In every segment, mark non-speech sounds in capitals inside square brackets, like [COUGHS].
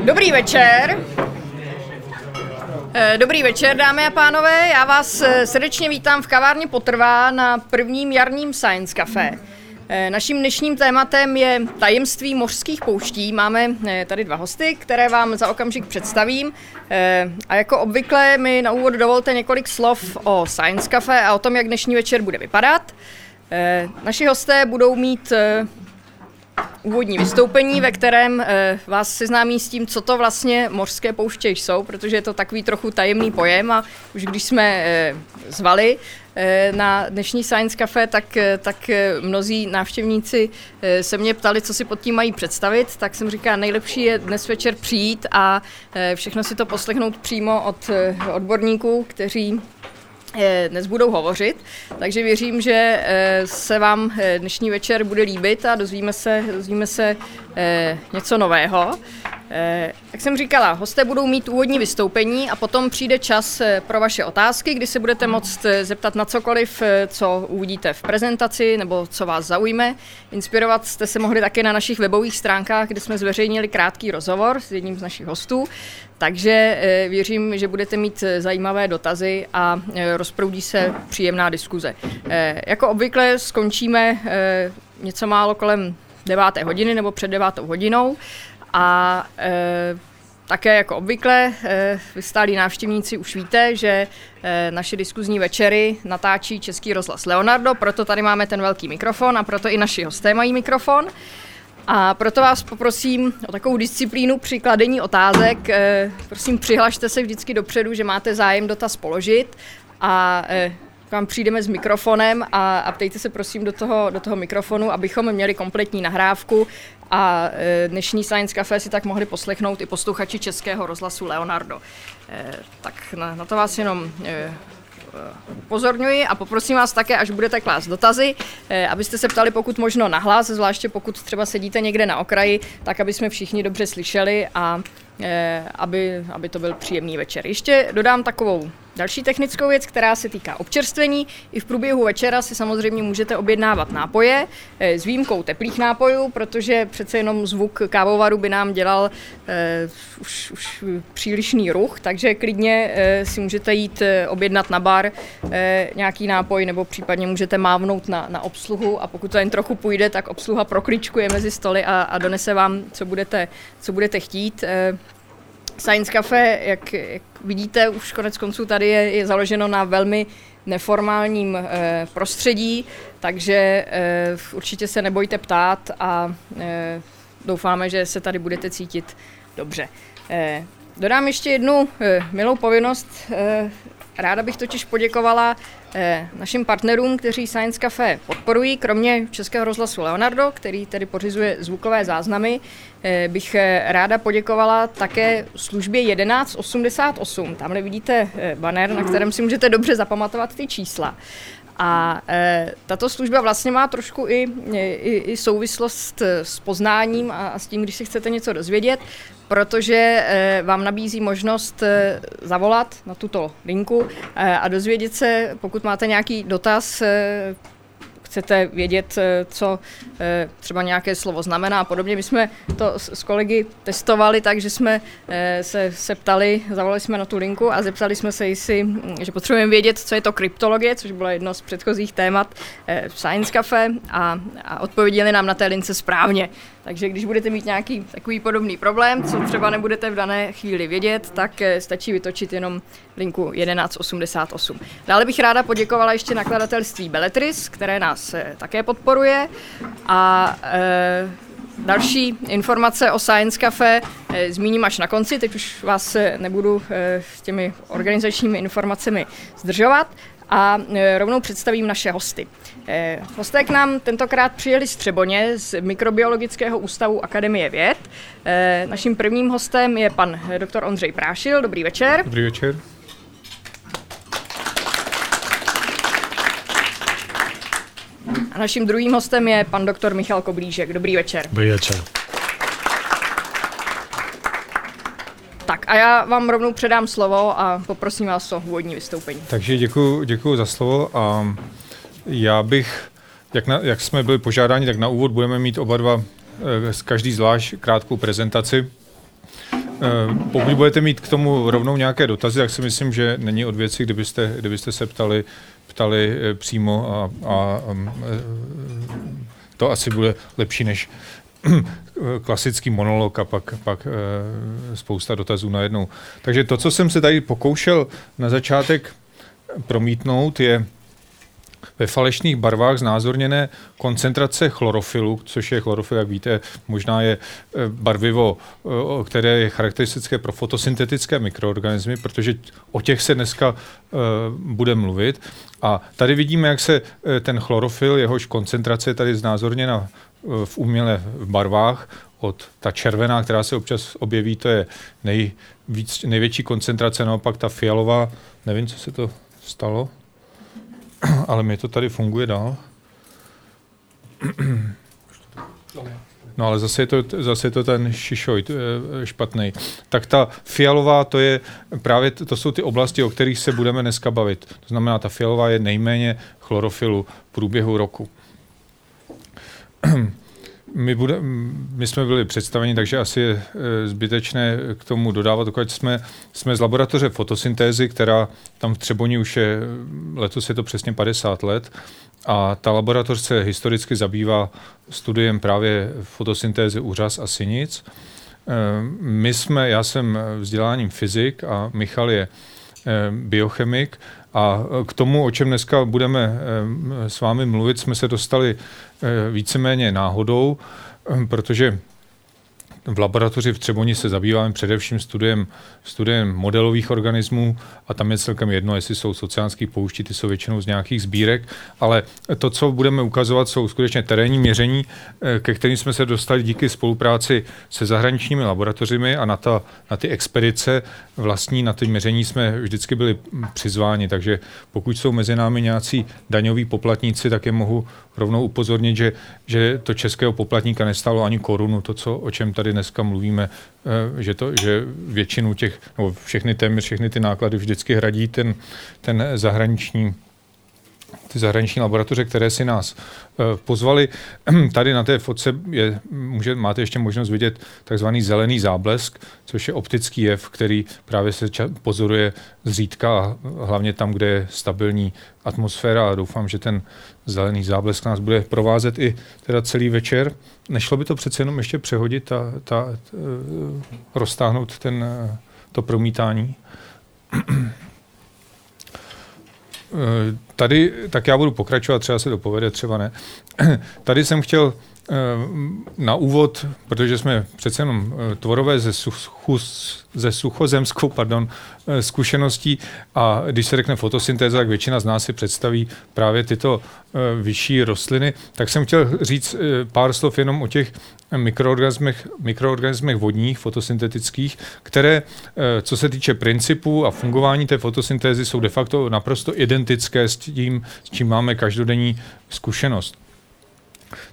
Dobrý večer. Eh, dobrý večer, dámy a pánové. Já vás eh, srdečně vítám v kavárně Potrvá na prvním jarním Science Café. Eh, naším dnešním tématem je tajemství mořských pouští. Máme tady dva hosty, které vám za okamžik představím. A jako obvykle mi na úvod dovolte několik slov o Science Café a o tom, jak dnešní večer bude vypadat. Naši hosté budou mít úvodní vystoupení, ve kterém eh, vás seznámí s tím, co to vlastně mořské pouště jsou, protože je to takový trochu tajemný pojem a už když jsme eh, zvali eh, na dnešní Science Cafe, tak, tak mnozí návštěvníci se mě ptali, co si pod tím mají představit, tak jsem říkal, nejlepší je dnes večer přijít a všechno si to poslechnout přímo od odborníků, kteří Eh, dnes budou hovořit, takže věřím, že eh, se vám eh, dnešní večer bude líbit a dozvíme se, dozvíme se něco nového. Jak jsem říkala, hosté budou mít úvodní vystoupení a potom přijde čas pro vaše otázky, kdy se budete moct zeptat na cokoliv, co uvidíte v prezentaci nebo co vás zaujme. Inspirovat jste se mohli také na našich webových stránkách, kde jsme zveřejnili krátký rozhovor s jedním z našich hostů. Takže eh, věřím, že budete mít eh, zajímavé dotazy a eh, rozproudí se příjemná diskuze. Jako obvykle skončíme něco málo kolem deváté hodiny nebo před devátou hodinou a také jako obvykle, vy stálí návštěvníci už víte, že naše diskuzní večery natáčí Český rozhlas Leonardo, proto tady máme ten velký mikrofon a proto i naši hosté mají mikrofon. A proto vás poprosím o takovou disciplínu při kladení otázek. Eh, prosím, přihlašte se vždycky dopředu, že máte zájem dotaz položit a eh, vám přijdeme s mikrofonem a, a ptejte se prosím do toho, do toho mikrofonu, abychom měli kompletní nahrávku a eh, dnešní Science Café si tak mohli poslechnout i posluchači Českého rozhlasu Leonardo. Tak na, na to vás jenom upozorňuji a poprosím vás také, až budete klást dotazy, eh, abyste se ptali pokud možno nahlas, zvláště pokud třeba sedíte někde na okraji, tak aby jsme všichni dobře slyšeli a aby, aby to byl příjemný večer. Ještě dodám takovou Další technickou věc, která se týká občerstvení, i v průběhu večera si samozřejmě můžete objednávat nápoje eh, s výjimkou teplých nápojů, protože přece jenom zvuk kávovaru by nám dělal uh, už, už přílišný ruch, takže klidně uh, si můžete jít uh, objednat na bar uh, nějaký nápoj nebo případně můžete mávnout na, na obsluhu a pokud to jen trochu půjde, tak obsluha prokličkuje mezi stoly a, a donese vám, co budete, co budete chtít. Uh, Science Cafe, jak, jak vidíte, už konec konců tady je, je založeno na velmi neformálním e, prostředí, takže e, určitě se nebojte ptát a e, doufáme, že se tady budete cítit dobře. E, dodám ještě jednu e, milou povinnost. E, ráda bych totiž poděkovala našim partnerům, kteří Science Cafe podporují, kromě Českého rozhlasu Leonardo, který tedy pořizuje zvukové záznamy, eh, bych eh, ráda poděkovala také službě 1188. Tamhle vidíte banner, na kterém si můžete dobře zapamatovat ty čísla. A e, tato služba vlastně má trošku i, i, i souvislost s poznáním a, a s tím, když si chcete něco dozvědět, protože e, vám nabízí možnost e, zavolat na tuto linku e, a dozvědět se, pokud máte nějaký dotaz, chcete vědět, eh, co eh, třeba nějaké slovo znamená a podobně. My jsme to s kolegy testovali tak, že jsme eh, se, se ptali, zavolali jsme na tu linku a zeptali jsme se, jestli, hm, že potřebujeme vědět, co je to kryptologie, což bylo jedno z předchozích témat v Science Cafe a, a odpověděli nám na té lince správně. Takže když budete mít nějaký takový podobný problém, co třeba nebudete v dané chvíli vědět, tak stačí vytočit jenom linku 1188. Dále bych ráda poděkovala ještě nakladatelství Beletris, které nás eh, také podporuje a e, Další informace o Science Cafe e, zmíním až na konci, teď už vás nebudu e, s těmi organizačními informacemi zdržovat a e, rovnou představím naše hosty. E, hosté k nám tentokrát přijeli z Třeboně z Mikrobiologického ústavu Akademie věd. E, naším prvním hostem je pan doktor Ondřej Prášil. Dobrý večer. Dobrý večer. A naším druhým hostem je pan doktor Michal Koblížek. Dobrý večer. Dobrý večer. Tak a já vám rovnou předám slovo a poprosím vás o úvodní vystoupení. Takže děkuji, děkuji za slovo a já bych jak, na, jak jsme byli požádáni, tak na úvod budeme mít oba dva každý zvlášť krátkou prezentaci. Pokud budete mít k tomu rovnou nějaké dotazy, tak si myslím, že není od věci, kdybyste, kdybyste se ptali, ptali přímo a, a, a to asi bude lepší než [CLEARS THROAT] klasický monolog a pak, pak e, spousta dotazů najednou. Takže to, co jsem se tady pokoušel na začátek promítnout, je ve falešných barvách znázorněné koncentrace chlorofilu, což je chlorofil, jak víte, možná je eh, barvivo, eh, které je charakteristické pro fotosyntetické mikroorganismy, protože o těch se dneska bude mluvit. A tady vidíme, jak se ten chlorofil, jehož koncentrace je tady znázorněna v umělé barvách. Od ta červená, která se občas objeví, to je nejvíc, největší koncentrace, naopak ta fialová, nevím, co se to stalo, [CLEARS THROAT] ale mi to tady funguje dál. No ale zase je to, zase je to ten šišoj eh, špatný. Tak ta fialová, to je právě, to jsou ty oblasti, o kterých se budeme dneska bavit. To znamená, ta fialová je nejméně chlorofilu v průběhu roku. [CLEARS THROAT] My, bude, my jsme byli představeni, takže asi je e, zbytečné k tomu dodávat, dokud jsme, jsme z laboratoře fotosyntézy, která tam v Třeboni už je, letos je to přesně 50 let, a ta laboratoř se historicky zabývá studiem právě fotosyntézy úřaz a sinic. E, my jsme, já jsem vzděláním fyzik a Michal je e, biochemik a k tomu, o čem dneska budeme s vámi mluvit, jsme se dostali Eh, víceméně náhodou, protože v laboratoři v Třeboni se zabýváme především studiem, studiem modelových organismů a tam je celkem jedno, jestli jsou sociánský pouští, ty jsou většinou z nějakých sbírek, ale to, co budeme ukazovat, jsou skutečně terénní měření, eh, ke kterým jsme se dostali díky spolupráci se zahraničními laboratořimi a na, ta, na ty expedice vlastní, na ty měření jsme vždycky byli přizváni, takže pokud jsou mezi námi nějací daňoví poplatníci, tak je mohu rovnou upozornit, že, že to českého poplatníka nestalo ani korunu, to, co, o čem tady dneska mluvíme, eh, že, to, že většinu těch, nebo všechny téměř všechny ty náklady vždycky hradí ten, ten zahraniční ty zahraniční laboratoře, které si nás uh, pozvali. [CLEARS THROAT] Tady na té fotce je, může, máte ještě možnost vidět takzvaný zelený záblesk, což je optický jev, který právě se ča- pozoruje zřídka hlavně tam, kde je stabilní atmosféra a doufám, že ten zelený záblesk nás bude provázet i teda celý večer. Nešlo by to přece jenom ještě přehodit a ta, uh, roztáhnout ten, uh, to promítání? [CLEARS THROAT] Tady, tak já budu pokračovat, třeba se to povede, třeba ne. [CLEARS THROAT] Tady jsem chtěl eh, na úvod, protože jsme přece jenom eh, tvorové ze, suchu, ze suchozemskou [LAUGHS] pardon, eh, zkušeností a když se řekne fotosyntéza, tak většina z nás si představí právě tyto vyšší rostliny, tak jsem chtěl říct pár slov jenom o těch mikroorganismech, mikroorganismech vodních, fotosyntetických, které, eh, co se týče principů a fungování té fotosyntézy, jsou de facto naprosto identické s tím, s čím máme každodenní zkušenost.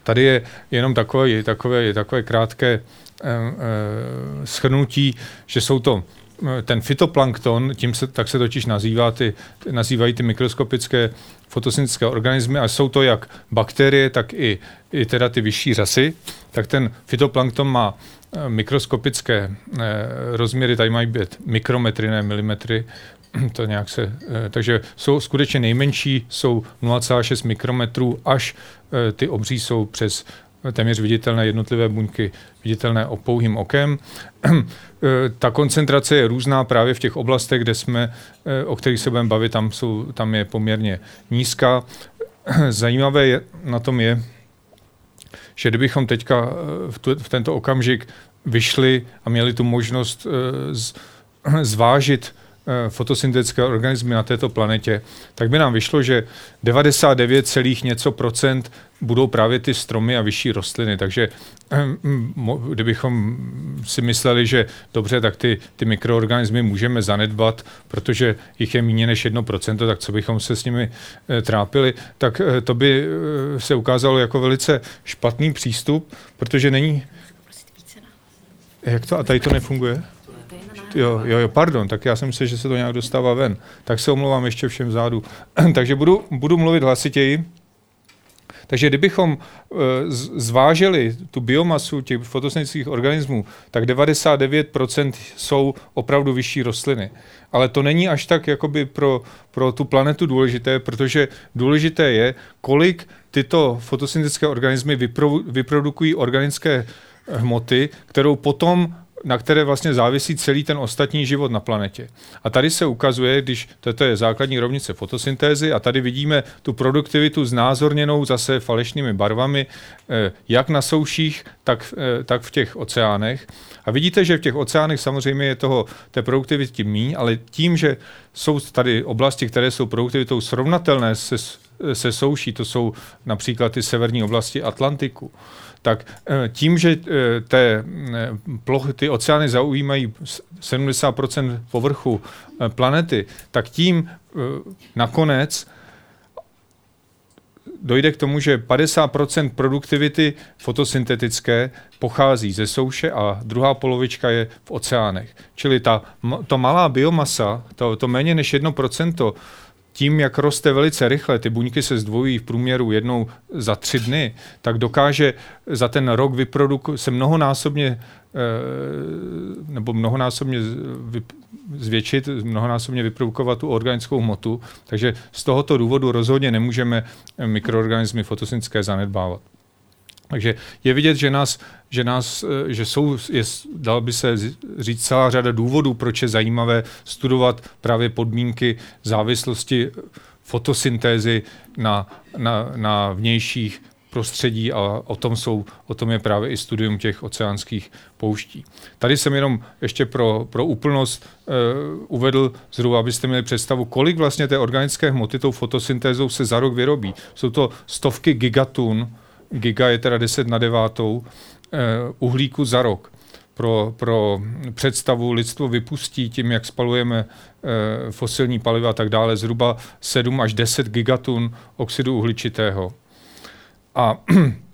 Tady je jenom takové, takové, takové krátké eh, eh, schrnutí, že jsou to ten fitoplankton, tím se, tak se totiž nazývá ty, nazývají ty mikroskopické fotosyntetické organismy a jsou to jak bakterie, tak i, i teda ty vyšší řasy, tak ten fitoplankton má eh, mikroskopické eh, rozměry, tady mají být mikrometry, ne milimetry, [CLEARS THROAT] to nějak se, eh, takže jsou skutečně nejmenší, jsou 0,6 mikrometrů, až ty obří jsou přes téměř viditelné jednotlivé buňky, viditelné opouhým okem. [CLEARS THROAT] Ta koncentrace je různá právě v těch oblastech, kde jsme, o kterých se budeme bavit, tam, jsou, tam je poměrně nízká. [CLEARS THROAT] Zajímavé je, na tom je, že kdybychom teďka v, tu, v tento okamžik vyšli a měli tu možnost z, zvážit Eh, fotosyntetické organismy na této planetě, tak by nám vyšlo, že 99, něco procent budou právě ty stromy a vyšší rostliny. Takže eh, kdybychom si mysleli, že dobře, tak ty, ty mikroorganismy můžeme zanedbat, protože jich je méně než 1%, tak co bychom se s nimi eh, trápili, tak to by se ukázalo jako velice špatný přístup, protože není... Jak to? A tady to nefunguje? Jo, jo, jo, pardon, tak já jsem myslel, že se to nějak dostává ven. Tak se omlouvám ještě všem vzadu. [CLEARS THROAT] Takže budu, budu mluvit hlasitěji. Takže kdybychom eh, zvážili tu biomasu těch fotosyntetických organismů, tak 99% jsou opravdu vyšší rostliny. Ale to není až tak jakoby pro, pro tu planetu důležité, protože důležité je, kolik tyto fotosyntetické organismy vypro, vyprodukují organické hmoty, kterou potom na které vlastně závisí celý ten ostatní život na planetě. A tady se ukazuje, když toto je základní rovnice fotosyntézy a tady vidíme tu produktivitu znázorněnou zase falešnými barvami, eh, jak na souších, tak, eh, tak v těch oceánech. A vidíte, že v těch oceánech samozřejmě je toho, té produktivity míň, ale tím, že jsou tady oblasti, které jsou produktivitou srovnatelné se, se souší, to jsou například ty severní oblasti Atlantiku, tak eh, tím, že eh, té eh, plochy, ty oceány zaujímají 70% povrchu planety, tak tím nakonec dojde k tomu, že 50% produktivity fotosyntetické pochází ze souše a druhá polovička je v oceánech. Čili ta, to malá biomasa, to, to méně než 1%, tím, jak roste velice rychle, ty buňky se zdvojí v průměru jednou za tři dny, tak dokáže za ten rok vyprodukovat se mnohonásobně eh, nebo mnohonásobně zvětšit, mnohonásobně vyprodukovat tu organickou hmotu. Takže z tohoto důvodu rozhodně nemůžeme mikroorganismy fotosyntetické zanedbávat. Takže je vidět, že nás, že nás, eh, že jsou, je, dal by se říct celá řada důvodů, proč je zajímavé studovat právě podmínky závislosti fotosyntézy na, na, na vnějších prostředí a o tom, jsou, o tom je právě i studium těch oceánských pouští. Tady jsem jenom ještě pro, pro úplnost uh, uvedl zhruba, abyste měli představu, kolik vlastně té organické hmoty tou fotosyntézou se za rok vyrobí. Jsou to stovky gigatun giga je teda 10 na devátou, eh, uhlíku za rok. Pro, pro představu lidstvo vypustí tím, jak spalujeme eh, fosilní paliva a tak dále, zhruba 7 až 10 gigatun oxidu uhličitého. A [CLEARS THROAT]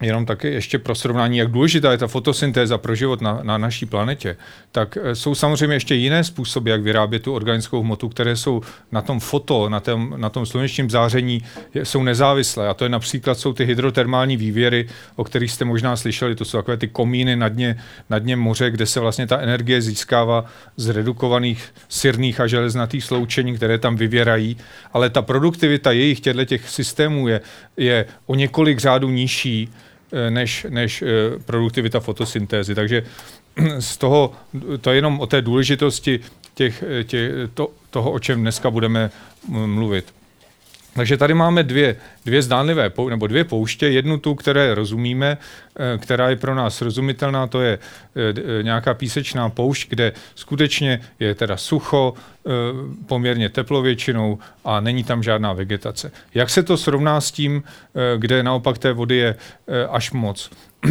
jenom taky ještě pro srovnání, jak důležitá je ta fotosyntéza pro život na, na naší planetě, tak eh, jsou samozřejmě ještě jiné způsoby, jak vyrábět tu organickou hmotu, které jsou na tom foto, na tom, na tom slunečním záření, jsou nezávislé. A to je například jsou ty hydrotermální vývěry, o kterých jste možná slyšeli. To jsou takové ty komíny na dně, na dně moře, kde se vlastně ta energie získává z redukovaných sirných a železnatých sloučení, které tam vyvěrají. Ale ta produktivita jejich těchto těch systémů je, je o několik řádů nižší než, než eh, produktivita fotosyntézy. Takže [CLEARS THROAT] z toho, to je jenom o té důležitosti těch, eh, těch, to, toho, o čem dneska budeme mluvit. Takže tady máme dvě, dvě zdánlivé, nebo dvě pouště. Jednu tu, které rozumíme, eh, která je pro nás rozumitelná, to je eh, nějaká písečná poušť, kde skutečně je teda sucho, eh, poměrně teplo většinou a není tam žádná vegetace. Jak se to srovná s tím, kde naopak té vody je až moc? [CLEARS THROAT]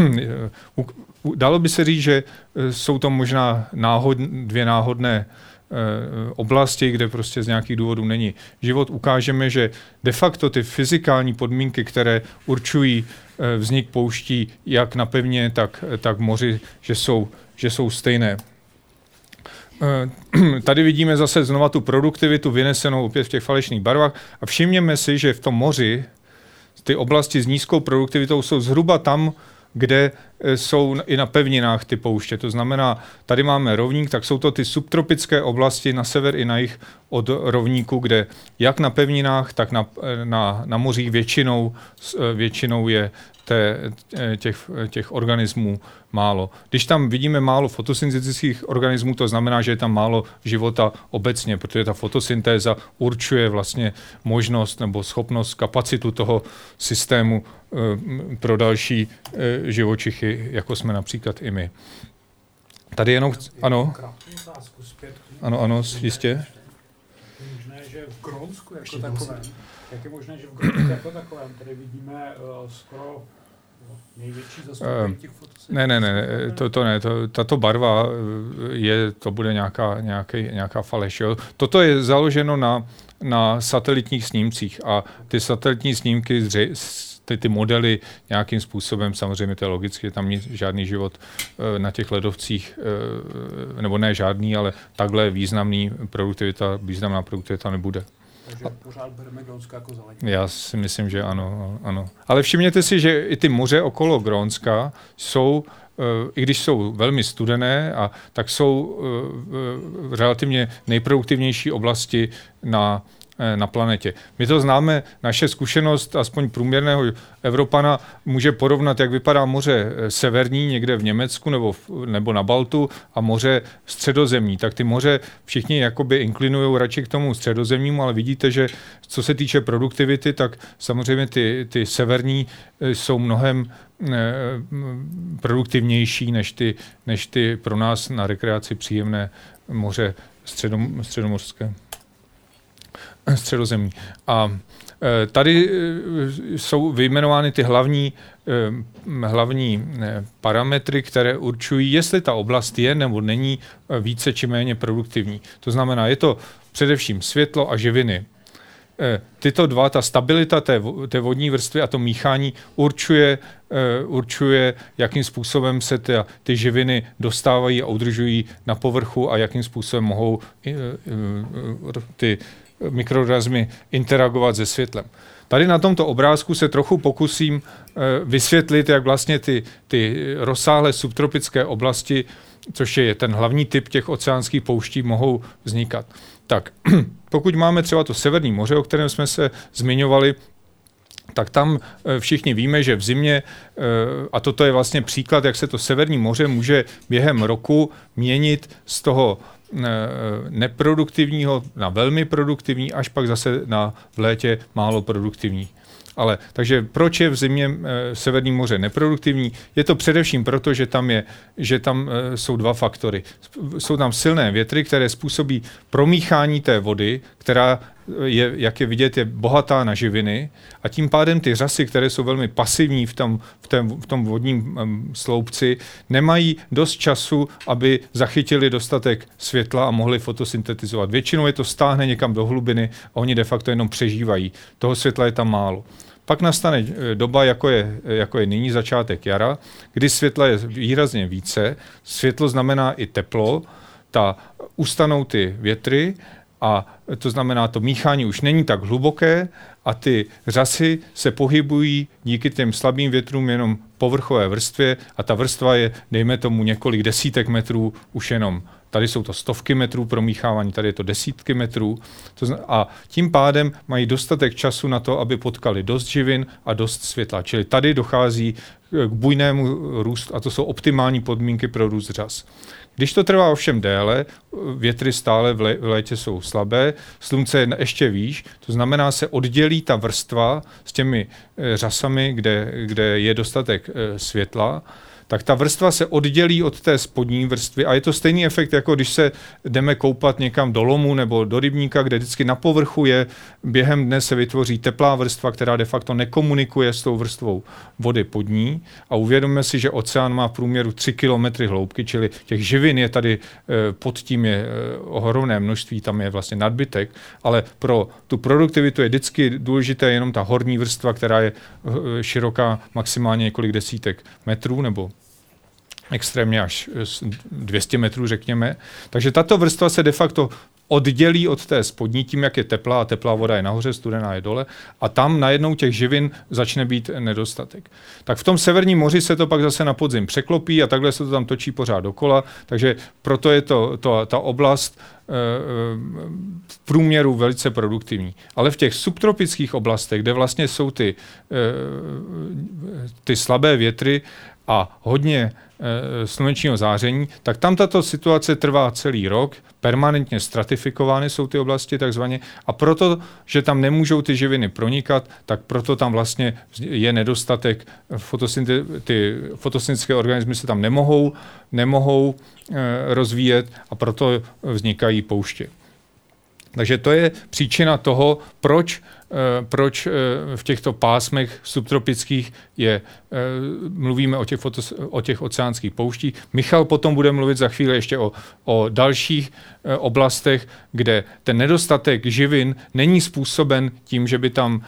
Dalo by se říct, že jsou to možná náhod, dvě náhodné Eh, oblasti, kde prostě z nějakých důvodů není život, ukážeme, že de facto ty fyzikální podmínky, které určují eh, vznik pouští jak na pevně, tak, tak v moři, že jsou, že jsou stejné. Eh, [CLEARS THROAT] tady vidíme zase znova tu produktivitu vynesenou opět v těch falešných barvách a všimněme si, že v tom moři ty oblasti s nízkou produktivitou jsou zhruba tam, kde jsou i na pevninách ty pouště. To znamená, tady máme rovník, tak jsou to ty subtropické oblasti na sever i na jih od rovníku, kde jak na pevninách, tak na, e, na, na mořích většinou, e, většinou je té, těch, těch organismů málo. Když tam vidíme málo fotosyntetických organismů, to znamená, že je tam málo života obecně, protože ta fotosyntéza určuje vlastně možnost nebo schopnost, kapacitu toho systému pro další e, jako jsme například i my. Tady jenom... Ano? Ano, ano, jistě. Je možné, že v Grónsku jako takovém, jak je možné, že v Grónsku [COUGHS] jako takovém, tady vidíme uh, skoro největší zastoupení těch Ne, ne, ne, to, to ne, to, tato barva je, to bude nějaká, nějaký, nějaká faleš. Jo. Toto je založeno na, na satelitních snímcích a ty satelitní snímky ty, ty modely nějakým způsobem, samozřejmě to je logicky, tam není žádný život na těch ledovcích, nebo ne žádný, ale takhle významný produktivita, významná produktivita nebude. Takže pořád bereme Grónsko jako zeleně. Já si myslím, že ano, ano. Ale všimněte si, že i ty moře okolo Grónska jsou eh, i když jsou velmi studené, a tak jsou eh, relativně nejproduktivnější oblasti na Eh, na planetě. My to známe, naše zkušenost, aspoň průměrného Evropana, může porovnat, jak vypadá moře eh, severní někde v Německu nebo, v, nebo na Baltu a moře středozemní. Tak ty moře všichni jakoby inklinují radši k tomu středozemnímu, ale vidíte, že co se týče produktivity, tak samozřejmě ty, ty severní eh, jsou mnohem produktivnější než ty, než ty pro nás na rekreaci příjemné moře středom, středomorské středozemí. A e, tady e, jsou vyjmenovány ty hlavní, hlavní parametry, které určují, jestli ta oblast je nebo není více či méně produktivní. To znamená, je to především světlo a živiny. Tyto dva, ta stabilita té, té vodní vrstvy a to míchání určuje, určuje jakým způsobem se ty, ty živiny dostávají a udržují na povrchu a jakým způsobem mohou ty mikroorganismy interagovat se světlem. Tady na tomto obrázku se trochu pokusím eh, vysvětlit, jak vlastně ty, ty rozsáhlé subtropické oblasti, což je ten hlavní typ těch oceánských pouští, mohou vznikat. Tak, [CLEARS THROAT] pokud máme třeba to Severní moře, o kterém jsme se zmiňovali, tak tam eh, všichni víme, že v zimě, eh, a toto je vlastně příklad, jak se to Severní moře může během roku měnit z toho neproduktivního na velmi produktivní, až pak zase na v létě málo produktivní. Ale takže proč je v zimě e, Severní moře neproduktivní? Je to především proto, že tam, je, že tam e, jsou dva faktory. Jsou tam silné větry, které způsobí promíchání té vody, která je, jak je vidět, je bohatá na živiny a tím pádem ty řasy, které jsou velmi pasivní v tom, v tom, v tom vodním um, sloupci, nemají dost času, aby zachytili dostatek světla a mohli fotosyntetizovat. Většinou je to stáhne někam do hlubiny a oni de facto jenom přežívají. Toho světla je tam málo. Pak nastane e, doba, jako je, jako je nyní začátek jara, kdy světla je výrazně více. Světlo znamená i teplo, ta ustanou ty větry a to znamená, to míchání už není tak hluboké a ty řasy se pohybují díky těm slabým větrům jenom povrchové vrstvě a ta vrstva je, dejme tomu, několik desítek metrů už jenom. Tady jsou to stovky metrů promíchávání, tady je to desítky metrů. To znamená, a tím pádem mají dostatek času na to, aby potkali dost živin a dost světla. Čili tady dochází k bujnému růstu a to jsou optimální podmínky pro růst řas. Když to trvá ovšem déle, větry stále v, lé, v létě jsou slabé, slunce je ještě výš, to znamená, se oddělí ta vrstva s těmi e, řasami, kde, kde je dostatek e, světla tak ta vrstva se oddělí od té spodní vrstvy. A je to stejný efekt, jako když se jdeme koupat někam do lomu nebo do rybníka, kde vždycky na povrchu je, během dne se vytvoří teplá vrstva, která de facto nekomunikuje s tou vrstvou vody pod ní a uvědomíme si, že oceán má v průměru 3 km hloubky, čili těch živin je tady eh, pod tím je eh, ohromné množství, tam je vlastně nadbytek, ale pro tu produktivitu je vždycky důležité jenom ta horní vrstva, která je eh, široká maximálně několik desítek metrů nebo extrémně až 200 metrů, řekněme. Takže tato vrstva se de facto oddělí od té spodní tím, jak je teplá a teplá voda je nahoře, studená je dole a tam najednou těch živin začne být nedostatek. Tak v tom severním moři se to pak zase na podzim překlopí a takhle se to tam točí pořád dokola, takže proto je to, to ta oblast eh, eh, v průměru velice produktivní. Ale v těch subtropických oblastech, kde vlastně jsou ty, eh, ty slabé větry a hodně Eh, slunečního záření, tak tam tato situace trvá celý rok, permanentně stratifikovány jsou ty oblasti takzvaně a proto, že tam nemůžou ty živiny pronikat, tak proto tam vlastně je nedostatek, fotosynte, ty fotosyntetické organismy se tam nemohou, nemohou e, rozvíjet a proto vznikají pouště. Takže to je příčina toho, proč, eh, proč eh, v těchto pásmech subtropických je, eh, mluvíme o těch, fotos, o těch oceánských pouštích. Michal potom bude mluvit za chvíli ještě o, o dalších oblastech, kde ten nedostatek živin není způsoben tím, že by tam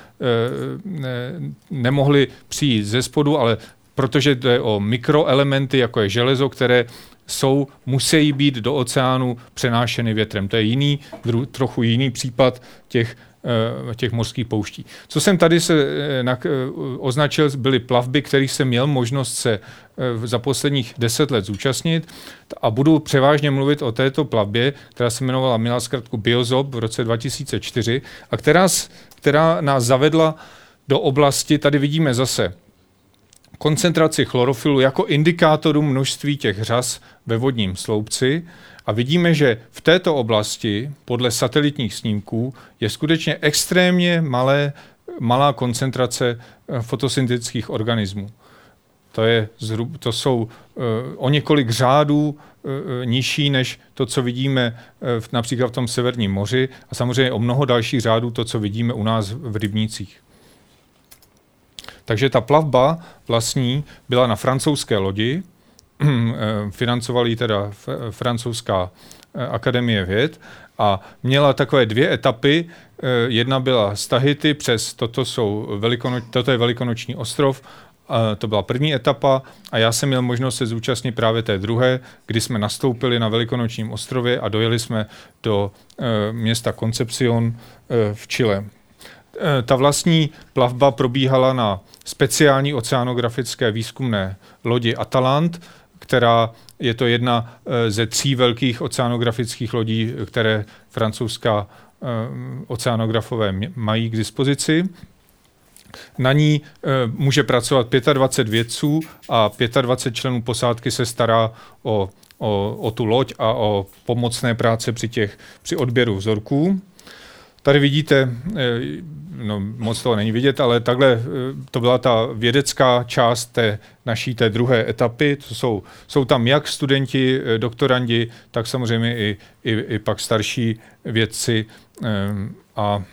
nemohli přijít ze spodu, ale protože jde o mikroelementy, jako je železo, které jsou, musí být do oceánu přenášeny větrem. To je jiný, dru, trochu jiný případ těch těch mořských pouští. Co jsem tady se označil, byly plavby, kterých jsem měl možnost se za posledních deset let zúčastnit a budu převážně mluvit o této plavbě, která se jmenovala Milá zkrátku Biozob v roce 2004 a která, která nás zavedla do oblasti, tady vidíme zase koncentraci chlorofilu jako indikátoru množství těch řas ve vodním sloupci a vidíme, že v této oblasti podle satelitních snímků je skutečně extrémně malé, malá koncentrace eh, fotosyntetických organismů. To, je zhrub, to jsou uh, o několik řádů uh, nižší než to, co vidíme uh, například v tom Severním moři a samozřejmě o mnoho dalších řádů to, co vidíme u nás v rybnících. Takže ta plavba vlastní byla na francouzské lodi, financovala ji teda francouzská eh, akademie věd a měla takové dvě etapy. Eh, jedna byla z Tahiti přes, toto, jsou velikono, toto je velikonoční ostrov, to byla první etapa a já jsem měl možnost se zúčastnit právě té druhé, kdy jsme nastoupili na Velikonočním ostrově a dojeli jsme do eh, města Concepcion v Chile. Ta vlastní plavba probíhala na speciální oceanografické výzkumné lodi Atalant, která je to jedna eh, ze tří velkých oceanografických lodí, které francouzská eh, oceanografové mají k dispozici. Na ní eh, může pracovat 25 vědců a 25 členů posádky se stará o, o, o tu loď a o pomocné práce při, těch, při odběru vzorků. Tady vidíte, no moc toho není vidět, ale takhle eh, to byla ta vědecká část té naší té druhé etapy. To jsou, jsou tam jak studenti, eh, doktorandi, tak samozřejmě i, i, i pak starší vědci. A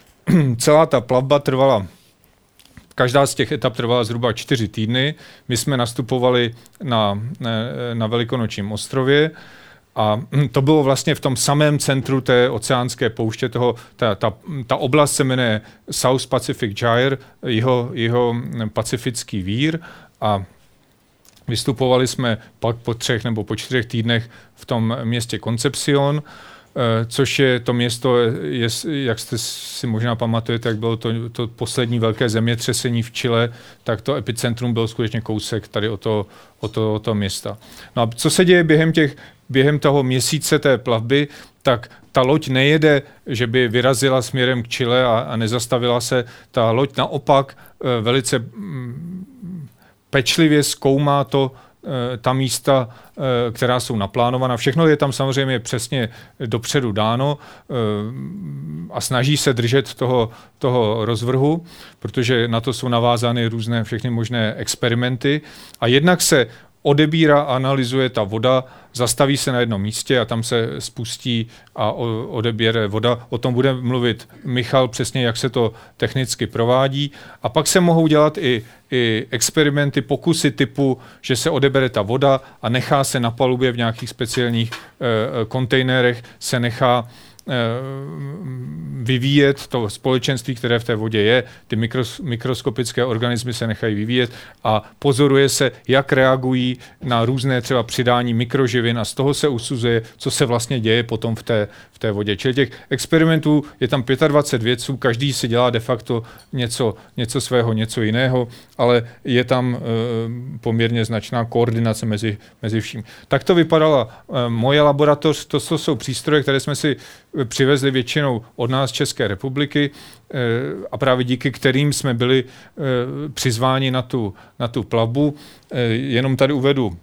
[CLEARS THROAT] celá ta plavba trvala Každá z těch etap trvala zhruba čtyři týdny. My jsme nastupovali na, na Velikonočním ostrově a to bylo vlastně v tom samém centru té oceánské pouště, toho, ta, ta, ta oblast se jmenuje South Pacific Gyre, jeho, jeho pacifický vír a vystupovali jsme pak po třech nebo po čtyřech týdnech v tom městě Concepcion, eh, což je to město, je, jak jste si možná pamatujete, jak bylo to, to poslední velké zemětřesení v Chile, tak to epicentrum bylo skutečně kousek tady o to, o to, o to města. No a co se děje během těch během toho měsíce té plavby, tak ta loď nejede, že by vyrazila směrem k Chile a, a nezastavila se. Ta loď naopak e, velice mm, pečlivě zkoumá to, e, ta místa, e, která jsou naplánovaná. Všechno je tam samozřejmě přesně dopředu dáno a snaží se držet toho, toho rozvrhu, protože na to jsou navázány různé všechny možné experimenty. A jednak se odebírá a analyzuje ta voda, zastaví se na jednom místě a tam se spustí a odeběre voda. O tom bude mluvit Michal přesně, jak se to technicky provádí. A pak se mohou dělat i, i experimenty, pokusy typu, že se odebere ta voda a nechá se na palubě v nějakých speciálních e, kontejnerech, se nechá Eh, vyvíjet to společenství, které v té vodě je, ty mikros, mikroskopické organismy se nechají vyvíjet a pozoruje se, jak reagují na různé třeba přidání mikroživin a z toho se usuzuje, co se vlastně děje potom v té, té vodě. Čili těch experimentů je tam 25 vědců, každý si dělá de facto něco, něco svého, něco jiného, ale je tam e, poměrně značná koordinace mezi, mezi vším. Tak to vypadala e, moje laboratoř, to, to jsou přístroje, které jsme si přivezli většinou od nás České republiky eh, a právě díky kterým jsme byli eh, přizváni na tu, na tu plavbu. Eh, jenom tady uvedu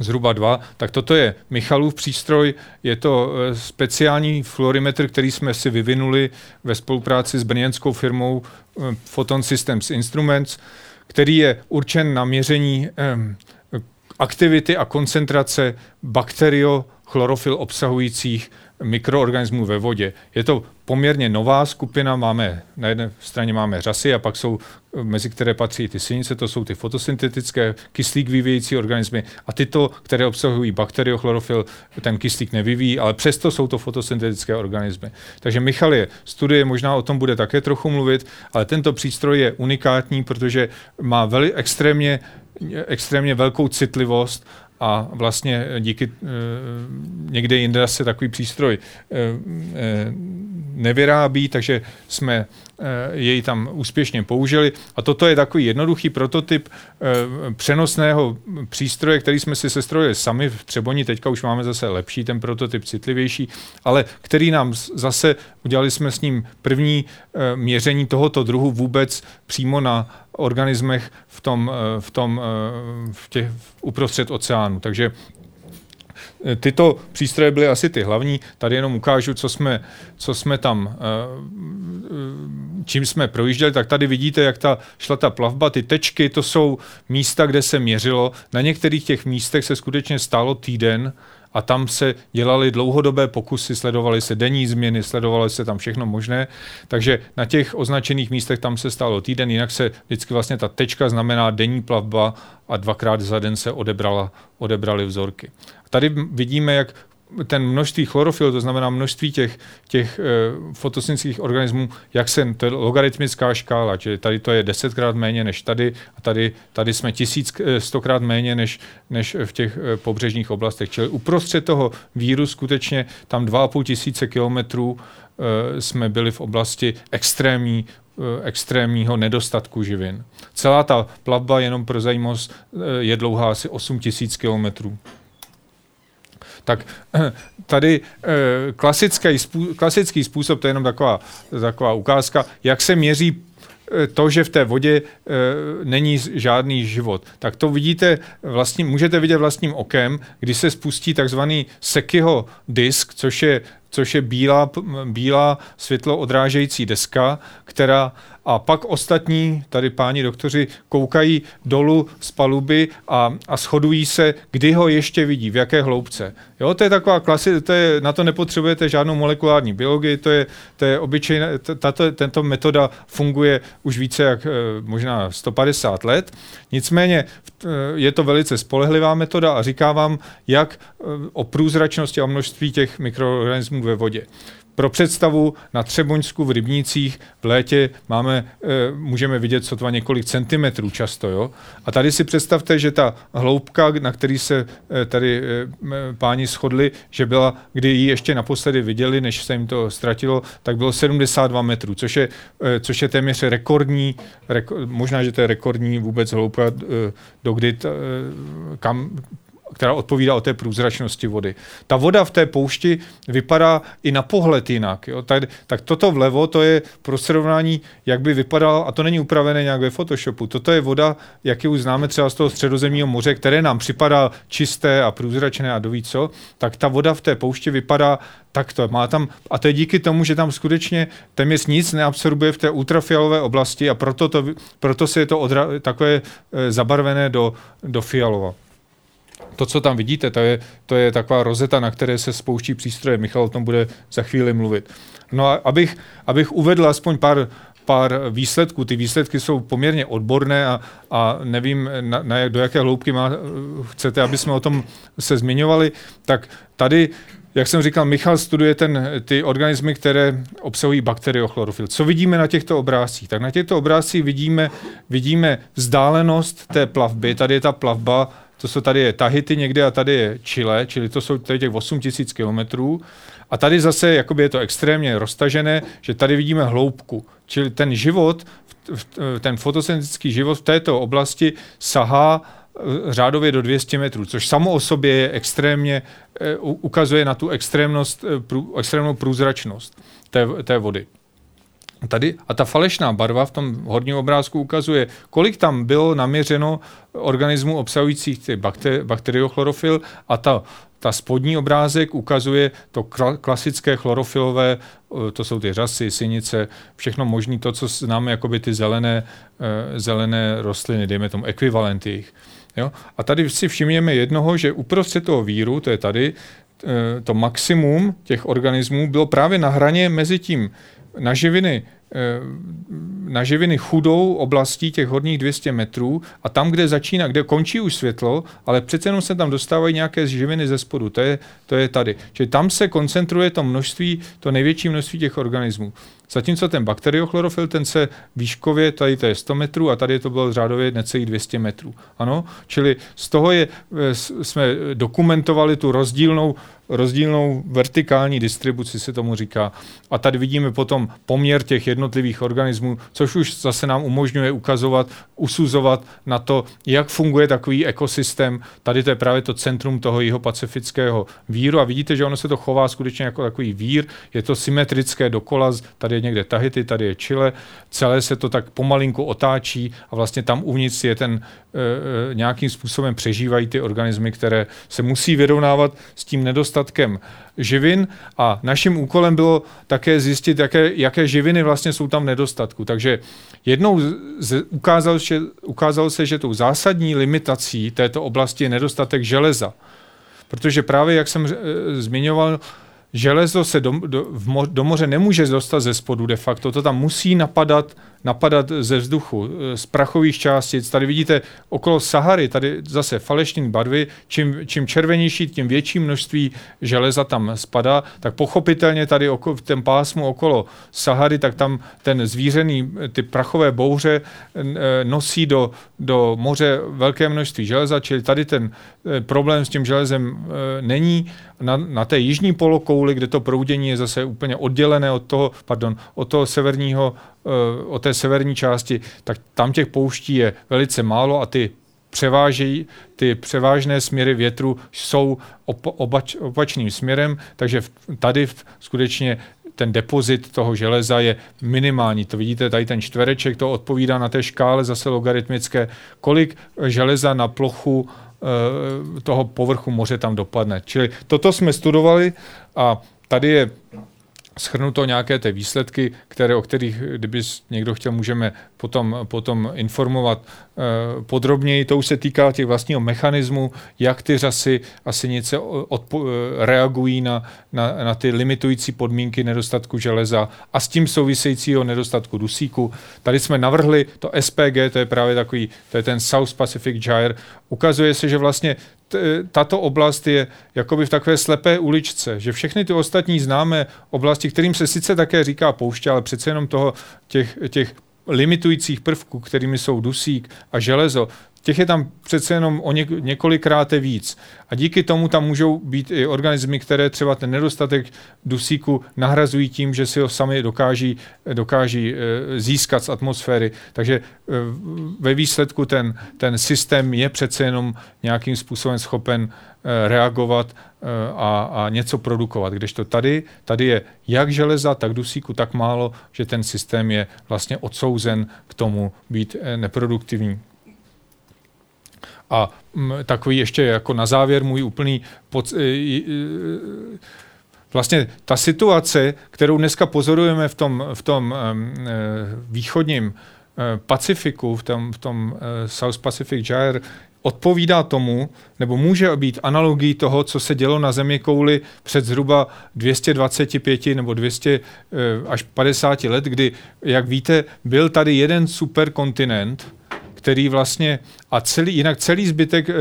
zhruba dva, tak toto je Michalův přístroj, je to speciální fluorimetr, který jsme si vyvinuli ve spolupráci s brněnskou firmou Photon Systems Instruments, který je určen na měření aktivity a koncentrace bakterio chlorofil obsahujících mikroorganismů ve vodě. Je to poměrně nová skupina, máme na jedné straně máme řasy a pak jsou, mezi které patří ty synice, to jsou ty fotosyntetické kyslík vyvíjející organismy a tyto, které obsahují bakteriochlorofil, ten kyslík nevyvíjí, ale přesto jsou to fotosyntetické organismy. Takže Michal je studie, možná o tom bude také trochu mluvit, ale tento přístroj je unikátní, protože má veli, extrémně extrémně velkou citlivost a vlastně díky někde jinde se takový přístroj nevyrábí, takže jsme jej tam úspěšně použili. A toto je takový jednoduchý prototyp přenosného přístroje, který jsme si sestrojili sami v Třeboni. Teďka už máme zase lepší ten prototyp, citlivější, ale který nám zase, udělali jsme s ním první měření tohoto druhu vůbec přímo na organismech v tom, eh, v tom eh, v těch, uprostřed oceánu. Takže eh, Tyto přístroje byly asi ty hlavní. Tady jenom ukážu, co jsme, co jsme tam, čím jsme projížděli. Tak tady vidíte, jak ta šla ta plavba. Ty tečky, to jsou místa, kde se měřilo. Na některých těch místech se skutečně stálo týden a tam se dělaly dlouhodobé pokusy, sledovaly se denní změny, sledovaly se tam všechno možné, takže na těch označených místech tam se stalo týden, jinak se vždycky vlastně ta tečka znamená denní plavba a dvakrát za den se odebrala, odebrali vzorky. Tady vidíme, jak ten množství chlorofil, to znamená množství těch, těch e, organismů, jak se, to je logaritmická škála, čili tady to je desetkrát méně než tady a tady, tady jsme tisíc, eh, stokrát méně než, než v těch e, pobřežních oblastech. Čili uprostřed toho víru skutečně tam 2,5 tisíce kilometrů e, jsme byli v oblasti extrémní, extrémního nedostatku živin. Celá ta plavba, jenom pro zajímavost, je dlouhá asi 8 tisíc kilometrů. Tak [CLEARS THROAT] tady eh, klasický, klasický způsob, to je jenom taková, taková ukázka, jak se měří eh, to, že v té vodě e, není žádný život. Tak to vidíte vlastně, můžete vidět vlastním okem, když se spustí takzvaný Sekiho disk, což je, což je bílá, bílá světlo odrážející deska, která a pak ostatní, tady páni doktoři, koukají dolů z paluby a, a shodují se, kdy ho ještě vidí, v jaké hloubce. Jo, to je taková klasi, to je, na to nepotřebujete žádnou molekulární biologii, to je, to je obyčejná, tato, tento metoda funguje už více jak eh, možná 150 let. Nicméně eh, je to velice spolehlivá metoda a říká vám, jak eh, o průzračnosti a množství těch mikroorganismů ve vodě. Pro představu, na Třeboňsku v Rybnících v létě máme, e, můžeme vidět sotva několik centimetrů často. Jo? A tady si představte, že ta hloubka, na který se e, tady e, páni shodli, že byla, kdy ji ještě naposledy viděli, než se jim to ztratilo, tak bylo 72 metrů, což je, což je téměř rekordní, reko, možná, že to je rekordní vůbec hloubka, dokdy kam která odpovídá o té průzračnosti vody. Ta voda v té poušti vypadá i na pohled jinak. Jo? Tak, tak toto vlevo, to je pro srovnání, jak by vypadal, a to není upravené nějak ve Photoshopu, toto je voda, jak ji už známe třeba z toho středozemního moře, které nám připadá čisté a průzračné a doví co, tak ta voda v té poušti vypadá takto. Má tam, a to je díky tomu, že tam skutečně téměř nic neabsorbuje v té ultrafialové oblasti a proto, to, proto se je to odra, takové e, zabarvené do, do fialova to, co tam vidíte, to je, to je taková rozeta, na které se spouští přístroje. Michal o tom bude za chvíli mluvit. No a abych, abych uvedl aspoň pár, pár výsledků. Ty výsledky jsou poměrně odborné a, a nevím, na, na, do jaké hloubky má, chcete, aby jsme o tom se zmiňovali. Tak tady jak jsem říkal, Michal studuje ten, ty organismy, které obsahují bakteriochlorofil. Co vidíme na těchto obrázcích? Tak na těchto obrázcích vidíme, vidíme vzdálenost té plavby. Tady je ta plavba to jsou tady je Tahiti někde a tady je Chile, čili to jsou tady těch 8 tisíc kilometrů. A tady zase jakoby je to extrémně roztažené, že tady vidíme hloubku. Čili ten život, ten fotosyntetický život v této oblasti sahá eh, řádově do 200 metrů, což samo o sobě je extrémně, eh, ukazuje na tu extrémnost, eh, extrémnou průzračnost té, té vody. Tady, a ta falešná barva v tom horním obrázku ukazuje, kolik tam bylo naměřeno organismů obsahujících ty bakter, bakteriochlorofil a ta, ta spodní obrázek ukazuje to klasické chlorofilové, eh, to jsou ty řasy, synice, všechno možné, to, co známe jako by ty zelené, eh, zelené rostliny, dejme tomu ekvivalenty jich. Jo? A tady si všimněme jednoho, že uprostřed toho víru, to je tady, eh, to maximum těch organismů bylo právě na hraně mezi tím na živiny na živiny chudou oblastí těch horních 200 metrů a tam, kde začíná, kde končí už světlo, ale přece jenom se tam dostávají nějaké živiny ze spodu. To je, to je tady. Čili tam se koncentruje to množství, to největší množství těch organismů. Zatímco ten bakteriochlorofil, ten se výškově, tady to je 100 metrů a tady to bylo řádově necelých 200 metrů. Ano, čili z toho je, eh, jsme dokumentovali tu rozdílnou rozdílnou vertikální distribuci, se tomu říká. A tady vidíme potom poměr těch jednotlivých organismů, což už zase nám umožňuje ukazovat, usuzovat na to, jak funguje takový ekosystém. Tady to je právě to centrum toho jeho pacifického víru a vidíte, že ono se to chová skutečně jako takový vír, je to symetrické dokola, tady je někde Tahiti, tady je Chile, celé se to tak pomalinku otáčí a vlastně tam uvnitř je ten e, nějakým způsobem přežívají ty organismy, které se musí vyrovnávat s tím nedostatkem živin a naším úkolem bylo také zjistit, jaké, jaké živiny vlastně jsou tam v nedostatku. Takže jednou z, ukázal, že, ukázalo se, že tou zásadní limitací této oblasti je nedostatek železa. Protože právě, jak jsem e, zmiňoval, železo se do, do, mo, do moře nemůže dostat ze spodu de facto, to tam musí napadat napadat ze vzduchu, eh, z prachových částic. Tady vidíte okolo Sahary, tady zase falešní barvy, čím, čím červenější, tím větší množství železa tam spadá, tak pochopitelně tady oko, v tom pásmu okolo Sahary, tak tam ten zvířený, ty prachové bouře eh, nosí do, do moře velké množství železa, čili tady ten eh, problém s tím železem není. Na, na té jižní polokouli, kde to proudění je zase úplně oddělené od toho, pardon, od toho severního o té severní části, tak tam těch pouští je velice málo a ty převážejí, ty převážné směry větru jsou op, obač, opačným směrem, takže tady skutečně ten depozit toho železa je minimální. To vidíte, tady ten čtvereček, to odpovídá na té škále zase logaritmické, kolik železa na plochu e, toho povrchu moře tam dopadne. Čili toto jsme studovali a tady je schrnuto nějaké ty výsledky, které, o kterých, kdyby někdo chtěl, můžeme potom, potom informovat e, podrobněji. To už se týká těch vlastního mechanismu, jak ty řasy a sinice odpo- eh, reagují na, na, na ty limitující podmínky nedostatku železa a s tím souvisejícího nedostatku dusíku. Tady jsme navrhli to SPG, to je právě takový, to je ten South Pacific Gyre. Ukazuje se, že vlastně tato oblast je jakoby v takové slepé uličce, že všechny ty ostatní známé oblasti, kterým se sice také říká pouště, ale přece jenom toho těch, těch limitujících prvků, kterými jsou dusík a železo, těch je tam přece jenom o něk- několikrát víc. A díky tomu tam můžou být i organismy, které třeba ten nedostatek dusíku nahrazují tím, že si ho sami dokáží, dokáží e, získat z atmosféry. Takže e, ve výsledku ten, ten systém je přece jenom nějakým způsobem schopen e, reagovat a, a něco produkovat. Kdežto tady, tady je jak železa, tak dusíku tak málo, že ten systém je vlastně odsouzen k tomu být neproduktivní. A mm, takový ještě jako na závěr můj úplný pod, vlastně ta situace, kterou dneska pozorujeme v tom, v tom e, východním e, Pacifiku, v tom, v tom e, South Pacific Gyre, odpovídá tomu, nebo může být analogií toho, co se dělo na Zemi kouli před zhruba 225 nebo 200 e, až 50 let, kdy, jak víte, byl tady jeden superkontinent, který vlastně, a celý, jinak celý zbytek e, e,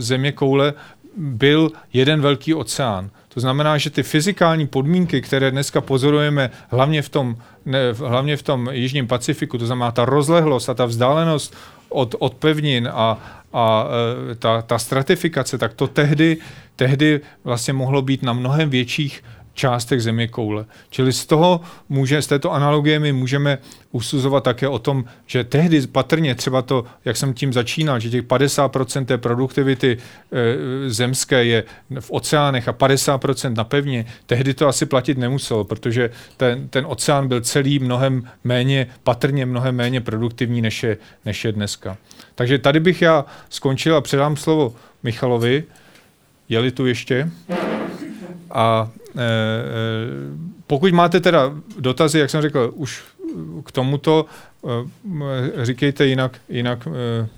země koule byl jeden velký oceán. To znamená, že ty fyzikální podmínky, které dneska pozorujeme hlavně v tom, ne, hlavně v tom Jižním Pacifiku, to znamená ta rozlehlost a ta vzdálenost od, od pevnin a, a e, ta, ta stratifikace, tak to tehdy, tehdy vlastně mohlo být na mnohem větších částech země koule. Čili z toho může, z této analogie my můžeme usuzovat také o tom, že tehdy patrně třeba to, jak jsem tím začínal, že těch 50% té produktivity e, zemské je v oceánech a 50% na pevně, tehdy to asi platit nemuselo, protože ten, ten oceán byl celý mnohem méně, patrně mnohem méně produktivní, než je, než je dneska. Takže tady bych já skončil a předám slovo Michalovi. Je-li tu ještě? A e, e, pokud máte teda dotazy, jak jsem řekl, už k tomuto, e, říkejte jinak, jinak e,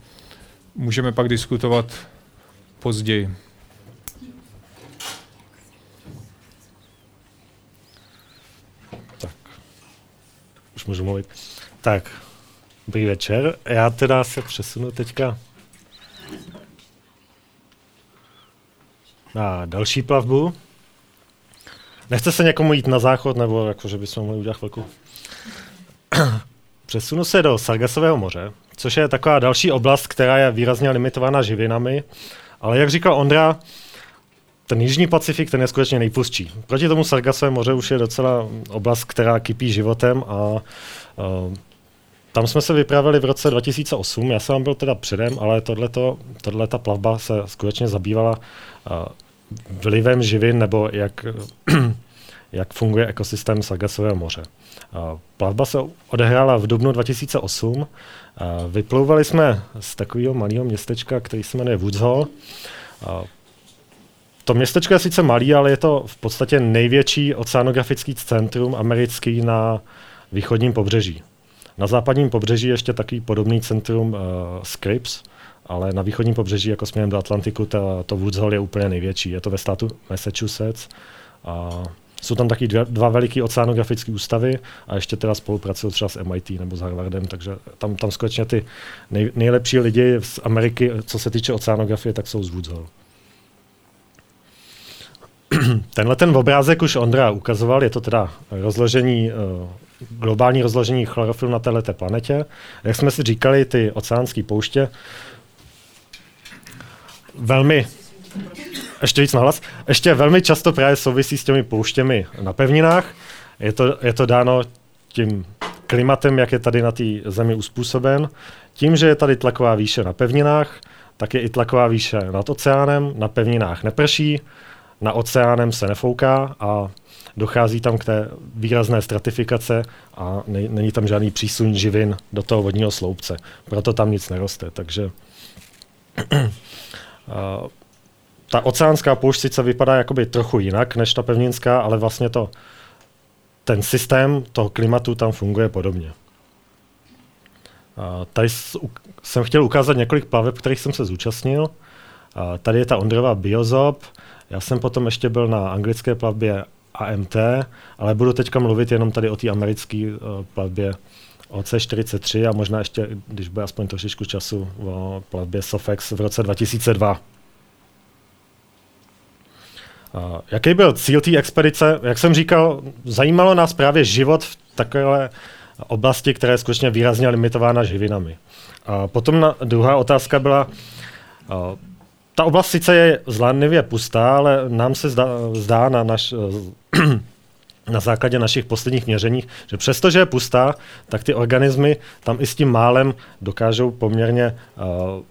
můžeme pak diskutovat později. Tak. už můžu mluvit. Tak, dobrý večer. Já teda se přesunu teďka na další plavbu. Nechce se někomu jít na záchod, nebo jako, že bychom mohli udělat chvilku? Přesunu se do Sargasového moře, což je taková další oblast, která je výrazně limitována živinami, ale jak říkal Ondra, ten jižní Pacifik, ten je skutečně nejpustší. Proti tomu Sargasové moře už je docela oblast, která kypí životem a uh, tam jsme se vypravili v roce 2008, já jsem byl teda předem, ale tohleto, tohleto plavba se skutečně zabývala uh, vlivem živin nebo jak, jak funguje ekosystém Sargasového moře. Uh, plavba se odehrála v dubnu 2008. Uh, vyplouvali jsme z takového malého městečka, který se jmenuje Woods. Uh, to městečko je sice malý, ale je to v podstatě největší oceanografický centrum americký na východním pobřeží. Na západním pobřeží ještě takový podobný centrum uh, Scripps, ale na východním pobřeží, jako směrem do Atlantiku, to, to Woods Hole je úplně největší. Je to ve státu Massachusetts. A jsou tam taky dva, dva veliké oceanografické ústavy a ještě teda spolupracují třeba s MIT nebo s Harvardem, takže tam, tam skutečně ty nej, nejlepší lidi z Ameriky, co se týče oceanografie, tak jsou z Woods Hole. [CLEARS THROAT] Tenhle ten obrázek už Ondra ukazoval, je to teda rozložení, eh, globální rozložení chlorofilu na této planetě. Jak jsme si říkali, ty oceánské pouště velmi, ještě víc nahlas, ještě velmi často právě souvisí s těmi pouštěmi na pevninách. Je to, je to dáno tím klimatem, jak je tady na té zemi uspůsoben. Tím, že je tady tlaková výše na pevninách, tak je i tlaková výše nad oceánem, na pevninách neprší, na oceánem se nefouká a dochází tam k té výrazné stratifikace a ne, není tam žádný přísun živin do toho vodního sloupce. Proto tam nic neroste. Takže [CLEARS THROAT] ta oceánská poušť sice vypadá jakoby trochu jinak než ta pevninská, ale vlastně to, ten systém toho klimatu tam funguje podobně. A tady jsem chtěl ukázat několik plaveb, kterých jsem se zúčastnil. A tady je ta Ondrova Biozop, já jsem potom ještě byl na anglické plavbě AMT, ale budu teďka mluvit jenom tady o té americké uh, plavbě OC43 a možná ještě, když bude aspoň trošičku času, o plavbě Sofex v roce 2002. Jaký byl cíl té expedice? Jak jsem říkal, zajímalo nás právě život v takové oblasti, která je skutečně výrazně limitována živinami. A potom na, druhá otázka byla, uh, ta oblast sice je zlánlivě pustá, ale nám se zdá, zdá na, naš, [CLEARS THROAT] na základě našich posledních měření, že přestože je pustá, tak ty organismy tam i s tím málem dokážou poměrně uh,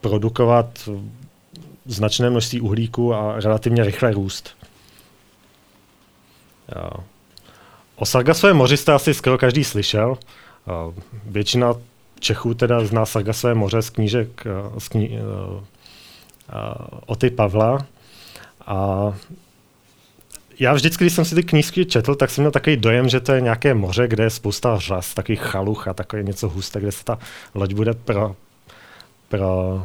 produkovat značné množství uhlíku a relativně rychle růst. O Sargasovém moři jste asi skoro každý slyšel. Většina Čechů teda zná Sargasové moře z knížek, z kní, uh, o ty Pavla. A já vždycky, když jsem si ty knížky četl, tak jsem měl takový dojem, že to je nějaké moře, kde je spousta řas, takových chaluch a takové něco husté, kde se ta loď bude pro, pro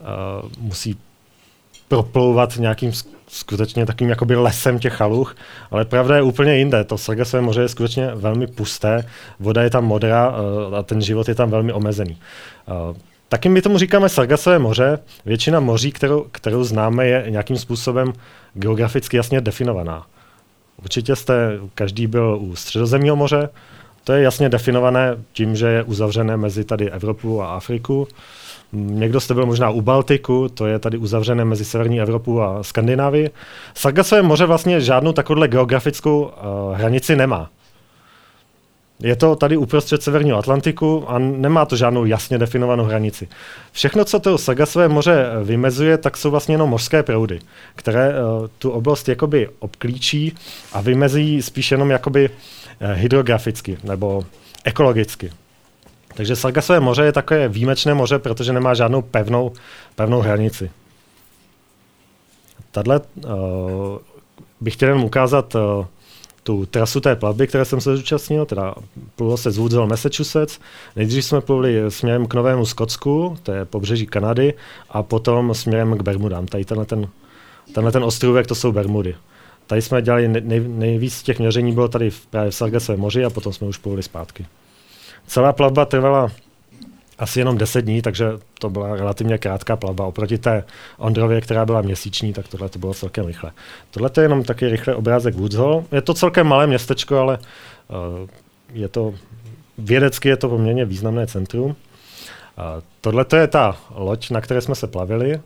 uh, musí proplouvat nějakým skutečně takovým jakoby lesem těch chaluch, ale pravda je úplně jinde. To Sargasové moře je skutečně velmi pusté, voda je tam modrá uh, a ten život je tam velmi omezený. Uh, Taky my tomu říkáme Sargasové moře. Většina moří, kterou, kterou známe, je nějakým způsobem geograficky jasně definovaná. Určitě jste, každý byl u Středozemního moře, to je jasně definované tím, že je uzavřené mezi tady Evropu a Afriku. Někdo jste byl možná u Baltiku, to je tady uzavřené mezi Severní Evropu a Skandinávii. Sargasové moře vlastně žádnou takovouhle geografickou uh, hranici nemá. Je to tady uprostřed Severního Atlantiku a nemá to žádnou jasně definovanou hranici. Všechno, co to Sargasové moře vymezuje, tak jsou vlastně jenom mořské proudy, které uh, tu oblast jakoby obklíčí a vymezí spíš jenom jakoby uh, hydrograficky nebo ekologicky. Takže Sargasové moře je takové výjimečné moře, protože nemá žádnou pevnou, pevnou hranici. Tadle uh, bych chtěl jen ukázat uh, tu trasu té plavby, které jsem se zúčastnil, teda pluvilo se z Woodsville, Massachusetts. Nejdřív jsme pluli směrem k Novému Skotsku, to je pobřeží Kanady, a potom směrem k Bermudám. Tady tenhle ten, tenhle ten ostrůvek, to jsou Bermudy. tady jsme dělali nej, nejvíc těch měření bylo tady v, právě v Sargasovém moři a potom jsme už pluli zpátky. Celá plavba trvala asi jenom 10 dní, takže to byla relativně krátká plavba. Oproti té Ondrově, která byla měsíční, tak tohle to bylo celkem rychle. Tohle je jenom taky rychle obrázek Woods Hole. Je to celkem malé městečko, ale uh, je to vědecky je to poměrně významné centrum. Uh, tohle je ta loď, na které jsme se plavili. Uh,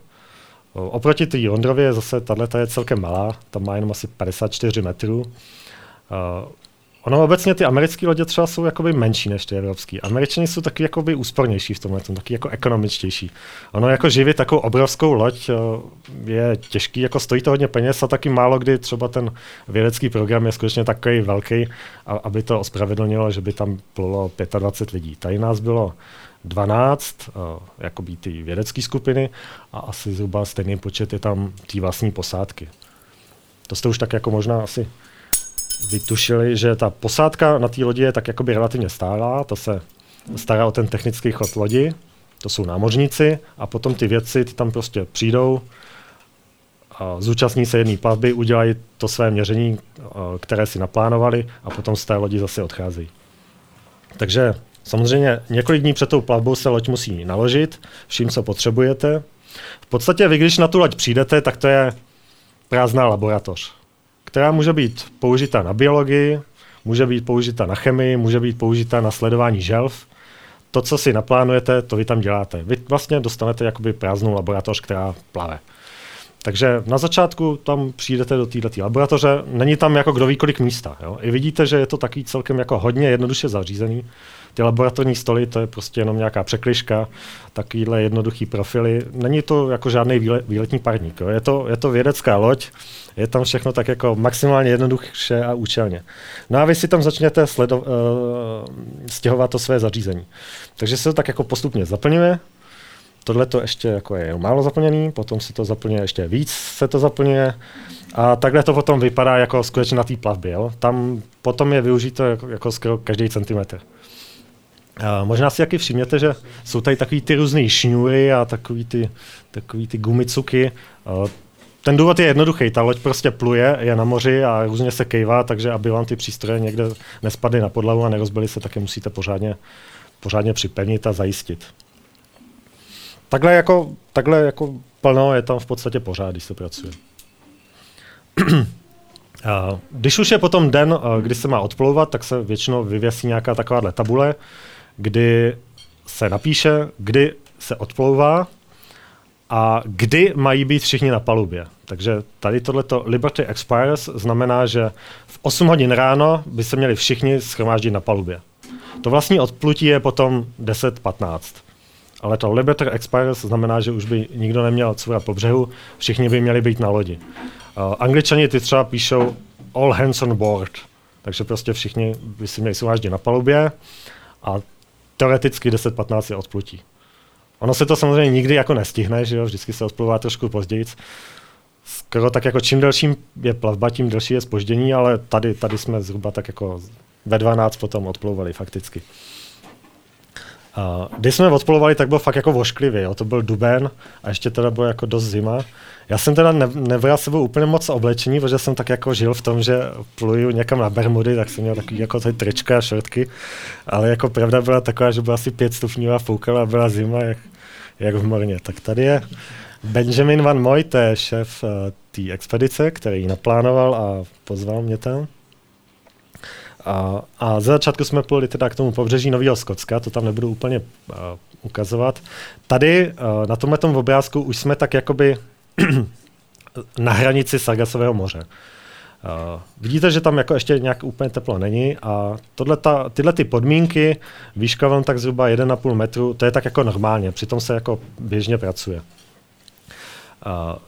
oproti té Ondrově zase tahle je celkem malá, tam má jenom asi 54 metrů. Uh, Ono obecně ty americké lodě třeba jsou jakoby menší než ty evropské. Američani jsou taky jakoby úspornější v tomhle, taky jako ekonomičtější. Ono jako živit takovou obrovskou loď eh, je těžký, jako stojí to hodně peněz a taky málo kdy třeba ten vědecký program je skutečně takový velký, aby to ospravedlnilo, že by tam plulo 25 lidí. Tady nás bylo 12, eh, jakoby ty vědecké skupiny a asi zhruba stejný počet je tam té vlastní posádky. To jste už tak jako možná asi vytušili, že ta posádka na té lodi je tak jakoby relativně stálá, to se stará o ten technický chod lodi, to jsou námořníci a potom ty věci ty tam prostě přijdou, zúčastní se jedné plavby, udělají to své měření, které si naplánovali a potom z té lodi zase odcházejí. Takže samozřejmě několik dní před tou plavbou se loď musí naložit, vším, co potřebujete. V podstatě vy, když na tu loď přijdete, tak to je prázdná laboratoř která může být použita na biologii, může být použita na chemii, může být použita na sledování želv. To, co si naplánujete, to vy tam děláte. Vy vlastně dostanete jakoby prázdnou laboratoř, která plave. Takže na začátku tam přijdete do této laboratoře, není tam jako kdo ví kolik místa. Jo? I vidíte, že je to taky celkem jako hodně jednoduše zařízený. Ty laboratorní stoly, to je prostě jenom nějaká překliška, takovýhle jednoduchý profily. Není to jako žádný výletní parník. Jo? Je, to, je to vědecká loď, je tam všechno tak jako maximálně jednoduše a účelně. No a vy si tam začnete sledo, uh, stěhovat to své zařízení. Takže se to tak jako postupně zaplňuje. Tohle to ještě jako je málo zaplněný, potom se to zaplňuje ještě víc, se to zaplňuje. A takhle to potom vypadá jako skutečně na té plavbě. Jo? Tam potom je využito jako, jako skoro každý centimetr. Možná si taky všimněte, že jsou tady takový ty různé šňůry a takový ty, takový ty gumicuky. Ten důvod je jednoduchý, ta loď prostě pluje, je na moři a různě se kejvá, takže aby vám ty přístroje někde nespadly na podlahu a nerozbily se, taky musíte pořádně, pořádně připevnit a zajistit. Takhle jako, takhle jako plno je tam v podstatě pořád, když se pracuje. [CLEARS THROAT] Když už je potom den, kdy se má odplouvat, tak se většinou vyvěsí nějaká takováhle tabule, kdy se napíše, kdy se odplouvá a kdy mají být všichni na palubě. Takže tady tohleto Liberty Expires znamená, že v 8 hodin ráno by se měli všichni schromáždit na palubě. To vlastní odplutí je potom 10-15. Ale to Liberty Expires znamená, že už by nikdo neměl cvrat po břehu, všichni by měli být na lodi. Uh, Angličani ty třeba píšou all hands on board, takže prostě všichni by si měli schromáždit na palubě a teoreticky 10-15 je odplutí. Ono se to samozřejmě nikdy jako nestihne, že jo, vždycky se odplouvá trošku později. Skoro tak jako čím delší je plavba, tím delší je spoždění, ale tady, tady jsme zhruba tak jako ve 12 potom odplouvali fakticky. A když jsme odplouvali, tak byl fakt jako vošklivý, jo. to byl duben a ještě teda bylo jako dost zima. Já jsem teda ne, nebral sebou úplně moc oblečení, protože jsem tak jako žil v tom, že pluju někam na Bermudy, tak jsem měl takový jako tady trička a šortky, ale jako pravda byla taková, že byla asi pět stupňů a foukala a byla zima, jak, jak v morně. Tak tady je Benjamin Van Moy, to je šéf uh, té expedice, který ji naplánoval a pozval mě tam. A, a za začátku jsme pluli teda k tomu pobřeží Nového Skotska, to tam nebudu úplně uh, ukazovat. Tady uh, na tomhle obrázku už jsme tak jakoby [CLEARS THROAT] na hranici Sargasového moře. Uh, vidíte, že tam jako ještě nějak úplně teplo není a tohleta, tyhle ty podmínky, výška vám tak zhruba 1,5 metru, to je tak jako normálně, přitom se jako běžně pracuje. Uh,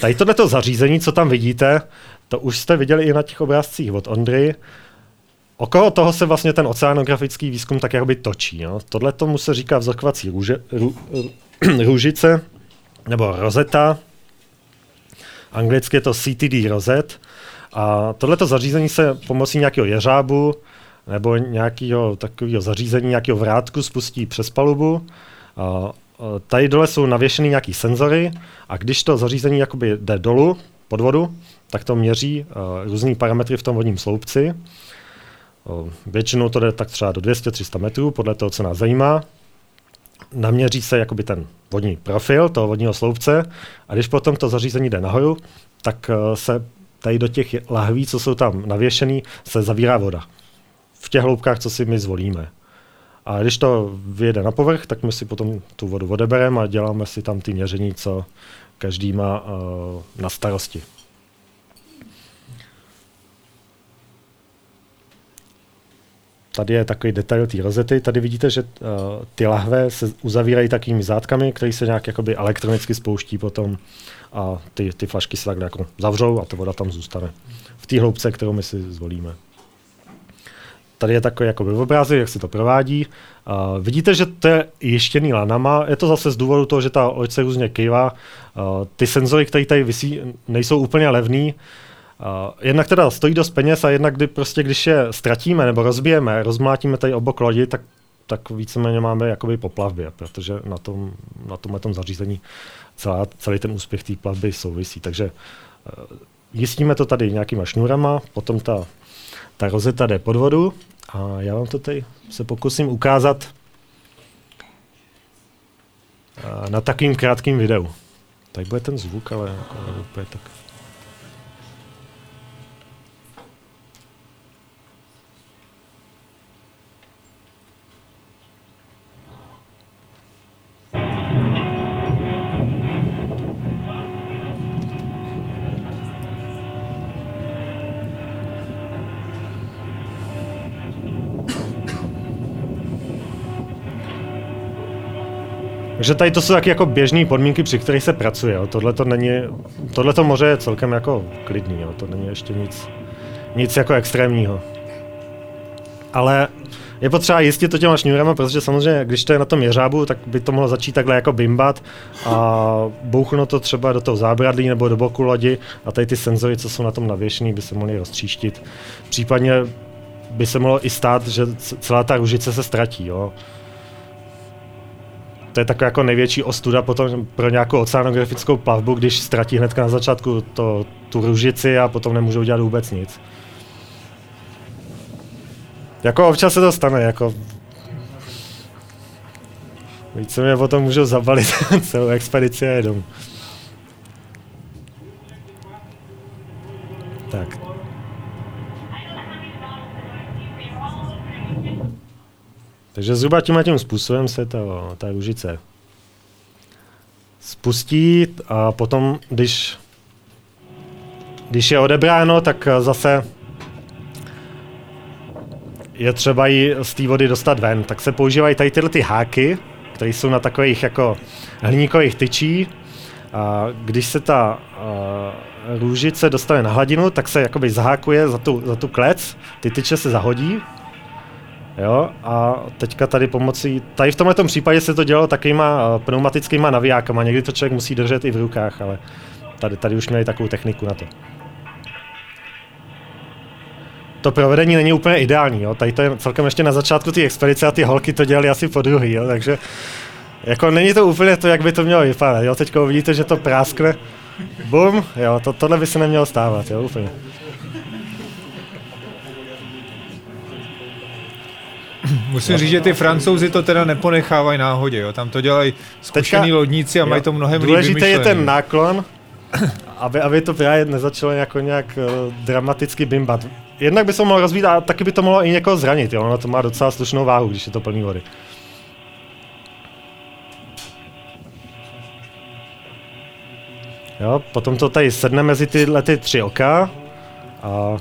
tady tohleto zařízení, co tam vidíte, to už jste viděli i na těch obrázcích od Ondry. Okolo toho se vlastně ten oceanografický výzkum tak jakoby točí. No. Tohle tomu se říká vzorkovací růže, rů, [CLEARS THROAT] růžice nebo rozeta. Anglicky je to CTD rozet. A tohleto zařízení se pomocí nějakého jeřábu nebo nějakého takového zařízení, nějakého vrátku spustí přes palubu. A tady dole jsou navěšeny nějaký senzory a když to zařízení jakoby jde dolů, podvodu, tak to měří uh, různý parametry v tom vodním sloupci. Uh, většinou to jde tak třeba do 200-300 metrů, podle toho, co nás zajímá. Naměří se jakoby ten vodní profil toho vodního sloupce a když potom to zařízení jde nahoru, tak uh, se tady do těch lahví, co jsou tam navěšený, se zavírá voda. V těch hloubkách, co si my zvolíme. A když to vyjede na povrch, tak my si potom tu vodu odebereme a děláme si tam ty měření, co každý má uh, na starosti. Tady je takový detail té rozety. Tady vidíte, že uh, ty lahve se uzavírají takými zátkami, které se nějak jakoby elektronicky spouští potom a ty, ty flašky se takhle jako zavřou a ta voda tam zůstane. V té hloubce, kterou my si zvolíme. Tady je takový jako obrázek, jak se to provádí. Uh, vidíte, že to je jištěný lanama. Je to zase z důvodu toho, že ta loď se různě kývá. Uh, ty senzory, které tady visí, nejsou úplně levný. Uh, jednak teda stojí dost peněz a jednak kdy prostě, když je ztratíme nebo rozbijeme, rozmlátíme tady obok lodi, tak, tak víceméně máme jakoby po plavbě, protože na tom, na tomhle tom zařízení celá, celý ten úspěch té plavby souvisí. Takže uh, jistíme to tady nějakýma šňůrama, potom ta ta rozeta jde pod vodu a já vám to tady se pokusím ukázat na takým krátkým videu. Tady bude ten zvuk, ale jako úplně tak. Takže tady to jsou taky jako běžné podmínky, při kterých se pracuje. Tohle to není, tohle to moře je celkem jako klidný, jo. to není ještě nic, nic jako extrémního. Ale je potřeba jistit to těma šňůrama, protože samozřejmě, když to je na tom jeřábu, tak by to mohlo začít takhle jako bimbat a bouchno to třeba do toho zábradlí nebo do boku lodi a tady ty senzory, co jsou na tom navěšený, by se mohly roztříštit. Případně by se mohlo i stát, že celá ta ružice se ztratí. Jo to je taková jako největší ostuda potom pro nějakou oceanografickou plavbu, když ztratí hned na začátku to, tu ružici a potom nemůžou dělat vůbec nic. Jako občas se to stane, jako Více mě potom můžou zabalit [LAUGHS] celou expedici a jedou. Tak. Takže zhruba tímhle tím způsobem se to, ta ružice spustí a potom, když, když je odebráno, tak zase je třeba ji z té vody dostat ven. Tak se používají tady tyhle ty háky, které jsou na takových jako hliníkových tyčí. A když se ta uh, růžice dostane na hladinu, tak se jakoby zahákuje za tu, za tu klec, ty tyče se zahodí Jo, a teďka tady pomocí, tady v tomhle případě se to dělalo takovýma uh, pneumatickýma navijákama, někdy to člověk musí držet i v rukách, ale tady, tady už měli takovou techniku na to. To provedení není úplně ideální, jo. tady to je celkem ještě na začátku té expedice a ty holky to dělali asi po druhý, jo, takže jako není to úplně to, jak by to mělo vypadat, jo, teďka uvidíte, že to práskne, bum, jo, to, tohle by se nemělo stávat, jo, úplně. Musím říct, že ty francouzi to teda neponechávají náhodě, jo. tam to dělají zkušený Teďka, lodníci a mají to mnohem Důležité je ten náklon, aby, aby to právě nezačalo jako nějak uh, dramaticky bimbat. Jednak by se mohlo rozbít a taky by to mohlo i někoho zranit, jo. ono to má docela slušnou váhu, když je to plný vody. Jo, potom to tady sedne mezi tyhle ty tři oka a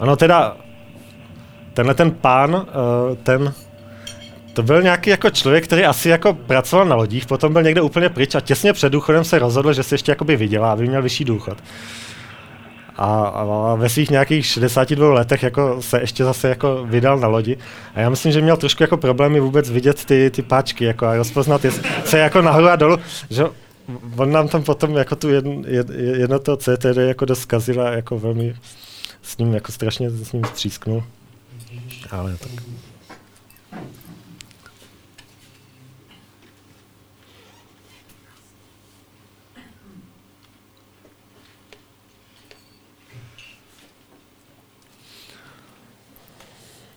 Ano, teda tenhle ten pán, uh, ten to byl nějaký jako člověk, který asi jako pracoval na lodích, potom byl někde úplně pryč a těsně před důchodem se rozhodl, že se ještě jakoby vydělá, aby měl vyšší důchod. A, a ve svých nějakých 62 letech jako se ještě zase jako vydal na lodi. A já myslím, že měl trošku jako problémy vůbec vidět ty, ty páčky jako a rozpoznat, co je jako nahoru a dolů. Že on nám tam potom jako tu jedno, jedno to CTD jako dost zkazila jako velmi s ním jako strašně s ním střísknu. Ale tak.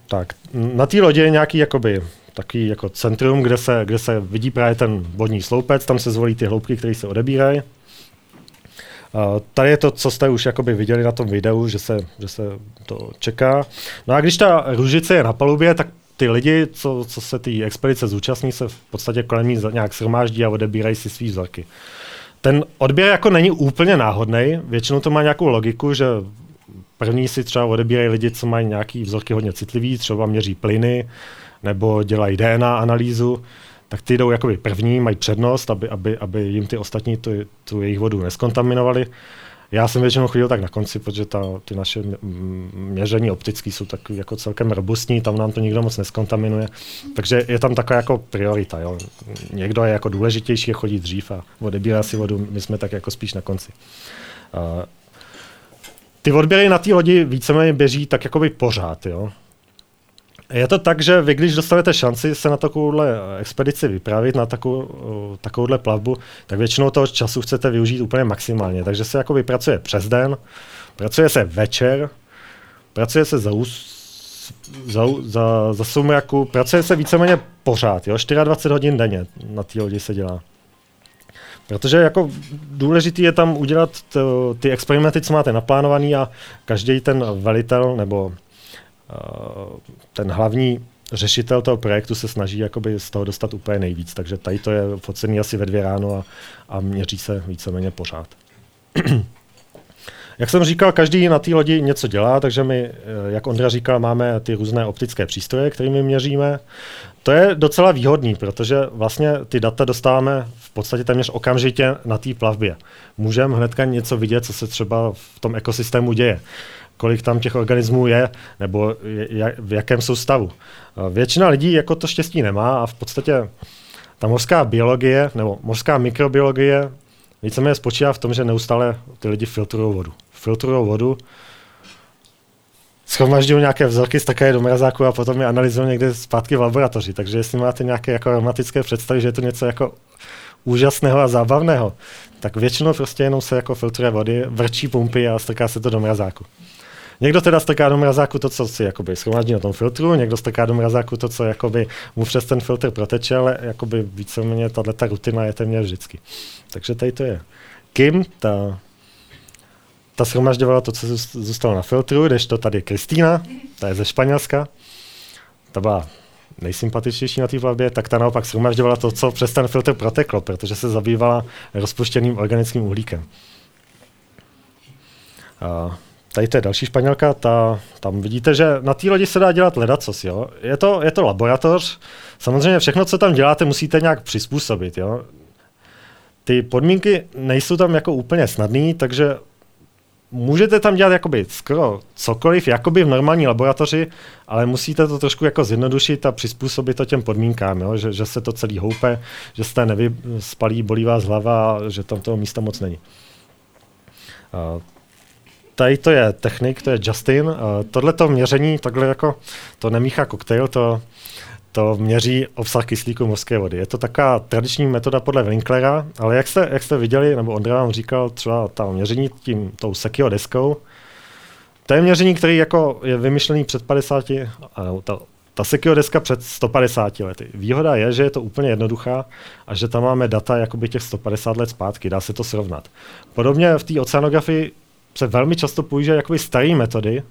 Tak, na té lodě je nějaký jakoby takový jako centrum, kde se, kde se vidí právě ten vodní sloupec, tam se zvolí ty hloubky, které se odebírají. Uh, tady je to, co jste už jakoby viděli na tom videu, že se, že se to čeká. No a když ta růžice je na palubě, tak ty lidi, co, co se té expedice zúčastní, se v podstatě kolem ní nějak shromáždí a odebírají si svý vzorky. Ten odběr jako není úplně náhodný, většinou to má nějakou logiku, že první si třeba odebírají lidi, co mají nějaký vzorky hodně citlivý, třeba měří plyny, nebo dělají DNA analýzu, tak ty jdou jakoby první, mají přednost, aby, aby, aby jim ty ostatní tu, tu jejich vodu neskontaminovali. Já jsem většinou chodil tak na konci, protože ta, ty naše měření optické jsou tak jako celkem robustní, tam nám to nikdo moc neskontaminuje. Takže je tam taková jako priorita. Jo. Někdo je jako důležitější, je chodí dřív a odebírá si vodu, my jsme tak jako spíš na konci. Uh, ty odběry na té lodi víceméně běží tak jakoby pořád. Jo. Je to tak, že vy, když dostanete šanci se na takovouhle expedici vypravit, na takovou, takovouhle plavbu, tak většinou toho času chcete využít úplně maximálně. Takže se jako vypracuje přes den, pracuje se večer, pracuje se za, za, za, za sumraku, pracuje se víceméně pořád, jo? 24 hodin denně na té lodi se dělá. Protože jako důležitý je tam udělat to, ty experimenty, co máte naplánovaný a každý ten velitel nebo ten hlavní řešitel toho projektu se snaží jakoby z toho dostat úplně nejvíc. Takže tady to je focený asi ve dvě ráno a, a měří se víceméně pořád. [CLEARS THROAT] Jak jsem říkal, každý na té lodi něco dělá, takže my, eh, jak Ondra říkal, máme ty různé optické přístroje, kterými měříme. To je docela výhodný, protože vlastně ty data dostáváme v podstatě téměř okamžitě na té plavbě. Můžeme hnedka něco vidět, co se třeba v tom ekosystému děje kolik tam těch organismů je, nebo je, v jakém jsou stavu. Většina lidí jako to štěstí nemá a v podstatě ta mořská biologie nebo mořská mikrobiologie víceméně spočívá v tom, že neustále ty lidi filtrují vodu. Filtrují vodu, schromažďují nějaké vzorky, stakají do mrazáku a potom je analyzují někde zpátky v laboratoři. Takže jestli máte nějaké jako aromatické představy, že je to něco jako úžasného a zábavného, tak většinou prostě jenom se jako filtruje vody, vrčí pumpy a strká se to do mrazáku. Někdo teda strká do mrazáku to, co si jakoby schromáždí na tom filtru, někdo strká do mrazáku to, co jakoby mu přes ten filtr proteče, ale jakoby víceméně tato rutina je téměř vždycky. Takže tady to je. Kim, ta, ta schromažďovala to, co zůstalo na filtru, když to tady Kristýna, ta je ze Španělska, ta byla nejsympatičtější na té plavbě, tak ta naopak shromažďovala to, co přes ten filtr proteklo, protože se zabývala rozpuštěným organickým uhlíkem. A Tady to je další Španělka, ta, tam vidíte, že na té lodi se dá dělat ledacos, jo. Je to, je to laboratoř, samozřejmě všechno, co tam děláte, musíte nějak přizpůsobit, jo. Ty podmínky nejsou tam jako úplně snadné, takže můžete tam dělat jakoby skoro cokoliv, jakoby v normální laboratoři, ale musíte to trošku jako zjednodušit a přizpůsobit to těm podmínkám, jo? Že, že se to celý houpe, že se nevyspalí, bolí vás hlava že tam toho místa moc není. Tady to je technik, to je Justin. Uh, Tohle to měření, takhle jako, to nemíchá koktejl, to, to měří obsah kyslíku mořské vody. Je to taková tradiční metoda podle Winklera, ale jak jste, jak jste viděli, nebo Ondra vám říkal, třeba ta měření tím, tou Sekio deskou, to je měření, který jako je vymyšlený před 50, ano, ta, ta Sekio deska před 150 lety. Výhoda je, že je to úplně jednoduchá a že tam máme data jakoby těch 150 let zpátky, dá se to srovnat. Podobně v té oceanografii se velmi často používají jakoby staré metody,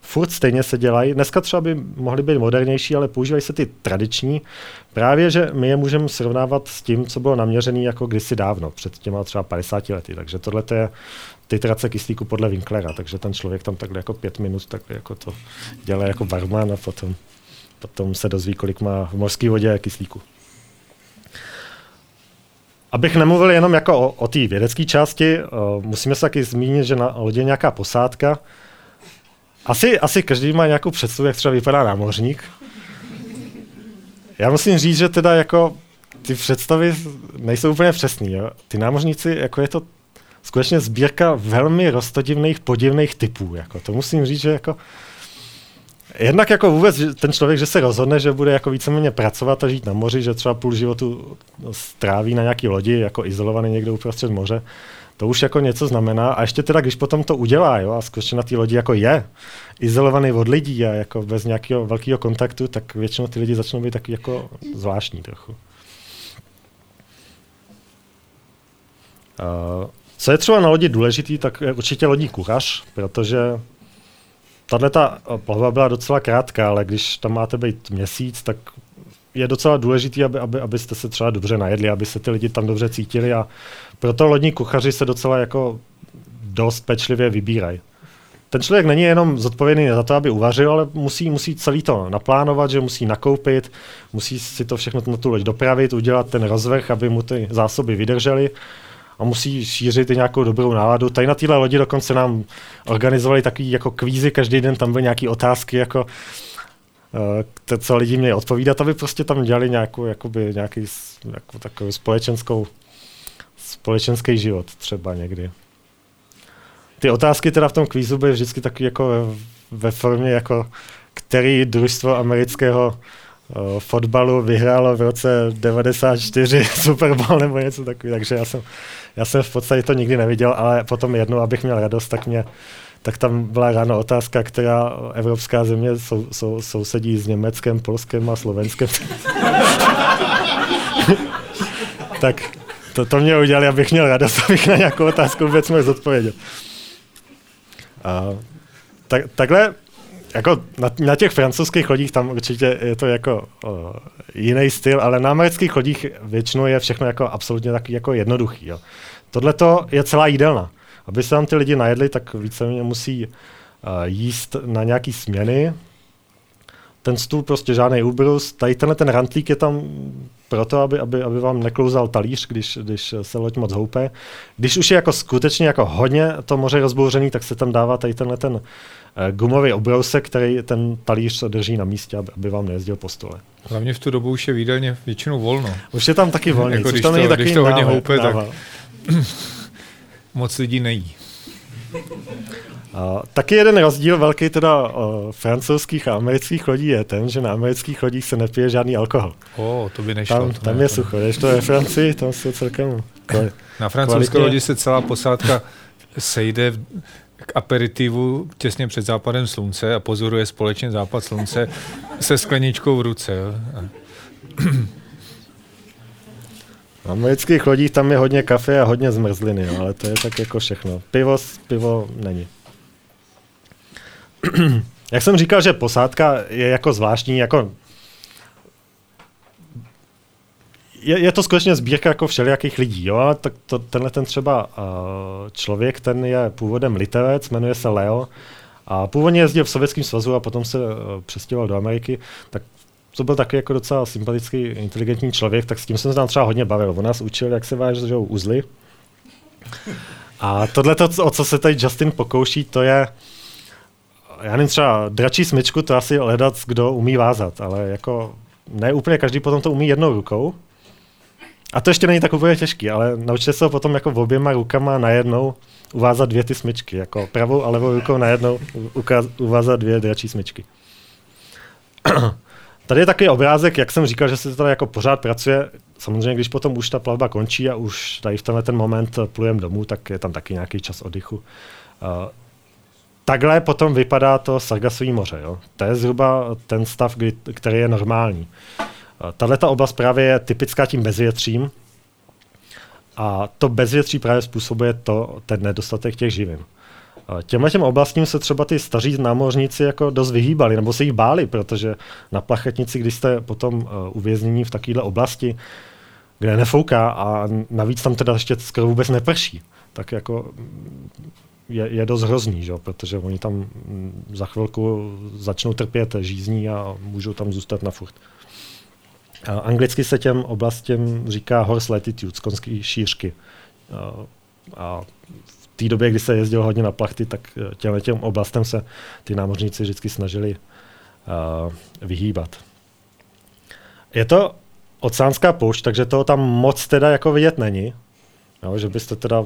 furt stejně se dělají. Dneska třeba by mohly být modernější, ale používají se ty tradiční. Právě, že my je můžeme srovnávat s tím, co bylo naměřené jako kdysi dávno, před těma třeba 50 lety. Takže tohle je titrace kyslíku podle Winklera, takže ten člověk tam takhle jako pět minut takhle jako to dělá jako barman a potom, potom se dozví, kolik má v mořské vodě kyslíku. Abych nemluvil jenom jako o, o té vědecké části, uh, musíme se taky zmínit, že na lodě je nějaká posádka. Asi, asi každý má nějakou představu, jak třeba vypadá námořník. Já musím říct, že teda jako ty představy nejsou úplně přesné. Ty námořníci, jako je to skutečně sbírka velmi roztodivných, podivných typů. Jako. To musím říct, že jako Jednak jako vůbec ten člověk, že se rozhodne, že bude jako víceméně pracovat a žít na moři, že třeba půl životu stráví na nějaký lodi, jako izolovaný někde uprostřed moře, to už jako něco znamená. A ještě teda, když potom to udělá, jo, a skutečně na té lodi jako je, izolovaný od lidí a jako bez nějakého velkého kontaktu, tak většinou ty lidi začnou být taky jako zvláštní trochu. Uh, co je třeba na lodi důležitý, tak je určitě lodní kuchař, protože tahle ta plavba byla docela krátká, ale když tam máte být měsíc, tak je docela důležitý, aby, aby, abyste se třeba dobře najedli, aby se ty lidi tam dobře cítili a proto lodní kuchaři se docela jako dost pečlivě vybírají. Ten člověk není jenom zodpovědný za to, aby uvařil, ale musí, musí celý to naplánovat, že musí nakoupit, musí si to všechno na tu loď dopravit, udělat ten rozvrh, aby mu ty zásoby vydržely a musí šířit i nějakou dobrou náladu. Tady na téhle lodi dokonce nám organizovali takový jako kvízy, každý den tam byly nějaké otázky, jako uh, co lidi měli odpovídat, aby prostě tam dělali nějakou, jakoby, nějaký jako takovou společenskou, společenský život třeba někdy. Ty otázky teda v tom kvízu byly vždycky taky jako ve formě jako který družstvo amerického fotbalu vyhrálo v roce 94 [LAUGHS] Super Bowl nebo něco takového, takže já jsem já jsem v podstatě to nikdy neviděl, ale potom jednou, abych měl radost, tak mě tak tam byla ráno otázka, která evropská země sou, sou, sousedí s Německem, Polskem a Slovenskem. [LAUGHS] tak to, to mě udělali, abych měl radost, [LAUGHS] abych na nějakou otázku vůbec mohl zodpovědět. A, tak, takhle jako na, na těch francouzských lodích tam určitě je to jako o, jiný styl, ale na amerických lodích většinou je všechno jako absolutně tak jako jednoduchý. Jo. Tohle je celá jídelna. Aby se tam ty lidi najedli, tak víceméně musí uh, jíst na nějaký směny. Ten stůl prostě žádný úbrus. Tady tenhle ten rantlík je tam proto, aby, aby, aby vám neklouzal talíř, když, když se loď moc houpe. Když už je jako skutečně jako hodně to moře rozbouřený, tak se tam dává tady tenhle ten uh, gumový obrousek, který ten talíř drží na místě, aby, vám nejezdil po stole. Hlavně v tu dobu už je výdelně většinou volno. Už je tam taky [LAUGHS] volný, jako což když tam není to, když to hodně náva, houpe, náva. tak [LAUGHS] moc lidí nejí. A taky jeden rozdíl velký teda o, francouzských a amerických lodí je ten, že na amerických lodích se nepije žádný alkohol. O, to by nešlo. Tam, to tam ne, je to sucho, když to je Francii, tam se celkem... Na francouzské lodi se celá posádka sejde v, k aperitivu těsně před západem slunce a pozoruje společně západ slunce se skleničkou v ruce. Jo. Na amerických lodích tam je hodně kafe a hodně zmrzliny, ale to je tak jako všechno. Pivo, pivo není. [CLEARS THROAT] Jak jsem říkal, že posádka je jako zvláštní, jako je, je to skutečně sbírka jako všelijakých lidí, jo, tak to, tenhle ten třeba uh, člověk, ten je původem litevec, jmenuje se Leo, a původně jezdil v Sovětském svazu a potom se uh, přestěhoval do Ameriky, tak to byl taky jako docela sympatický, inteligentní člověk, tak s tím jsem se tam třeba hodně bavil. On nás učil, jak se vážou uzly. A tohle, o co se tady Justin pokouší, to je, já nevím, třeba dračí smyčku, to asi hledat, kdo umí vázat, ale jako ne úplně každý potom to umí jednou rukou. A to ještě není tak úplně těžký, ale naučte se ho potom jako v oběma rukama najednou uvázat dvě ty smyčky, jako pravou a levou rukou najednou uvázat dvě dračí smyčky. [CLEARS THROAT] Tady je takový obrázek, jak jsem říkal, že se to jako pořád pracuje. Samozřejmě, když potom už ta plavba končí a už tady v tenhle ten moment plujeme domů, tak je tam taky nějaký čas oddychu. Takhle potom vypadá to Sargasové moře. Jo? To je zhruba ten stav, kdy, který je normální. Uh, tahle ta oblast právě je typická tím bezvětřím a to bezvětří právě způsobuje to, ten nedostatek těch živin. Těmhle těm oblastím se třeba ty staří námořníci jako dost vyhýbali, nebo se jich báli, protože na plachetnici, když jste potom uh, uvěznění v takovéhle oblasti, kde nefouká a navíc tam teda ještě skoro vůbec neprší, tak jako je, je dost hrozný, že? protože oni tam mm, za chvilku začnou trpět žízní a můžou tam zůstat na furt. A anglicky se těm oblastem říká horse latitude, konský šířky. A, a té době, kdy se jezdilo hodně na plachty, tak eh, těmhle těm oblastem se ty námořníci vždycky snažili uh, vyhýbat. Je to oceánská poušť, takže toho tam moc teda jako vidět není. Jo, že byste teda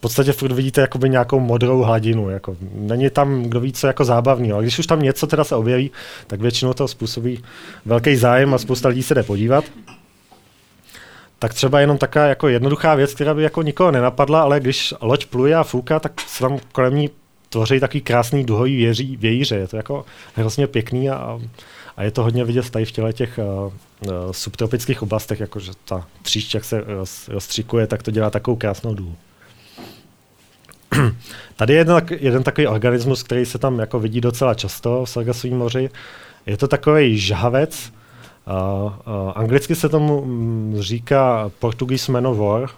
v podstatě furt vidíte jakoby nějakou modrou hladinu. Jako, není tam kdo ví, co jako zábavný. A když už tam něco teda se objeví, tak většinou to způsobí velký zájem a spousta lidí se jde podívat. tak třeba jenom taková jako jednoduchá věc, která by jako nikoho nenapadla, ale když loď pluje a fouká, tak se tam kolem ní tvoří takový krásný duhový věří, vějíře. Je to jako hrozně pěkný a, a je to hodně vidět tady v těle těch uh, subtropických oblastech, jakože ta tříšť, jak se roz, rozstříkuje, tak to dělá takovou krásnou důhu. [CLEARS THROAT] Tady je jeden, jeden takový organismus, který se tam jako vidí docela často v Sargasovém moři. Je to takový žhavec. Uh, uh, anglicky se tomu um, říká Portuguese man of war.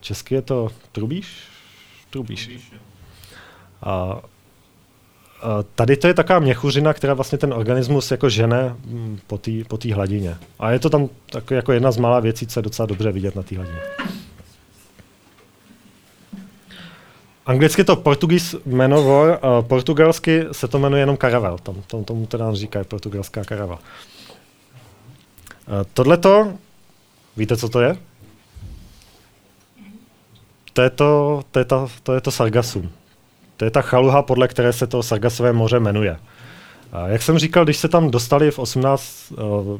Česky je to trubíš? Trubíš. A, tady to je taková měchuřina, která vlastně ten organismus jako žene mm, po té po hladině. A je to tam tak jako jedna z malá věcí, co je docela dobře vidět na té hladině. Anglicky to Portugis jmenovor, uh, portugalsky se to jmenuje jenom karavel. Tam, tom, tomu teda říkají portugalská karavel. Uh, tohleto, víte, co to je? To je to, to, je to, to, je to sargasum. To je ta chaluha, podle které se to Sargasové moře jmenuje. A jak jsem říkal, když se tam dostali v 18, uh,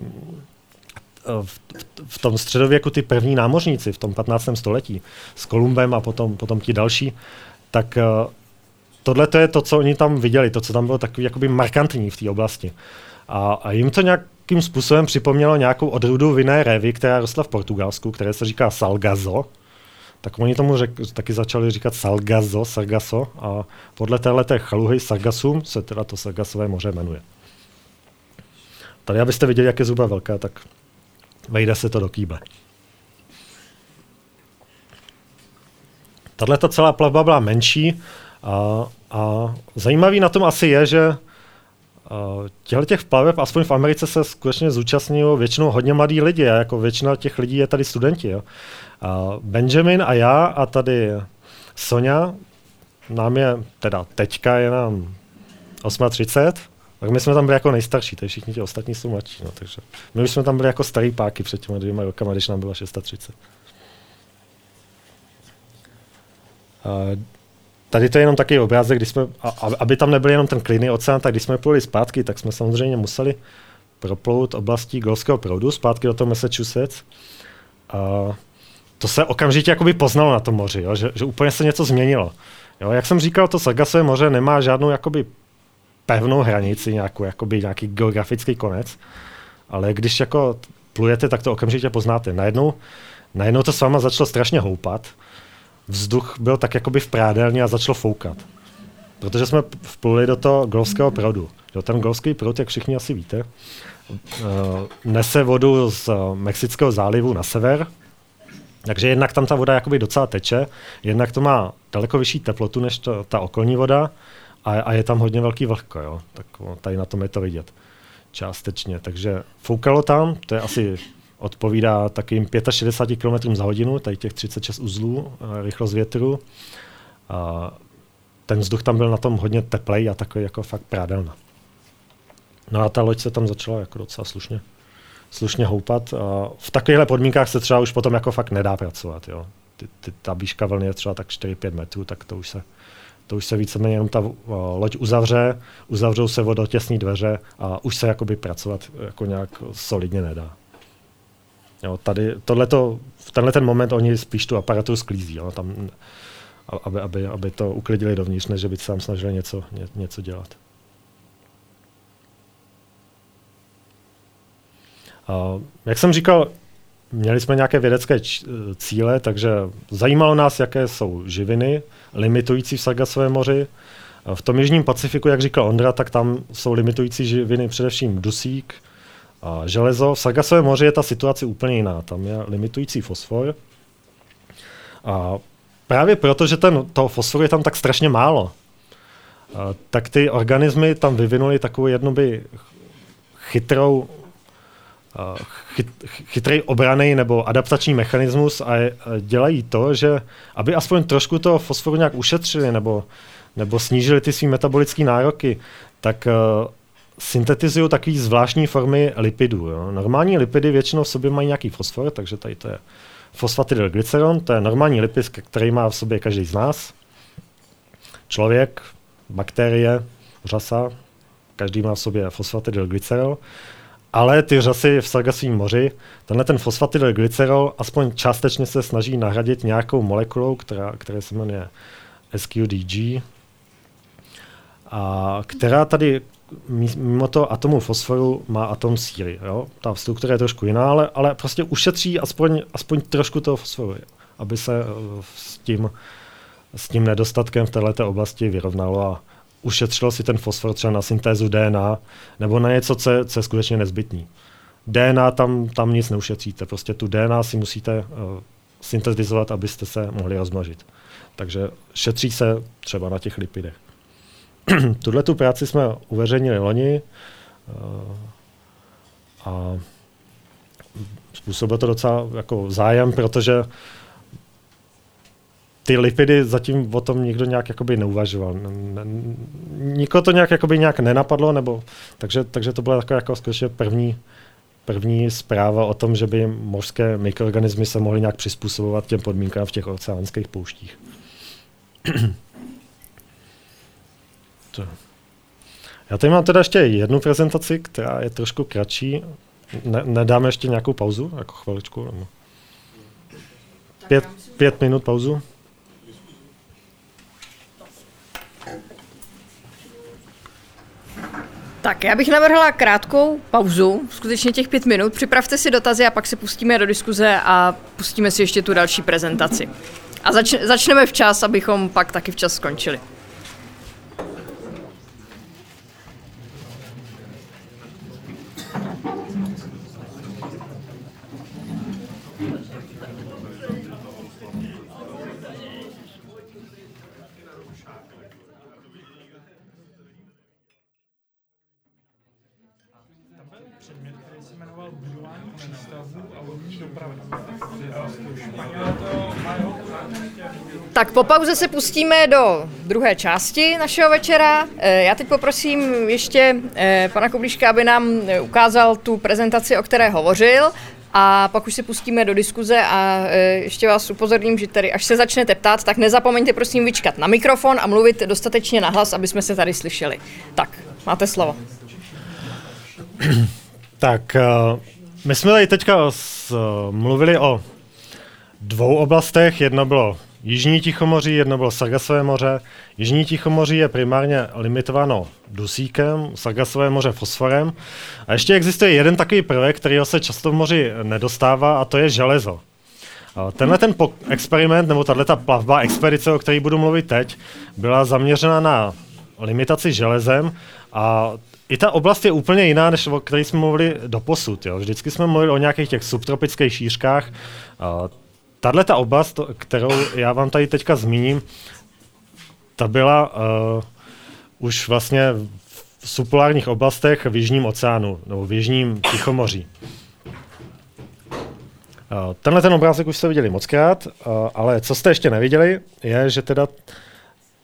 v, v tom středověku ty první námořníci v tom 15. století s Kolumbem a potom, potom ti další, tak uh, tohle to je to, co oni tam viděli, to, co tam bylo takový jakoby markantní v té oblasti. A, a jim to nějakým způsobem připomnělo nějakou odrůdu vinné révy, která rostla v Portugalsku, které se říká salgazo. Tak oni tomu řek, taky začali říkat salgazo, sargaso a podle téhle chaluhy sargasum se teda to sargasové moře jmenuje. Tady abyste viděli, jak je zuba velká, tak vejde se to do kýble. Tahle ta celá plavba byla menší a, a zajímavý na tom asi je, že těchto těch plaveb, aspoň v Americe, se skutečně zúčastnilo většinou hodně mladí lidi a jako většina těch lidí je tady studenti. Jo. A Benjamin a já a tady Sonja, nám je, teda teďka je nám 38, tak my jsme tam byli jako nejstarší, tady všichni ti ostatní jsou mladší, no, takže my už jsme tam byli jako starý páky před těmi dvěma rokama, když nám bylo 630. Tady to je jenom takový obrázek, když jsme, aby tam nebyl jenom ten klidný oceán, tak když jsme pluli zpátky, tak jsme samozřejmě museli proplout oblastí Golského proudu zpátky do toho Massachusetts. A to se okamžitě jakoby poznalo na tom moři, jo, že, že úplně se něco změnilo. Jo, jak jsem říkal, to Sargasové moře nemá žádnou jakoby pevnou hranici, nějakou, jakoby nějaký geografický konec, ale když jako plujete, tak to okamžitě poznáte. Najednou, najednou to s váma začalo strašně houpat vzduch byl tak jakoby v prádelně a začalo foukat. Protože jsme vpluli do toho golfského proudu. Jo, ten golfský proud, jak všichni asi víte, uh, nese vodu z Mexického zálivu na sever, takže jednak tam ta voda jakoby docela teče, jednak to má daleko vyšší teplotu než to, ta okolní voda a, a je tam hodně velký vlhko, jo. Tak tady na tom je to vidět částečně. Takže foukalo tam, to je asi odpovídá takým 65 km za hodinu, tady těch 36 uzlů, eh, rychlost větru. A ten vzduch tam byl na tom hodně teplej a takový jako fakt prádelna. No a ta loď se tam začala jako docela slušně, slušně houpat. A v takovýchhle podmínkách se třeba už potom jako fakt nedá pracovat. Jo. Ty, ty, ta výška vlny je třeba tak 4-5 metrů, tak to už se, to už se víceméně jenom ta uh, loď uzavře, uzavřou se vodotěsní dveře a už se jakoby pracovat jako nějak solidně nedá. Jo, tady tohleto, v tenhle ten moment oni spíš tu aparaturu sklízí, jo, tam, aby, aby, aby to uklidili dovnitř, než by se tam snažili něco, ně, něco dělat. A, jak jsem říkal, měli jsme nějaké vědecké cíle, takže zajímalo nás, jaké jsou živiny limitující v Sargasovém moři. V tom jižním Pacifiku, jak říkal Ondra, tak tam jsou limitující živiny především dusík, a železo. V Sargasovém moři je ta situace úplně jiná. Tam je limitující fosfor. A právě proto, že ten, toho fosforu je tam tak strašně málo, a, tak ty organismy tam vyvinuli takovou jednoby chytrou chyt, chytrý obraný nebo adaptační mechanismus a dělají to, že aby aspoň trošku toho fosforu nějak ušetřili nebo, nebo snížili ty své metabolické nároky, tak syntetizují takové zvláštní formy lipidů. Jo. Normální lipidy většinou v sobě mají nějaký fosfor, takže tady to je fosfatidylglyceron, to je normální lipid, který má v sobě každý z nás. Člověk, bakterie, řasa, každý má v sobě fosfatidylglycerol. ale ty řasy v Sargasovém moři, tenhle ten fosfatidylglycerol aspoň částečně se snaží nahradit nějakou molekulou, která, která se jmenuje SQDG, a která tady mimo to atomu fosforu má atom síry. Jo? Ta struktura je trošku jiná, ale, ale prostě ušetří aspoň, aspoň trošku toho fosforu, aby se eh, s tím, s tím nedostatkem v této oblasti vyrovnalo a ušetřilo si ten fosfor třeba na syntézu DNA nebo na něco, co co je skutečně nezbytný. DNA tam, tam nic neušetříte, prostě tu DNA si musíte uh, syntetizovat, abyste se mohli rozmnožit. Takže šetří se třeba na těch lipidech. [CLEARS THROAT] Tuhle tu práci jsme uveřejnili loni uh, a způsobil to docela jako zájem, protože ty lipidy zatím o tom nikdo nějak jakoby neuvažoval. Nikoho to nějak, jakoby nějak nenapadlo, nebo, takže, takže to byla taková jako skutečně první, první zpráva o tom, že by mořské mikroorganismy se mohly nějak přizpůsobovat těm podmínkám v těch oceánských pouštích. [CLEARS THROAT] to. Já tady mám teda ještě jednu prezentaci, která je trošku kratší. Ne, nedáme ještě nějakou pauzu, jako chviličku? Nebo? Pět, pět minut pauzu. Tak, já bych navrhla krátkou pauzu, skutečně těch pět minut. Připravte si dotazy a pak se pustíme do diskuze a pustíme si ještě tu další prezentaci. A zač- začneme včas, abychom pak taky včas skončili. Tak po pauze se pustíme do druhé části našeho večera. Eh, já teď poprosím ještě eh, pana Koblíška, aby nám eh, ukázal tu prezentaci, o které hovořil. A pak už se pustíme do diskuze a ještě vás upozorním, že tady až se začnete ptát, tak nezapomeňte prosím vyčkat na mikrofon a mluvit dostatečně nahlas, aby jsme se tady slyšeli. Tak, máte slovo. Tak, my jsme tady teďka mluvili o dvou oblastech. Jedno bylo Jižní Tichomoří, jedno bylo Sargasové moře. Jižní Tichomoří je primárně limitováno dusíkem, Sargasové moře fosforem. A ještě existuje jeden takový prvek, který se často v moři nedostává, a to je železo. Tenhle ten experiment, nebo tato plavba, expedice, o které budu mluvit teď, byla zaměřena na limitaci železem a i ta oblast je úplně jiná, než o které jsme mluvili do posud. Jo. Vždycky jsme mluvili o nějakých těch subtropických šířkách. Tahle ta oblast, kterou já vám tady teďka zmíním, ta byla uh, už vlastně v subpolárních oblastech v Jižním oceánu, nebo v Jižním Tichomoří. Uh, tenhle ten obrázek už jste viděli mockrát, uh, ale co jste ještě neviděli, je, že teda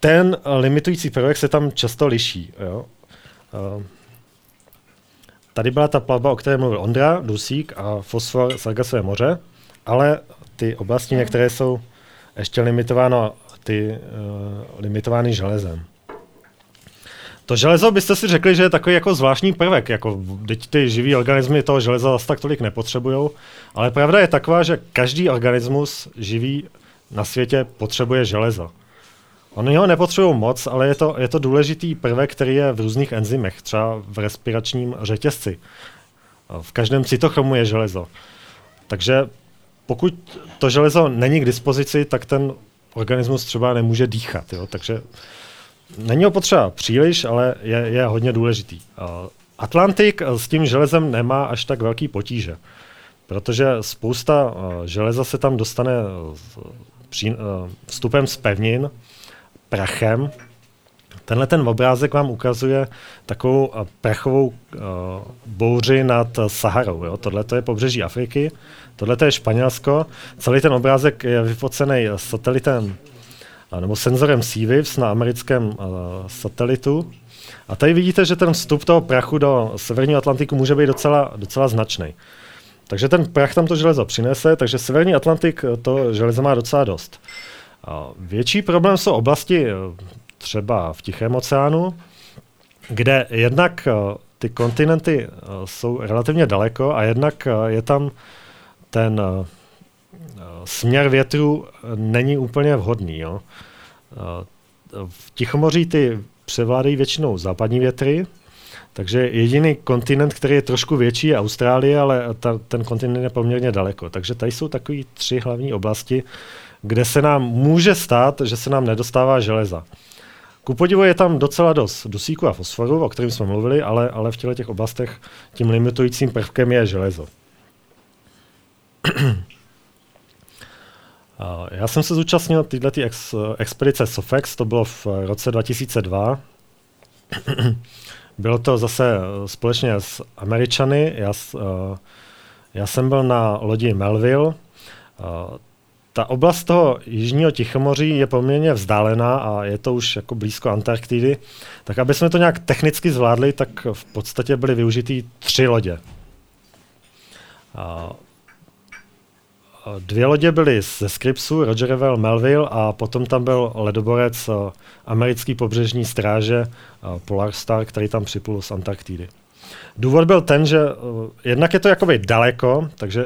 ten limitující prvek se tam často liší. Jo? Uh, tady byla ta plavba, o které mluvil Ondra, dusík a fosfor Sargasové moře, ale ty oblasti některé jsou ještě limitováno, ty, uh, limitovány železem. To železo byste si řekli, že je takový jako zvláštní prvek, jako teď ty živý organismy toho železa zase tak tolik nepotřebují, ale pravda je taková, že každý organismus živý na světě potřebuje železo. Oni ho nepotřebují moc, ale je to, je to důležitý prvek, který je v různých enzymech, třeba v respiračním řetězci. V každém cytochromu je železo. Takže pokud to železo není k dispozici, tak ten organismus třeba nemůže dýchat. Jo? Takže není ho potřeba příliš, ale je, je hodně důležitý. Atlantik s tím železem nemá až tak velký potíže, protože spousta železa se tam dostane vstupem z pevnin, prachem. Tenhle ten obrázek vám ukazuje takovou prachovou bouři nad Saharou. Jo? Tohle je pobřeží Afriky. Tohle je Španělsko. Celý ten obrázek je vyfocený satelitem nebo senzorem Seawaves na americkém uh, satelitu. A tady vidíte, že ten vstup toho prachu do severního Atlantiku může být docela, docela značný. Takže ten prach tam to železo přinese, takže severní Atlantik to železo má docela dost. A větší problém jsou oblasti třeba v Tichém oceánu, kde jednak ty kontinenty jsou relativně daleko a jednak je tam ten směr větru není úplně vhodný. Jo. V Tichomoří ty převládají většinou západní větry, takže jediný kontinent, který je trošku větší, je Austrálie, ale ta, ten kontinent je poměrně daleko. Takže tady jsou takové tři hlavní oblasti, kde se nám může stát, že se nám nedostává železa. Ku podivu je tam docela dost dusíku a fosforu, o kterém jsme mluvili, ale, ale v těchto těch oblastech tím limitujícím prvkem je železo. [CLEARS THROAT] Já jsem se zúčastnil této ex, expedice SOFEX, to bylo v roce 2002. [CLEARS THROAT] Bylo to zase eh, společně s Američany. Já, uh, já jsem byl na lodi Melville. Ta oblast toho jižního Tichomoří je poměrně vzdálená a je to už jako blízko Antarktidy. Tak aby jsme to nějak technicky zvládli, tak v podstatě byly využity tři lodě. Uh, Dvě lodě byly ze Scripsu, Rogerville, Melville a potom tam byl ledoborec americký pobřežní stráže Polar Star, který tam připlul z Antarktidy. Důvod byl ten, že jednak je to jakoby daleko, takže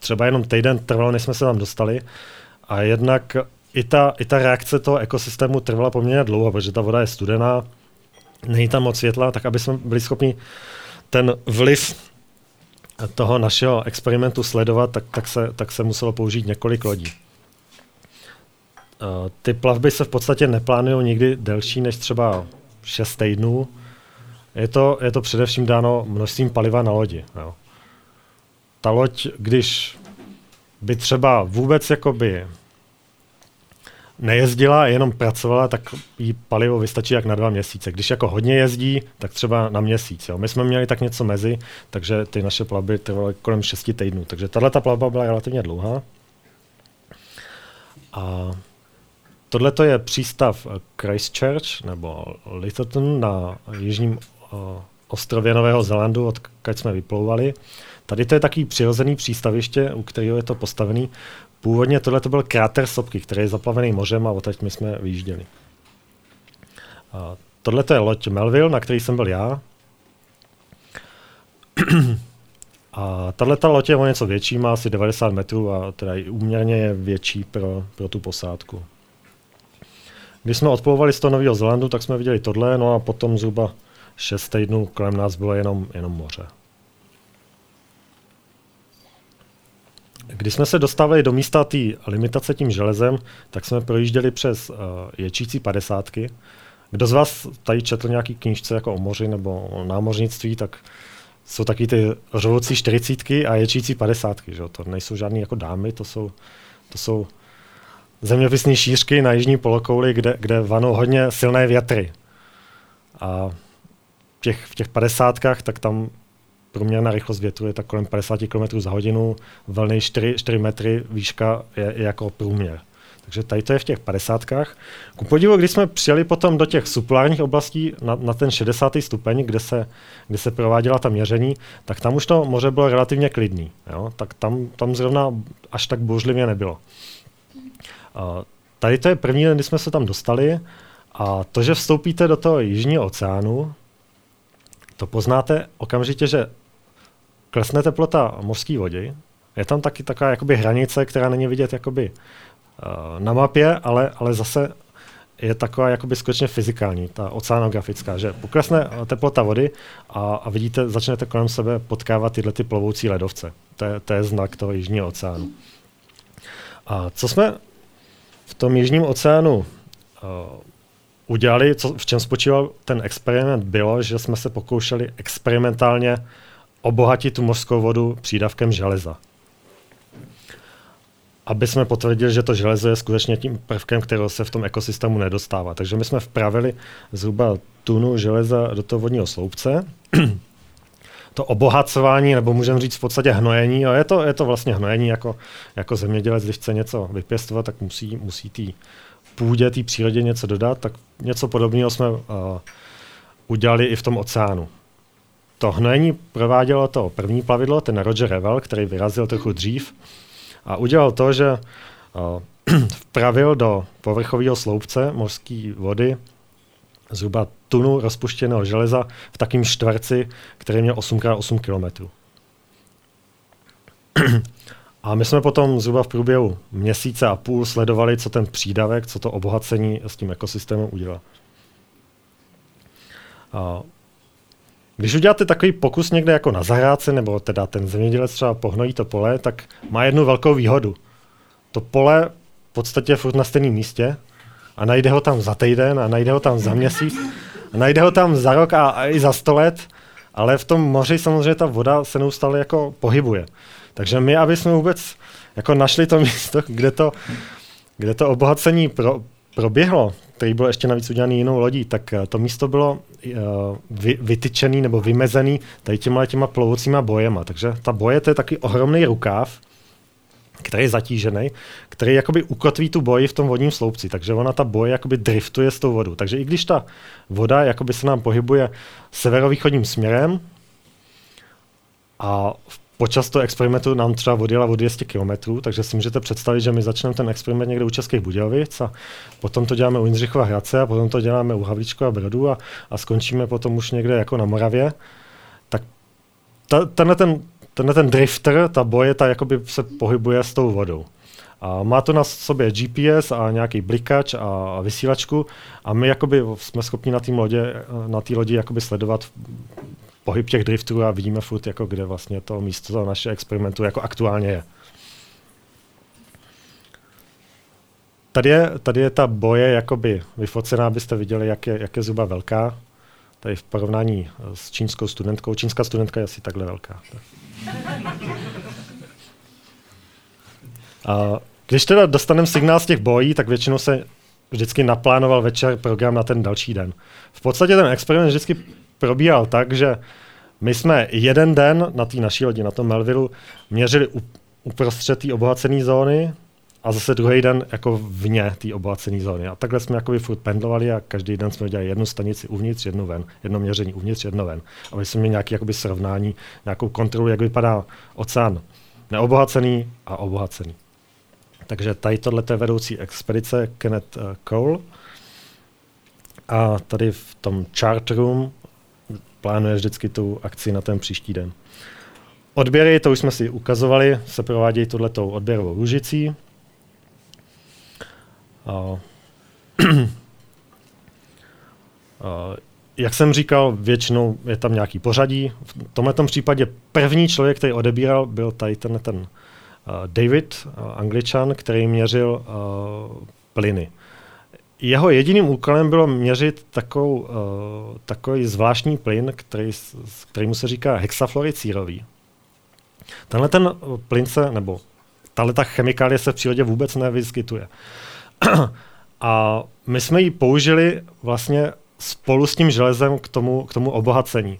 třeba jenom týden trvalo, než jsme se tam dostali, a jednak i ta, i ta reakce toho ekosystému trvala poměrně dlouho, protože ta voda je studená, není tam moc světla, tak aby jsme byli schopni ten vliv toho našeho experimentu sledovat, tak, tak, se, tak se muselo použít několik lodí. Uh, ty plavby se v podstatě neplánují nikdy delší než třeba 6 týdnů. Je to, je to především dáno množstvím paliva na lodi. Jo. Ta loď, když by třeba vůbec jakoby nejezdila, jenom pracovala, tak jí palivo vystačí jak na dva měsíce. Když jako hodně jezdí, tak třeba na měsíc. Jo. My jsme měli tak něco mezi, takže ty naše plavby trvaly kolem 6 týdnů. Takže tahle ta plavba byla relativně dlouhá. A tohle je přístav Christchurch nebo Lyttelton na jižním uh, ostrově Nového Zelandu, odkud jsme vyplouvali. Tady to je takový přirozený přístaviště, u kterého je to postavený. Původně tohle to byl kráter sopky, který je zaplavený mořem a odteď my jsme vyjížděli. tohle je loď Melville, na který jsem byl já. [CLEARS THROAT] A tahle loď je o něco větší, má asi 90 metrů a teda i úměrně je větší pro, pro tu posádku. Když jsme odplouvali z toho Nového Zelandu, tak jsme viděli tohle, no a potom zhruba 6 týdnů kolem nás bylo jenom, jenom moře. Když jsme se dostávali do místa té limitace tím železem, tak jsme projížděli přes uh, ječící padesátky. Kdo z vás tady četl nějaký knížce jako o moři nebo o námořnictví, tak jsou taky ty řovoucí čtyřicítky a ječící padesátky. Že? To nejsou žádné jako dámy, to jsou, to jsou zeměpisné šířky na jižní polokouli, kde, kde vanou hodně silné větry. A těch, v těch padesátkách, tak tam průměrná rychlost větru je tak kolem 50 km za hodinu, vlny 4, 4 metry, výška je, je jako průměr. Takže tady to je v těch 50. Ku podivu, když jsme přijeli potom do těch subpolárních oblastí na, na ten 60. stupeň, kde se, kde se prováděla ta měření, tak tam už to moře bylo relativně klidný. Jo? Tak tam, tam zrovna až tak bouřlivě nebylo. A tady to je první den, kdy jsme se tam dostali a to, že vstoupíte do toho jižního oceánu, to poznáte okamžitě, že klesne teplota mořské vody, je tam taky taková jakoby hranice, která není vidět jakoby uh, na mapě, ale, ale zase je taková jakoby skutečně fyzikální, ta oceanografická, že poklesne eh, teplota vody a, a vidíte, začnete kolem sebe potkávat tyhle ty plovoucí ledovce. To je, to je znak toho jižního oceánu. A co jsme v tom jižním oceánu uh, udělali, co, v čem spočíval ten experiment, bylo, že jsme se pokoušeli experimentálně obohatit tu mořskou vodu přídavkem železa. Aby jsme potvrdili, že to železo je skutečně tím prvkem, kterého se v tom ekosystému nedostává. Takže my jsme vpravili zhruba tunu železa do toho vodního sloupce. [CLEARS THROAT] to obohacování, nebo můžeme říct v podstatě hnojení, a je to, je to vlastně hnojení jako, jako zemědělec, když chce něco vypěstovat, tak musí, musí tý půdě, té přírodě něco dodat, tak něco podobného jsme uh, udělali i v tom oceánu. To hnojení provádělo to první plavidlo, ten Roger Revel, který vyrazil trochu dřív a udělal to, že uh, [CLEARS THROAT] vpravil do povrchového sloupce mořské vody zhruba tunu rozpuštěného železa v takém čtverci, který měl 8x8 km. [CLEARS THROAT] A my jsme potom zhruba v průběhu měsíce a půl sledovali, co ten přídavek, co to obohacení s tím ekosystémem udělá. A když uděláte takový pokus někde jako na zahrádce, nebo teda ten zemědělec třeba pohnojí to pole, tak má jednu velkou výhodu. To pole v podstatě je furt na stejném místě a najde ho tam za týden a najde ho tam za měsíc a najde ho tam za rok a, a i za sto let, ale v tom moři samozřejmě ta voda se neustále jako pohybuje. Takže my, aby jsme vůbec jako našli to [LAUGHS] místo, kde to, kde to obohacení pro, proběhlo, který byl ještě navíc udělaný jinou lodí, tak eh, to místo bylo uh, vy, vytyčený nebo vymezený tady těma těma plovoucíma bojema. Takže ta boje to je taky ohromný rukáv, který je zatížený, který jakoby ukotví tu boji v tom vodním sloupci, takže ona ta boje jakoby driftuje s tou vodou. Takže i když ta voda jakoby se nám pohybuje severovýchodním směrem a v počas toho experimentu nám třeba odjela o 200 km, takže si můžete představit, že my začneme ten experiment někde u Českých Budějovic a potom to děláme u Jindřichova Hradce a potom to děláme u Havlíčkova Brodu a, a skončíme potom už někde jako na Moravě, tak ta, tenhle, ten, tenhle ten drifter, ta boje, ta jakoby se pohybuje s tou vodou. A má to na sobě GPS a nějaký blikač a vysílačku a my jakoby jsme schopni na té lodě, na té lodi jakoby sledovat pohyb těch driftů a vidíme furt, jako kde vlastně to místo naše experimentu jako aktuálně je. Tady je, tady je ta boje jakoby vyfocená, abyste viděli, jak je, jak je zhruba velká. Tady v porovnání s čínskou studentkou. Čínská studentka je asi takhle velká. A když teda dostaneme signál z těch bojí, tak většinou se vždycky naplánoval večer program na ten další den. V podstatě ten experiment vždycky probíhal tak, že my jsme jeden den na té naší lodi, na tom Melvillu, měřili uprostřed té obohacené zóny a zase druhý den jako vně té obohacené zóny. A takhle jsme jakoby furt pendlovali a každý den jsme dělali jednu stanici uvnitř, jednu ven, jedno měření uvnitř, jedno ven. Aby jsme měli nějaké jakoby srovnání, nějakou kontrolu, jak vypadá oceán neobohacený a obohacený. Takže tady tohle je vedoucí expedice Kenneth uh, Cole. A tady v tom chart room plánuje vždycky tu akci na ten příští den. Odběry, to už jsme si ukazovali, se provádějí tohletou odběrovou [CLEARS THROAT] a, jak jsem říkal, většinou je tam nějaký pořadí. V tomto případě první člověk, který odebíral, byl tady ten, ten David, angličan, který měřil plyny jeho jediným úkolem bylo měřit takovou, uh, takový zvláštní plyn, který, kterýmu se říká hexafluoricírový. Tenhle ten plyn se, nebo tahle ta chemikálie se v přírodě vůbec nevyskytuje. [CLEARS THROAT] A my jsme ji použili vlastně spolu s tím železem k tomu, k tomu obohacení.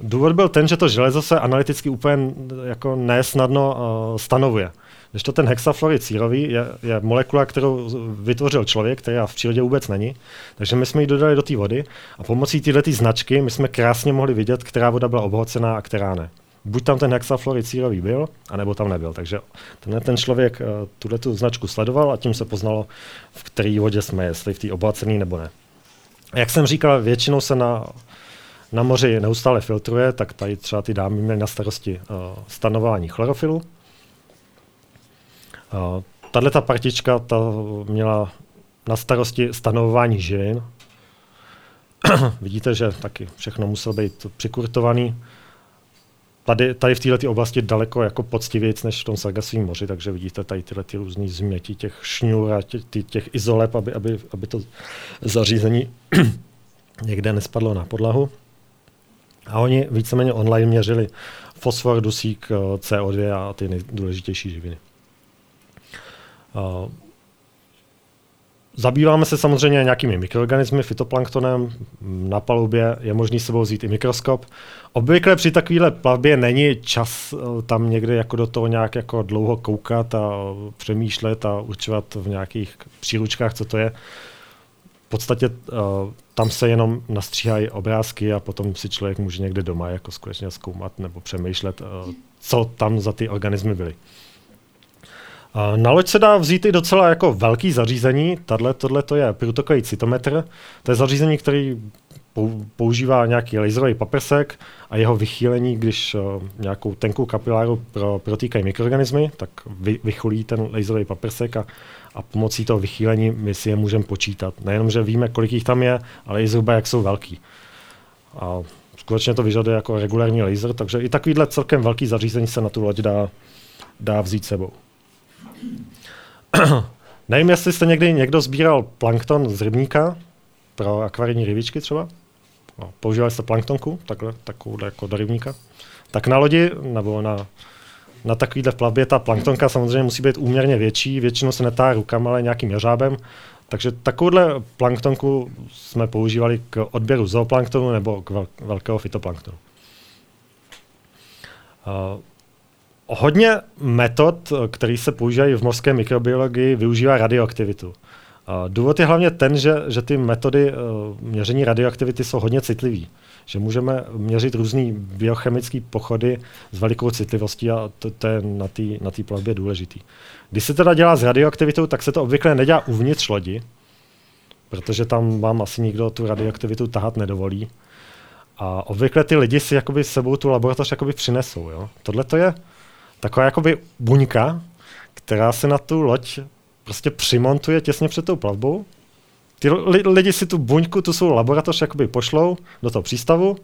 Důvod byl ten, že to železo se analyticky úplně jako nesnadno uh, stanovuje. Když to ten hexafluorid sírový je, je molekula, kterou vytvořil člověk, která v přírodě vůbec není. Takže my jsme ji dodali do té vody a pomocí této značky my jsme krásně mohli vidět, která voda byla obohacená a která ne. Buď tam ten hexafluorid sírový byl, anebo tam nebyl. Takže ten, ten člověk uh, tuhle tu značku sledoval a tím se poznalo, v které vodě jsme, jestli v té obohacené nebo ne. Jak jsem říkal, většinou se na, na moři neustále filtruje, tak tady třeba ty dámy měly na starosti uh, stanování chlorofilu, Tahle ta partička ta měla na starosti stanovování živin. [CLEARS THROAT] Vidíte, že taky všechno muselo být přikurtovaný. Tady, tady v této oblasti daleko jako poctivějíc než v tom Sargasovém moři, takže vidíte tady tyhle ty různé změti těch šňůr a těch, těch izolep, aby, aby, aby to zařízení [CLEARS THROAT] někde nespadlo na podlahu. A oni víceméně online měřili fosfor, dusík, CO2 a ty nejdůležitější živiny. Zabýváme se samozřejmě nějakými mikroorganismy, fitoplanktonem. Na palubě je možný sebou vzít i mikroskop. Obvykle při takovéhle plavbě není čas eh, tam někde jako do toho nějak jako dlouho koukat a přemýšlet a určovat v nějakých příručkách, co to je. V podstatě tam se jenom nastříhají obrázky a potom si člověk může někde doma jako skutečně zkoumat nebo přemýšlet, co tam za ty organismy byly. Na loď se dá vzít i docela jako velký zařízení. Tadle, tohle to je průtokový cytometr. To je zařízení, který používá nějaký laserový paprsek a jeho vychýlení, když uh, nějakou tenkou kapiláru pro, protýkají mikroorganismy, tak vy, vychulí ten laserový paprsek a, a pomocí toho vychýlení my si je můžeme počítat. Nejenom, že víme, kolik jich tam je, ale i zhruba, jak jsou velký. A skutečně to vyžaduje jako regulární laser, takže i takovýhle celkem velký zařízení se na tu loď dá, dá vzít sebou. [CLEARS THROAT] Nevím, jestli jste někdy někdo sbíral plankton z rybníka pro akvarijní rybičky třeba. No, používali jste planktonku, takhle, takovou jako do rybníka. Tak na lodi nebo na, na takovýhle plavbě ta planktonka samozřejmě musí být úměrně větší, většinou se netá rukama, ale nějakým jeřábem. Takže takovouhle planktonku jsme používali k odběru zooplanktonu nebo k vel- velkého fytoplanktonu. Uh, hodně metod, který se používají v mořské mikrobiologii, využívá radioaktivitu. Důvod je hlavně ten, že, že ty metody uh, měření radioaktivity jsou hodně citlivé. Že můžeme měřit různé biochemické pochody s velikou citlivostí a to, to je na té na plavbě důležitý. Když se teda dělá s radioaktivitou, tak se to obvykle nedělá uvnitř lodi, protože tam vám asi nikdo tu radioaktivitu tahat nedovolí. A obvykle ty lidi si jakoby sebou tu laboratoř jakoby přinesou. Tohle to je taková jakoby buňka, která se na tu loď prostě přimontuje těsně před tou plavbou. Ty lidi si tu buňku, tu svou laboratoř jakoby pošlou do toho přístavu,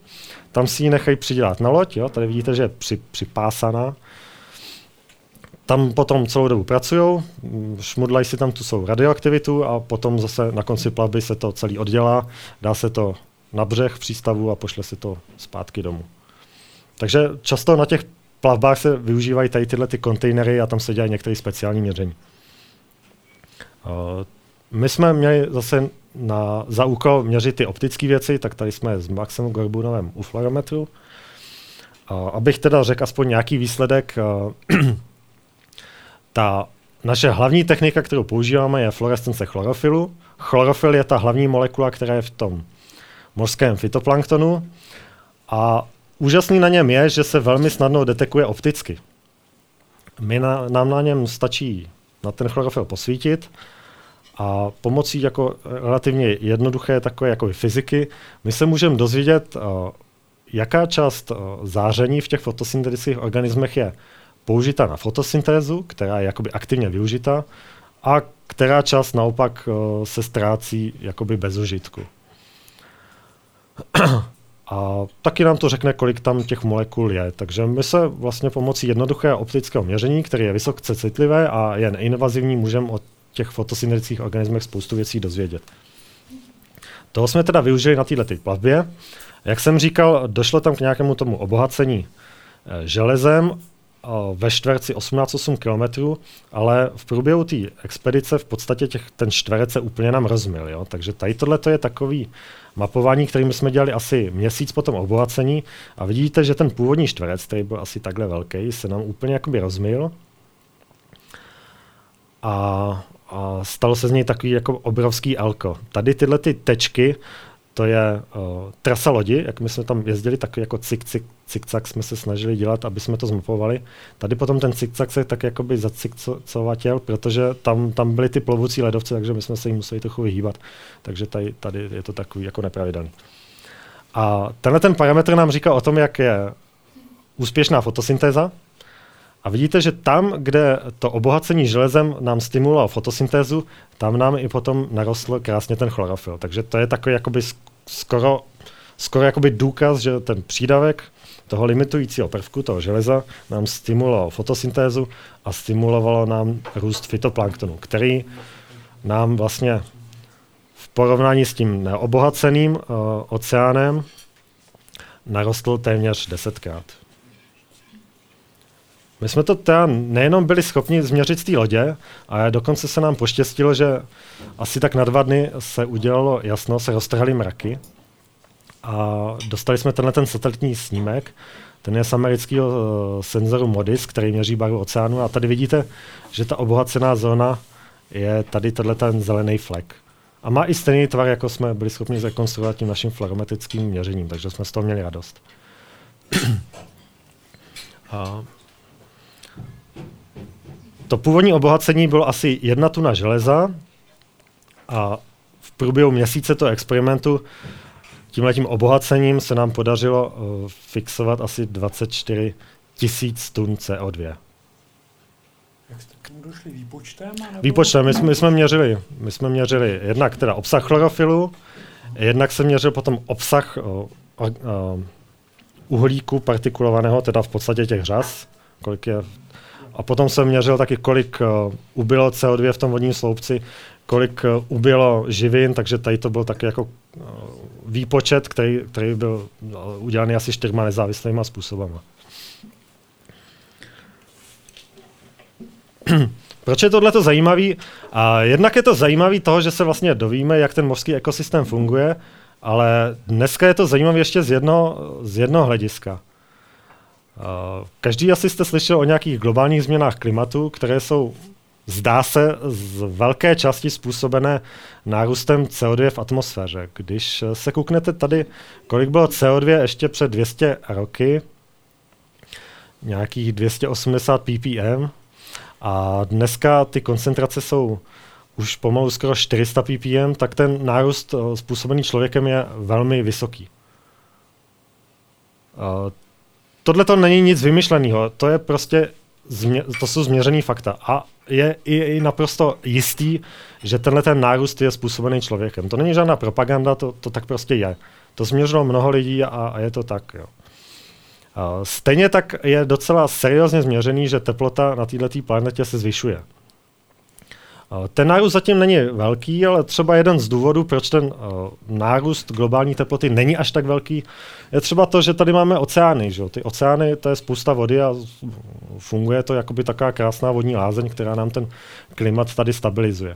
tam si ji nechají přidělat na loď, jo? tady vidíte, že je při, připásaná. Tam potom celou dobu pracují, šmudlají si tam tu svou radioaktivitu a potom zase na konci plavby se to celý oddělá, dá se to na břeh přístavu a pošle si to zpátky domů. Takže často na těch plavbách se využívají tady tyhle ty kontejnery a tam se dělají některé speciální měření. Uh, my jsme měli zase na, za úkol měřit ty optické věci, tak tady jsme s Maxem Gorbunovem u fluorometru. Uh, abych teda řekl aspoň nějaký výsledek, uh, [CLEARS THROAT] ta naše hlavní technika, kterou používáme, je fluorescence chlorofilu. Chlorofil je ta hlavní molekula, která je v tom mořském fytoplanktonu a úžasný na něm je, že se velmi snadno detekuje opticky. My na, nám na něm stačí na ten chlorofil posvítit a pomocí jako relativně jednoduché takové jako fyziky my se můžeme dozvědět, uh, jaká část uh, záření v těch fotosyntetických organismech je použita na fotosyntézu, která je jakoby aktivně využita, a která část naopak uh, se ztrácí jakoby bez užitku. A taky nám to řekne, kolik tam těch molekul je. Takže my se vlastně pomocí jednoduchého optického měření, které je vysoce citlivé a je neinvazivní, můžeme o těch fotosyntetických organismech spoustu věcí dozvědět. Toho jsme teda využili na této plavbě. Jak jsem říkal, došlo tam k nějakému tomu obohacení eh, železem ve čtverci 18,8 km, ale v průběhu té expedice v podstatě těch, ten čtverec se úplně nám rozmil. Jo? Takže tady tohle je takový mapování, kterým jsme dělali asi měsíc po tom obohacení a vidíte, že ten původní čtverec, který byl asi takhle velký, se nám úplně jakoby rozmil a, a stalo se z něj takový jako obrovský elko. Tady tyhle ty tečky, to je uh, trasa lodi, jak my jsme tam jezdili, tak jako cik, cik, cikcak jsme se snažili dělat, aby jsme to zmapovali. Tady potom ten cikcak se tak jakoby zacikcovatěl, protože tam, tam byly ty plovoucí ledovce, takže my jsme se jim museli trochu vyhýbat. Takže tady, tady je to takový jako nepravidelný. A tenhle ten parametr nám říká o tom, jak je úspěšná fotosyntéza, a vidíte, že tam, kde to obohacení železem nám stimulovalo fotosyntézu, tam nám i potom narostl krásně ten chlorofil. Takže to je takový jakoby skoro, skoro jakoby důkaz, že ten přídavek toho limitujícího prvku, toho železa, nám stimulovalo fotosyntézu a stimulovalo nám růst fytoplanktonu, který nám vlastně v porovnání s tím neobohaceným uh, oceánem narostl téměř desetkrát. My jsme to teda nejenom byli schopni změřit z té lodě, ale dokonce se nám poštěstilo, že asi tak na dva dny se udělalo jasno, se roztrhaly mraky a dostali jsme tenhle ten satelitní snímek, ten je z amerického uh, senzoru MODIS, který měří barvu oceánu a tady vidíte, že ta obohacená zóna je tady tenhle ten zelený flek. A má i stejný tvar, jako jsme byli schopni zrekonstruovat tím naším fluorometrickým měřením, takže jsme z toho měli radost. [CLEARS THROAT] a to původní obohacení bylo asi jedna tuna železa a v průběhu měsíce toho experimentu tímhletím obohacením se nám podařilo uh, fixovat asi 24 tisíc tun CO2. Jak jste k tomu došli výpočtem? Nebo... Výpočtem, my jsme, my jsme měřili, my jsme měřili jednak teda obsah chlorofilu, jednak se měřil potom obsah uh, uh, uhlíku partikulovaného, teda v podstatě těch řas, kolik je a potom jsem měřil taky, kolik uh, ubylo CO2 v tom vodním sloupci, kolik uh, ubylo živin, takže tady to byl taky jako uh, výpočet, který, který byl udělaný asi čtyřma nezávislými způsoby. [CLEARS THROAT] Proč je tohle zajímavý? A jednak je to zajímavý toho, že se vlastně dovíme, jak ten mořský ekosystém funguje, ale dneska je to zajímavé ještě z jednoho, z jednoho hlediska. Každý asi jste slyšel o nějakých globálních změnách klimatu, které jsou, zdá se, z velké části způsobené nárůstem CO2 v atmosféře. Když se kouknete tady, kolik bylo CO2 ještě před 200 roky, nějakých 280 ppm, a dneska ty koncentrace jsou už pomalu skoro 400 ppm, tak ten nárůst eh, způsobený člověkem je velmi vysoký. Tohle to není nic vymyšleného, to je prostě, to jsou změřený fakta. A je i, i naprosto jistý, že tenhle ten nárůst je způsobený člověkem. To není žádná propaganda, to, to tak prostě je. To změřilo mnoho lidí a, a je to tak. Jo. Stejně tak je docela seriózně změřený, že teplota na této planetě se zvyšuje. Ten nárůst zatím není velký, ale třeba jeden z důvodů, proč ten uh, nárůst globální teploty není až tak velký, je třeba to, že tady máme oceány. Že? Ty oceány, to je spousta vody a funguje to jako by taková krásná vodní lázeň, která nám ten klimat tady stabilizuje.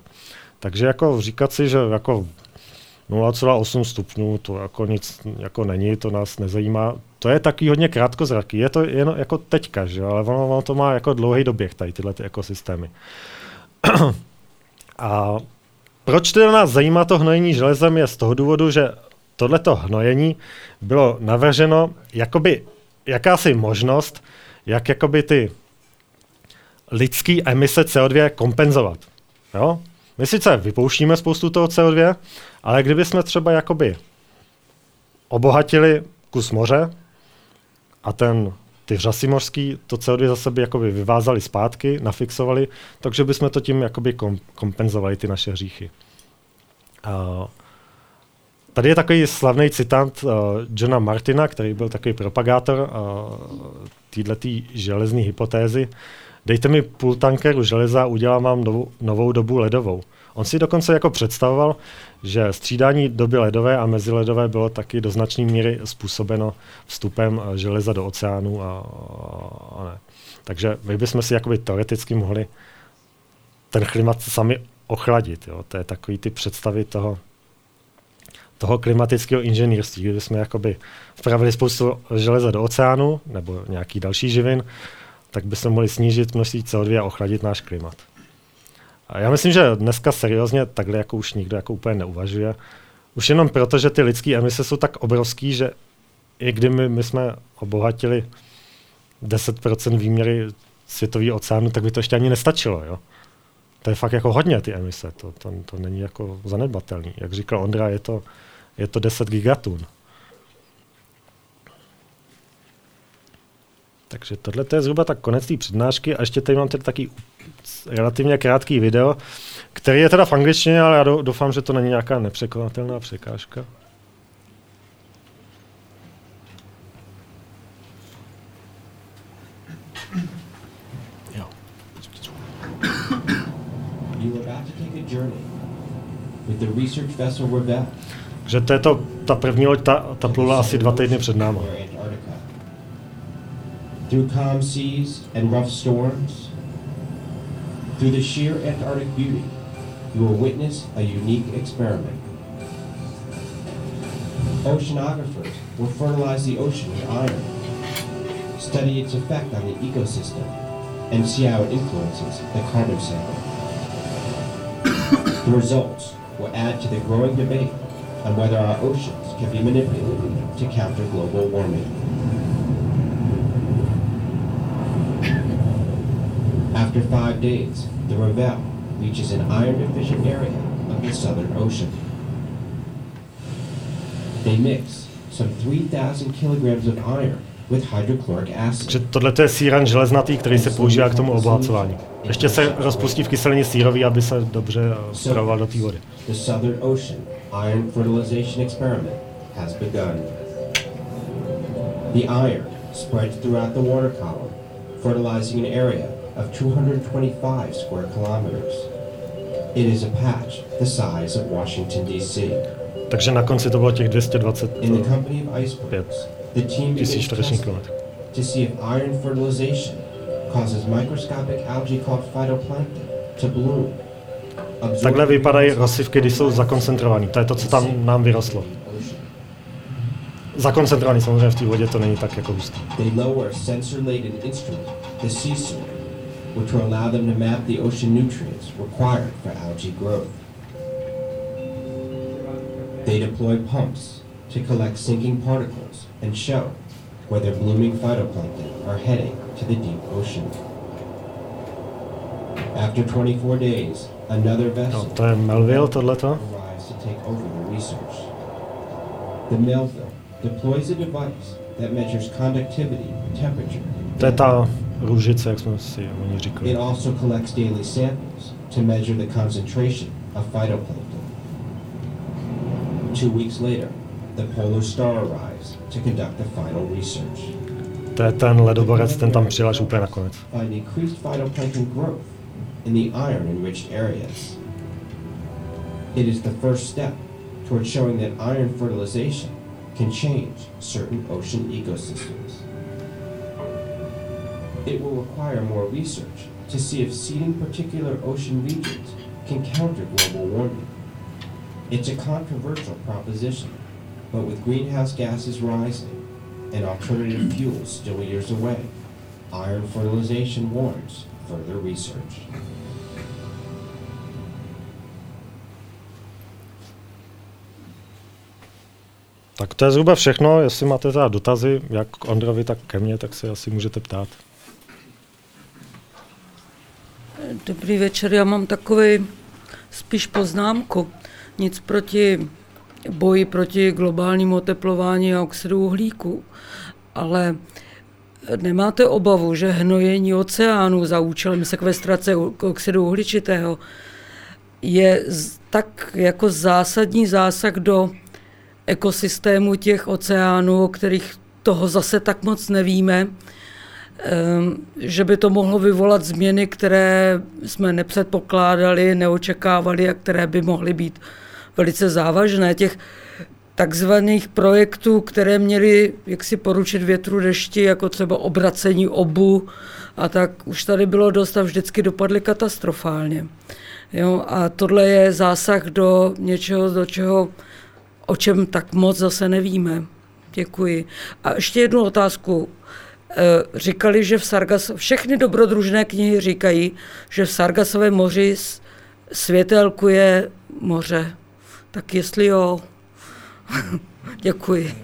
Takže jako říkat si, že jako 0,8 stupňů, to jako nic jako není, to nás nezajímá. To je taky hodně krátkozraký. Je to jen jako teďka, že? ale ono, ono to má jako dlouhý doběh, tady tyhle ty ekosystémy. A proč teda nás zajímá to hnojení železem je z toho důvodu, že tohleto hnojení bylo navrženo jakoby jakási možnost, jak jakoby ty lidské emise CO2 kompenzovat. Jo? My sice vypouštíme spoustu toho CO2, ale kdyby jsme třeba jakoby obohatili kus moře a ten ty řasy mořský to CO2 zase by jakoby vyvázali zpátky, nafixovali, takže bychom to tím jakoby kom, kompenzovali ty naše hříchy. Uh, tady je takový slavný citant uh, Johna Martina, který byl takový propagátor uh, této železné hypotézy. Dejte mi půl tankeru železa, udělám vám novou, novou dobu ledovou. On si dokonce jako představoval, že střídání doby ledové a meziledové bylo taky do značné míry způsobeno vstupem eh, železa do oceánu a, a ne. Takže my bychom si jakoby teoreticky mohli ten klimat sami ochladit. Jo. To je takový ty představy toho, toho klimatického inženýrství, kdy jsme jakoby vpravili spoustu železa do oceánu nebo nějaký další živin, tak bychom mohli snížit množství CO2 a ochladit náš klimat. Já myslím, že dneska seriózně takhle jako už nikdo jako úplně neuvažuje. Už jenom proto, že ty lidské emise jsou tak obrovský, že i kdyby my jsme obohatili 10% výměry světový oceánu, tak by to ještě ani nestačilo. Jo? To je fakt jako hodně ty emise, to, to, to není jako zanedbatelný. Jak říkal Ondra, je to, je to 10 gigatun. Takže tohle je zhruba tak konec té přednášky a ještě tady mám tedy taky relativně krátký video, který je teda v angličtině, ale já doufám, že to není nějaká nepřekonatelná překážka. Jo. Takže to je to, ta první loď, ta, ta plula asi dva týdny před námi. Through calm seas and rough storms, Through the sheer Antarctic beauty, you will witness a unique experiment. Oceanographers will fertilize the ocean with iron, study its effect on the ecosystem, and see how it influences the carbon cycle. the results will add to the growing debate on whether our oceans can be manipulated to counter global warming. After five days, the Revel reaches an iron-deficient area of the Southern Ocean. They mix some 3,000 kilograms of iron with hydrochloric acid. Takže tohle je síran železnatý, který se používá k tomu obohacování. Ještě se rozpustí v kyselině sírový, aby se dobře eh, spravoval do té vody. The Southern Ocean iron fertilization experiment has begun. The iron spreads throughout the water column, fertilizing an area of 225 square kilometers. It is a patch the size of Washington, D.C. Takže na konci to bylo těch 220 In the company of icebergs, the team tisíc begins čtverečních kilometrů. to see if iron fertilization causes microscopic algae called phytoplankton to bloom. Takhle vypadají rozsivky, když jsou zakoncentrovaný. To je to, co tam nám vyrostlo. Zakoncentrovaný samozřejmě v té vodě to není tak jako hustý. They lower sensor-laden instrument, the CSUR, which will allow them to map the ocean nutrients required for algae growth. They deploy pumps to collect sinking particles and show whether blooming phytoplankton are heading to the deep ocean. After 24 days, another vessel to je Melville, tohleto. arrives to take over the research. The Melville deploys a device that measures conductivity, temperature, To je ta růžice, jak jsme si říkali. It also collects daily samples to measure the concentration of phytoplankton. Two weeks later, the Polar Star arrives to conduct the final research. To je ten ledoborec, ten tam přijel až úplně nakonec. Find increased phytoplankton growth in the iron-enriched areas. It is the first step toward showing that iron fertilization can change certain ocean ecosystems. It will require more research to see if seeding particular ocean regions can counter global warming. It's a controversial proposition, but with greenhouse gases rising and alternative fuels still years away, iron fertilization warrants further research. Tak to je zhruba všechno. Jestli máte teda dotazy, jak k Ondrovi, tak ke mně, tak se asi můžete ptát. Dobrý večer, já mám takový spíš poznámku. Nic proti boji proti globálnímu oteplování a oxidu uhlíku, ale nemáte obavu, že hnojení oceánů za účelem sekvestrace oxidu uhličitého je tak jako zásadní zásah do ekosystému těch oceánů, o kterých toho zase tak moc nevíme, že by to mohlo vyvolat změny, které jsme nepředpokládali, neočekávali a které by mohly být velice závažné. Těch takzvaných projektů, které měly jaksi poručit větru dešti, jako třeba obracení obu, a tak už tady bylo dost a vždycky dopadly katastrofálně. Jo, a tohle je zásah do něčeho, do čeho, o čem tak moc zase nevíme. Děkuji. A ještě jednu otázku. Eh, Říkali, že v Sargas, všechny dobrodružné knihy říkají, že v Sargasovém moři světelkuje moře. Tak jestli jo, [LAUGHS] děkuji.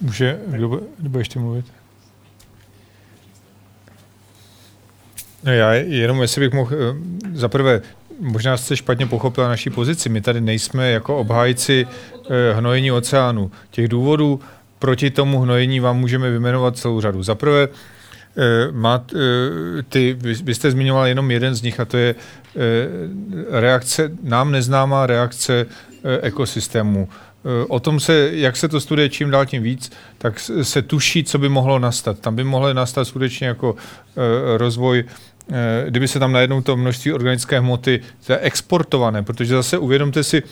Může, kdo, kdo bude ještě mluvit? No já jenom, jestli bych mohl, eh, za prvé, možná jste špatně pochopila naší pozici. My tady nejsme jako obhájci eh, hnojení oceánu. Těch důvodů proti tomu hnojení vám můžeme vyjmenovat celou řadu. Za prvé, eh, má, eh, ty, vy, jste zmiňoval jenom jeden z nich a to je eh, reakce, nám neznámá reakce ekosystému. O tom se, jak se to studuje čím dál tím víc, tak se tuší, co by mohlo nastat. Tam by mohlo nastat skutečně jako rozvoj kdyby se tam najednou to množství organické hmoty exportované, protože zase uvědomte si,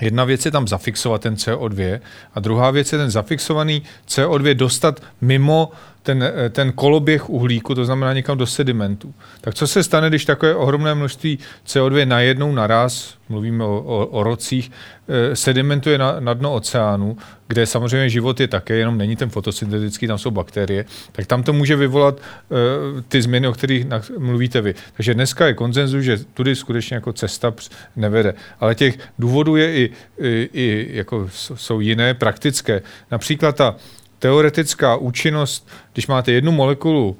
Jedna věc je tam zafixovat ten CO2 a druhá věc je ten zafixovaný CO2 dostat mimo ten, eh, ten koloběh uhlíku, to znamená někam do sedimentů. Tak co se stane, když takové ohromné množství CO2 najednou naraz, mluvíme o, o, o rocích, eh, sedimentuje na, na dno oceánu, kde samozřejmě život je také, jenom není ten fotosyntetický, tam jsou bakterie, tak tam to může vyvolat uh, ty změny, o kterých mluvíte vy. Takže dneska je konzenzus, že tudy skutečně jako cesta nevede. Ale těch důvodů je i, i, i jako jsou jiné, praktické. Například ta teoretická účinnost, když máte jednu molekulu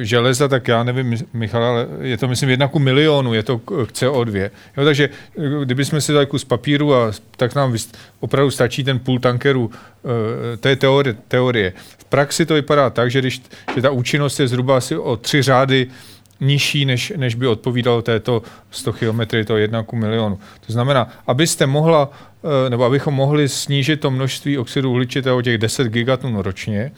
železa, tak já nevím, Michal, ale je to myslím jedna ku milionu, je to k CO2. Jo, takže kdybychom si dali kus papíru, a, tak nám opravdu stačí ten půl tankeru, to je teorie, teorie. V praxi to vypadá tak, že, když, že ta účinnost je zhruba asi o tři řády nižší, než, než by odpovídalo této 100 km, to 1 ku milionu. To znamená, abyste mohla, eh, nebo abychom mohli snížit to množství oxidu uhličitého těch 10 gigatun ročně,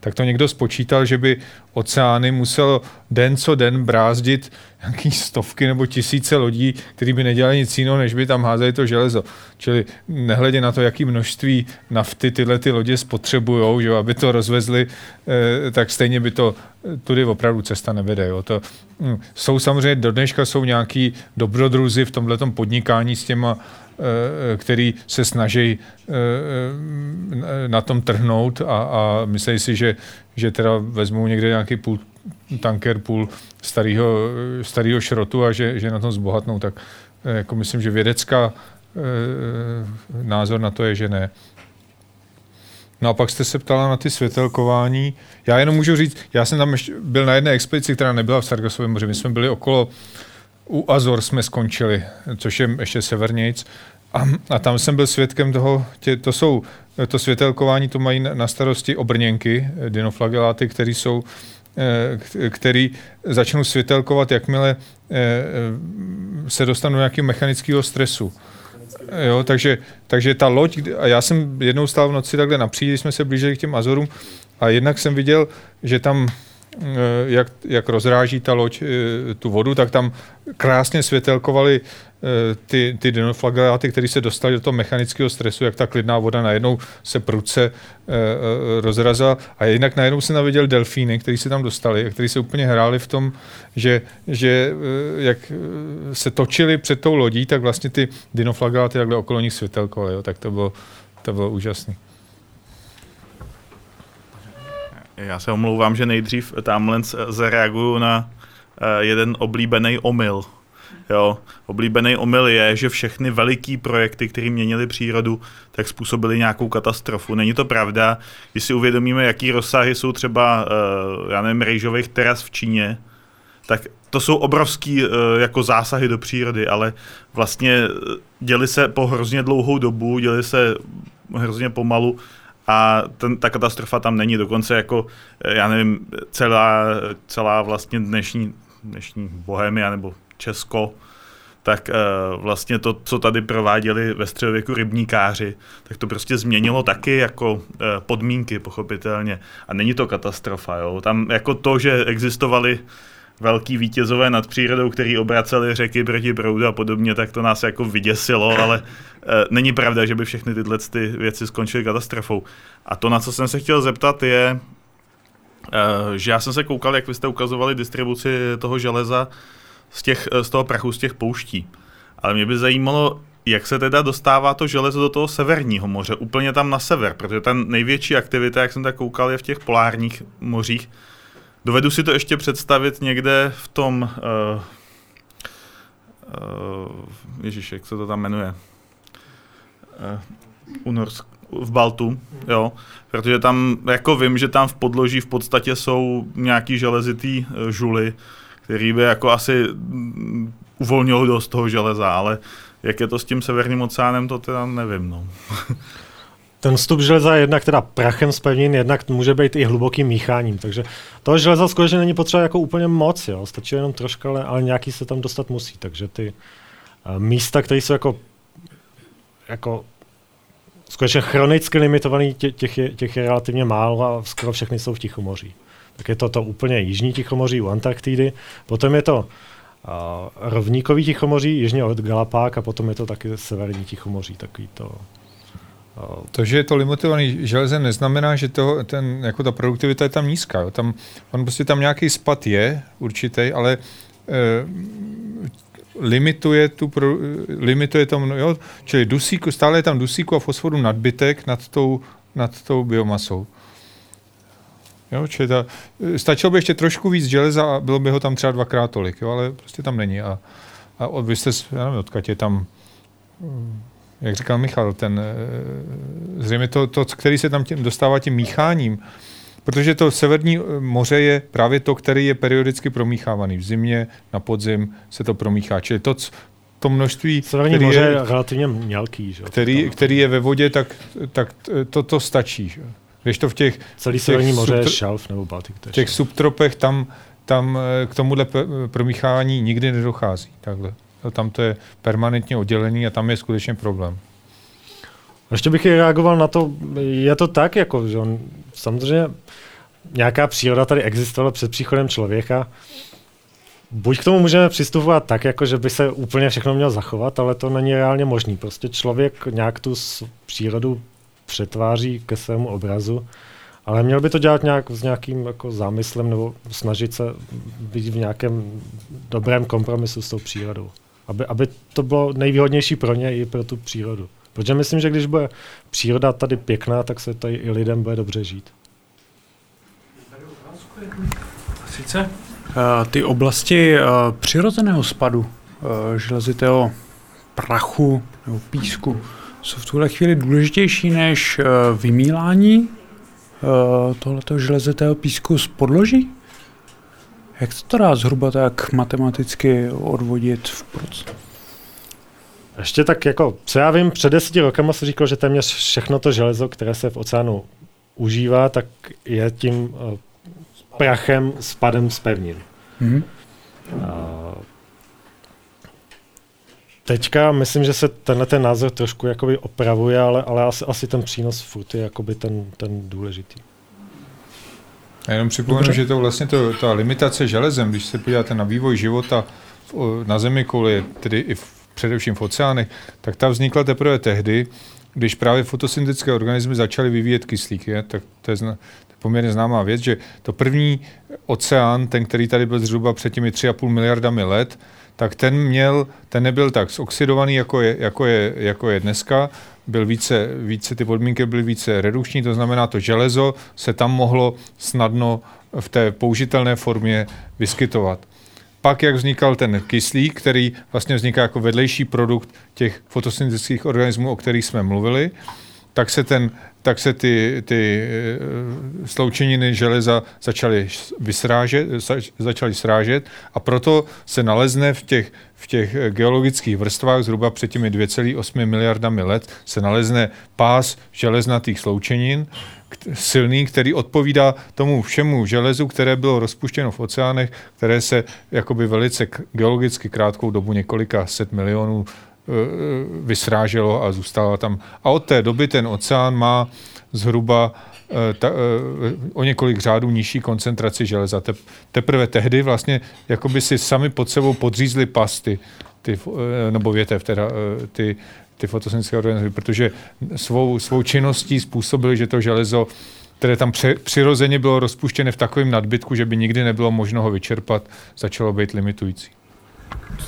tak to někdo spočítal, že by oceány muselo den co den brázdit nějaký stovky nebo tisíce lodí, kteří by nedělali nic jiného, než by tam házeli to železo. Čili nehledě na to, jaký množství nafty tyhle ty lodě spotřebují, že aby to rozvezli, eh, tak stejně by to tudy opravdu cesta nevede. Jo. To, hm, jsou samozřejmě, do dneška jsou nějaký dobrodruzi v tomhle podnikání s těma Eh, který se snaží eh, eh, na tom trhnout a, a myslí si, že, že teda vezmou někde nějaký půl tanker, půl starého, starého šrotu a že, že na tom zbohatnou, tak jako myslím, že vědecká názor na to je, že ne. No a pak jste se ptala na ty světelkování. Já jenom můžu říct, já jsem tam ještě byl na jedné expedici, která nebyla v Sargasovém moři. My jsme byli okolo u Azor jsme skončili, což je ještě severnějc. A, a tam jsem byl svědkem toho, tě, to jsou, to světelkování, to mají na starosti obrněnky, dinoflageláty, které jsou eh, který začnou světelkovat, jakmile eh, se dostanou do nějakého mechanického stresu. Jo, takže, takže ta loď, a já jsem jednou stál v noci takhle na přídi, jsme se blížili k těm Azorům a jednak jsem viděl, že tam Eh, jak, jak rozráží ta loď eh, tu vodu, tak tam krásně světelkovaly eh, ty, ty dinoflageláty, které se dostaly do toho mechanického stresu, jak ta klidná voda najednou se prudce rozrazila. A jinak najednou se naviděl delfíny, které se tam dostali, které se úplně hráli v tom, že, že jak se točili před tou lodí, tak vlastně ty dinoflageláty takhle okolo nich světelkovaly. Tak to bylo, to bylo úžasné. Já se omlouvám, že nejdřív tamhle zareaguju na uh, jeden oblíbený omyl. Jo, oblíbený omyl je, že všechny veliký projekty, které měnily přírodu, tak způsobily nějakou katastrofu. Není to pravda. Když si uvědomíme, jaký rozsahy jsou třeba, uh, já nevím, rejžových teras v Číně, tak to jsou obrovský uh, jako zásahy do přírody, ale vlastně děli se po hrozně dlouhou dobu, děli se hrozně pomalu a ten, ta katastrofa tam není. Dokonce jako, eh, já nevím, celá, celá vlastně dnešní, dnešní Bohemia nebo Česko, tak uh, vlastně to, co tady prováděli ve středověku rybníkáři, tak to prostě změnilo taky jako uh, podmínky, pochopitelně. A není to katastrofa, jo. Tam jako to, že existovali velký vítězové nad přírodou, který obraceli řeky proti proudu a podobně, tak to nás jako vyděsilo, ale e, není pravda, že by všechny tyhle ty věci skončily katastrofou. A to, na co jsem se chtěl zeptat, je, e, že já jsem se koukal, jak vy jste ukazovali distribuci toho železa z, těch, z toho prachu, z těch pouští. Ale mě by zajímalo, jak se teda dostává to železo do toho severního moře, úplně tam na sever, protože ta největší aktivita, jak jsem tak koukal, je v těch polárních mořích. Dovedu si to ještě představit někde v tom... Uh, uh, Ježíš, jak se to tam jmenuje? Uh, u Norsk, v Baltu, jo, protože tam, jako vím, že tam v podloží v podstatě jsou nějaký železitý žuly, který by jako asi mm, uvolnil dost toho železa, ale jak je to s tím severním oceánem, to teda nevím, no. [LAUGHS] ten vstup železa je jednak teda prachem z pevnin, jednak může být i hlubokým mícháním, takže toho železa skutečně není potřeba jako úplně moc, jo. stačí jenom troška, ale, ale nějaký se tam dostat musí, takže ty uh, místa, které jsou jako, jako skutečně chronicky limitovaný, tě, těch, těch je relativně málo a skoro všechny jsou v Tichomoří. Tak je to to úplně jižní Tichomoří u Antarktidy, potom je to uh, rovníkový Tichomoří, jižně od Galapák a potom je to taky severní Tichomoří, takový to to, že je to limitovaný železem, neznamená, že to, ten, jako ta produktivita je tam nízká. Jo. Tam, on prostě tam nějaký spad je určitý, ale eh, limituje, tu pro, limituje to, jo, čili dusíku, stále je tam dusíku a fosforu nadbytek nad tou, nad tou biomasou. Jo, čili ta, stačilo by ještě trošku víc železa a bylo by ho tam třeba dvakrát tolik, jo, ale prostě tam není. A, a od, vy jste, já nevím, odkud je tam jak říkal Michal, ten, eh, zřejmě to, to, který se tam tím dostává tím mícháním, protože to severní moře je právě to, který je periodicky promíchávaný. V zimě, na podzim se to promíchá. Čili to, to množství, Severní který moře je, je relativně mělký. Že? který, který je ve vodě, tak, tak to, to stačí. Že? Když to v těch, Celý těch severní moře je subtro- šelf nebo Baltic. to je v těch subtropech tam, tam eh, k tomuhle promíchávání nikdy nedochází. Takhle. Tam to je permanentně oddělený a tam je skutečně problém. Ještě bych reagoval na to, je to tak, jako, že on, samozřejmě nějaká příroda tady existovala před příchodem člověka. Buď k tomu můžeme přistupovat tak, jako že by se úplně všechno mělo zachovat, ale to není reálně možný. Prostě člověk nějak tu přírodu přetváří ke svému obrazu, ale měl by to dělat nějak s nějakým jako zámyslem nebo snažit se být v nějakém dobrém kompromisu s tou přírodou. Aby, aby to bylo nejvýhodnější pro ně i pro tu přírodu. Protože myslím, že když bude příroda tady pěkná, tak se tady i lidem bude dobře žít. Sice eh, ty oblasti eh, přirozeného spadu, eh, železitého prachu nebo písku, jsou v tuhle chvíli důležitější než vymílání tohoto železitého písku z podloží? Jak to dá zhruba tak matematicky odvodit v procesu? Ještě tak jako, co já vím, před deseti rokama se říkalo, že téměř všechno to železo, které se v oceánu užívá, tak je tím uh, prachem spadem z pevnin. Mhm. A teďka myslím, že se tenhle ten názor trošku jakoby opravuje, ale, ale asi, asi ten přínos furt je jakoby ten, ten důležitý. Já jenom připomenu, Dobře. že to vlastně to, ta limitace železem, když se podíváte na vývoj života na Zemi kouli, tedy i v, především v oceánech, tak ta vznikla teprve tehdy, když právě fotosyntetické organismy začaly vyvíjet kyslík. Je? Tak to je, zna, to je poměrně známá věc, že to první oceán, ten, který tady byl zhruba před těmi 3,5 miliardami let, tak ten měl, ten nebyl tak zoxidovaný, jako je, jako je, jako je dneska, byl více, více, ty podmínky byly více redukční, to znamená, to železo se tam mohlo snadno v té použitelné formě vyskytovat. Pak, jak vznikal ten kyslík, který vlastně vzniká jako vedlejší produkt těch fotosyntetických organismů, o kterých jsme mluvili, tak se, ten, tak se ty, ty eh, sloučeniny železa začaly vysrážet, zač- začaly srážet a proto se nalezne v těch, v těch eh, geologických vrstvách zhruba před těmi 2,8 miliardami let se nalezne pás železnatých sloučenin, silný, který odpovídá tomu všemu železu, které bylo rozpuštěno v oceánech, které se jakoby velice geologicky krátkou dobu několika set milionů vysráželo a zůstala tam. A od té doby ten oceán má zhruba eh, ta, eh, o několik řádů nižší koncentraci železa. Tep, teprve tehdy vlastně jakoby si sami pod sebou podřízli pasty, ty, eh, nebo větev, teda eh, ty, ty fotosyntetické organismy, protože svou, svou činností způsobili, že to železo které tam pře- přirozeně bylo rozpuštěné v takovém nadbytku, že by nikdy nebylo možno ho vyčerpat, začalo být limitující.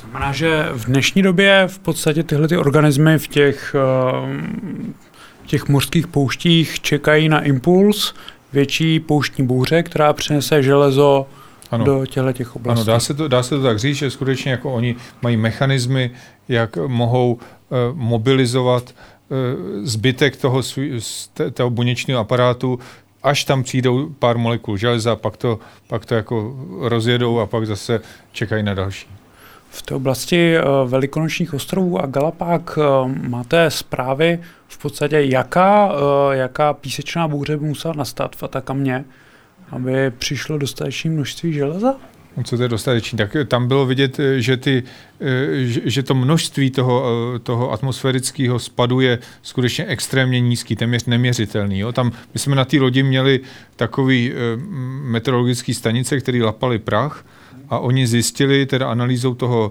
Znamená, že v dnešní době v podstatě tyhle ty organismy v těch, v těch mořských pouštích čekají na impuls větší pouštní bouře, která přinese železo Ano. do těchto těch oblastí. Ano, dá se, to, dá se to tak říct, že skutečně jako oni mají mechanismy, jak mohou uh, mobilizovat uh, zbytek toho, svý- z té- toho buněčného aparátu, až tam přijdou pár molekul železa, pak to, pak to jako rozjedou a pak zase čekají na další. V té oblasti eh, velikonočních ostrovů a Galapák eh, máte zprávy v podstatě, jaká, eh, jaká písečná bouře by musela nastat v Atakamě, aby přišlo dostatečné množství železa? No, Co to je dostatečný? Tak tam bylo vidět, že, ty, že, to množství toho, toho atmosférického spadu je skutečně extrémně nízký, téměř neměřitelný. Jo? Tam my jsme na té lodi měli takový meteorologický stanice, které lapaly prach a oni zjistili, teda analýzou toho,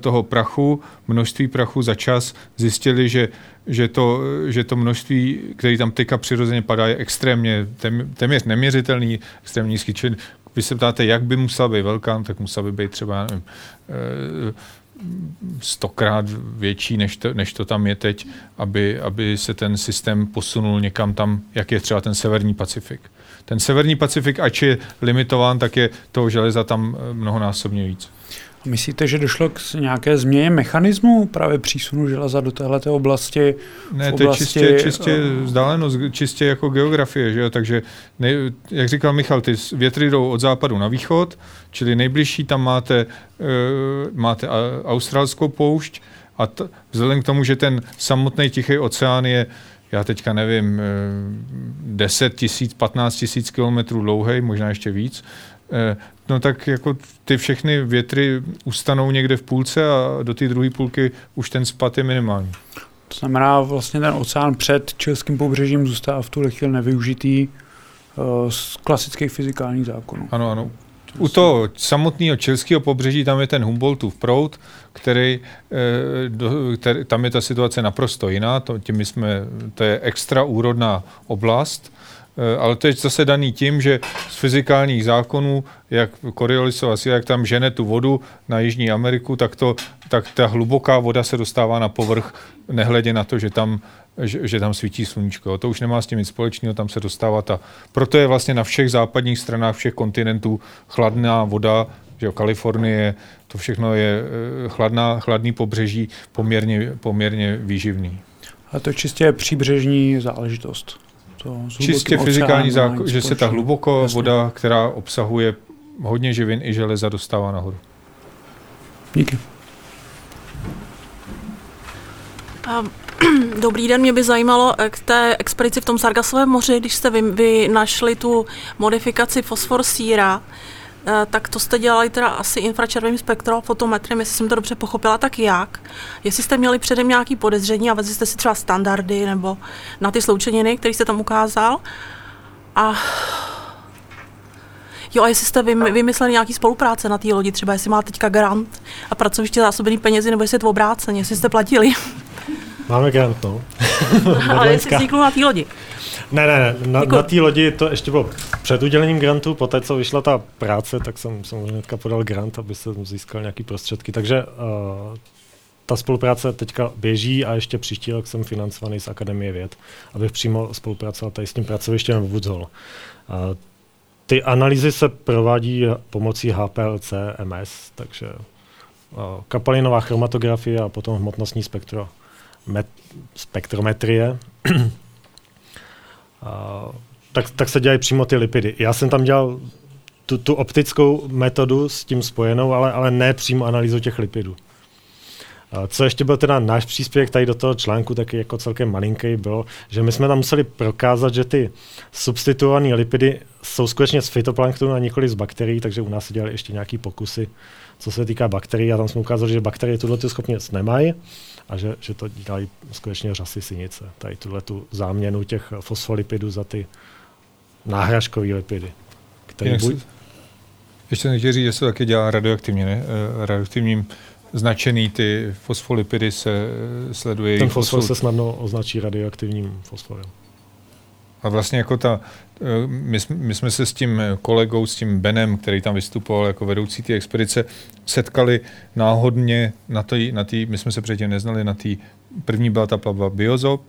toho prachu, množství prachu za čas, zjistili, že, že, to, že to množství, který tam teďka přirozeně padá, je extrémně, tém- téměř neměřitelný, extrémně nízký. Čili vy se ptáte, jak by musel být velkán, tak musel by být třeba, nevím, eh, stokrát větší, než to, než to tam je teď, aby, aby se ten systém posunul někam tam, jak je třeba ten severní Pacifik. Ten severní Pacifik, ač je limitován, tak je toho železa tam eh, mnohonásobně víc. Myslíte, že došlo k nějaké změně mechanismu právě přísunu železa do této oblasti? Ne, to je čistě, čistě vzdálenost, čistě jako geografie, že jo? takže nej, jak říkal Michal, ty větry jdou od západu na východ, čili nejbližší tam máte, uh, máte australskou poušť a t, vzhledem k tomu, že ten samotný Tichý oceán je já teďka nevím, 10 tisíc, 15 tisíc kilometrů dlouhý, možná ještě víc, Eh, no tak jako ty všechny větry ustanou někde v půlce a do té druhé půlky už ten spad je minimální. To znamená, vlastně ten oceán před českým pobřežím zůstává v tuhle chvíli nevyužitý uh, z klasických fyzikálních zákonů. Ano, ano. U toho samotného českého pobřeží tam je ten Humboldtův proud, který, eh, který, tam je ta situace naprosto jiná, to, tím jsme, to je extra úrodná oblast, Eh, ale to je zase daný tím, že z fyzikálních zákonů, jak Coriolisova síla, jak tam žene tu vodu na Jižní Ameriku, tak, to, tak ta hluboká voda se dostává na povrch, nehledě na to, že tam, že, že tam svítí sluníčko. To už nemá s tím nic společného, tam se dostává ta... Proto je vlastně na všech západních stranách všech kontinentů chladná voda, že jo, Kalifornie, to všechno je eh, chladná, chladný pobřeží, poměrně, poměrně výživný. A to je čistě příbřežní záležitost to Čistě fyzikální zákon, že se ta hluboko Jasně. voda, která obsahuje hodně živin i železa, dostává nahoru. Díky. [CLEARS THROAT] Dobrý den, mě by zajímalo eh, k té expedici v tom Sargasovém moři, když jste vy, vy našli tu modifikaci fosfor síra, Eh, tak to jste dělali teda asi infračerveným spektrofotometrem, jestli jsem to dobře pochopila, tak jak? Jestli jste měli předem nějaký podezření a vezli jste si třeba standardy nebo na ty sloučeniny, které jste tam ukázal? A Jo, a jestli jste vymysleli nějaký spolupráce na té lodi, třeba jestli má teďka grant a pracoviště zásobený penězi, nebo jestli je to obráceně, jestli jste platili. [LAUGHS] Máme grant, no. [LAUGHS] Ale jestli vzniknul na té lodi. Ne, ne, ne. Na, jako... na té lodi to ještě bylo před udělením grantu, poté co vyšla ta práce, tak jsem samozřejmě podal grant, aby se získal nějaký prostředky. Takže uh, ta spolupráce teďka běží a ještě příští rok jsem financovaný z Akademie věd, abych přímo spolupracoval tady s tím pracovištěm v Woods Hole. Uh, ty analýzy se provádí pomocí HPLC MS, takže uh, kapalinová chromatografie a potom hmotnostní spektro, met, spektrometrie [CLEARS THROAT] tak, tak se dělají přímo ty lipidy. Já jsem tam dělal tu, tu optickou metodu s tím spojenou, ale, ale ne přímo analýzu těch lipidů. Co ještě byl teda náš příspěvek tady do toho článku, taky jako celkem malinký, bylo, že my jsme tam museli prokázat, že ty substituované lipidy jsou skutečně z fytoplanktonu a nikoli z bakterií, takže u nás se dělali ještě nějaký pokusy, co se týká bakterií a tam jsme ukázali, že bakterie tuhle schopnost nemají a že, že to dělají skutečně řasy sinice. Tady tuhle tu záměnu těch fosfolipidů za ty náhražkové lipidy. Který buď... Ještě nechci říct, že se taky dělá radioaktivně, ne? Eh, radioaktivním značený ty fosfolipidy se eh, sleduje. Ten fosfor se snadno označí radioaktivním fosforem. A vlastně jako ta, eh, my, my jsme se s tím kolegou, s tím Benem, který tam vystupoval jako vedoucí té expedice, setkali náhodně na té, na my jsme se předtím neznali, na té první byla ta plavba Biozop,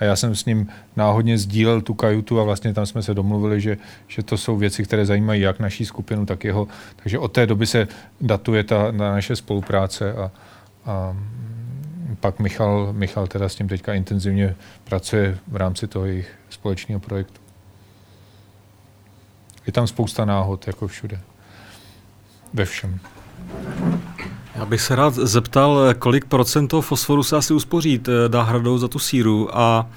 a já jsem s ním náhodně sdílel tu kajutu a vlastně tam jsme se domluvili, že, že to jsou věci, které zajímají jak naší skupinu, tak jeho. Takže od té doby se datuje ta, ta naše spolupráce a, a pak Michal, Michal teda s tím teďka intenzivně pracuje v rámci toho jejich společného projektu. Je tam spousta náhod, jako všude. Ve všem. Já bych se rád zeptal, kolik procent toho fosforu se asi uspoří hradou za tu síru a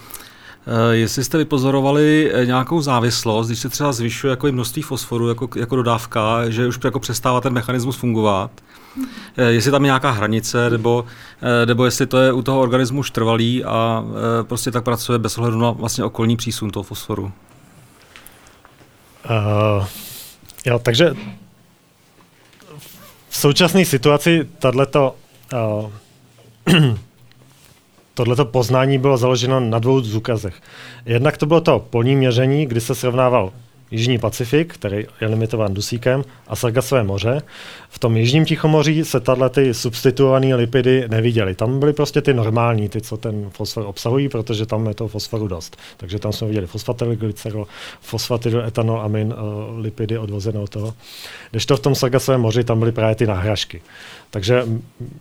jestli jste vypozorovali eh, nějakou závislost, když se třeba zvyšuje jako množství fosforu jako, jako dodávka, že už jako přestává ten mechanismus fungovat, eh, jestli tam je nějaká hranice, nebo, nebo jestli to je u toho organismu štrvalý a prostě tak pracuje bez ohledu na vlastně okolní přísun toho fosforu. Uh, jo, takže v současné situaci tato, uh, tohleto poznání bylo založeno na dvou důkazech. Jednak to bylo to polní měření, kdy se srovnával Jižní Pacifik, který je limitován dusíkem, a Sargasové moře. V tom Jižním Tichomoří se tahle ty substituované lipidy neviděly. Tam byly prostě ty normální, ty, co ten fosfor obsahují, protože tam je toho fosforu dost. Takže tam jsme viděli fosfatylglycerol, fosfatyletanol, amin, uh, lipidy odvozené od toho. Když to v tom Sargasovém moři, tam byly právě ty náhražky. Takže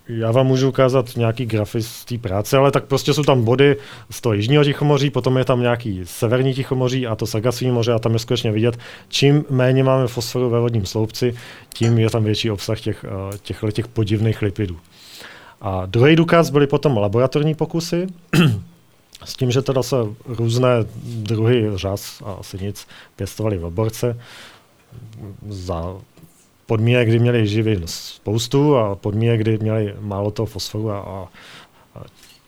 já vám můžu ukázat nějaký grafy z té práce, ale tak prostě jsou tam body z toho jižního Tichomoří, potom je tam nějaký severní Tichomoří a to Sargasové moře a tam je skutečně vidět, čím méně máme fosforu ve vodním sloupci, tím je tam větší obsah těch, eh, těch, těch podivných lipidů. A druhý důkaz byly potom laboratorní pokusy, [CLEARS THROAT] s tím, že teda se různé druhy řas a asi nic pěstovali v laborce za podmínek, kdy měli živin spoustu a podmínek, kdy měli málo toho fosforu a, a, a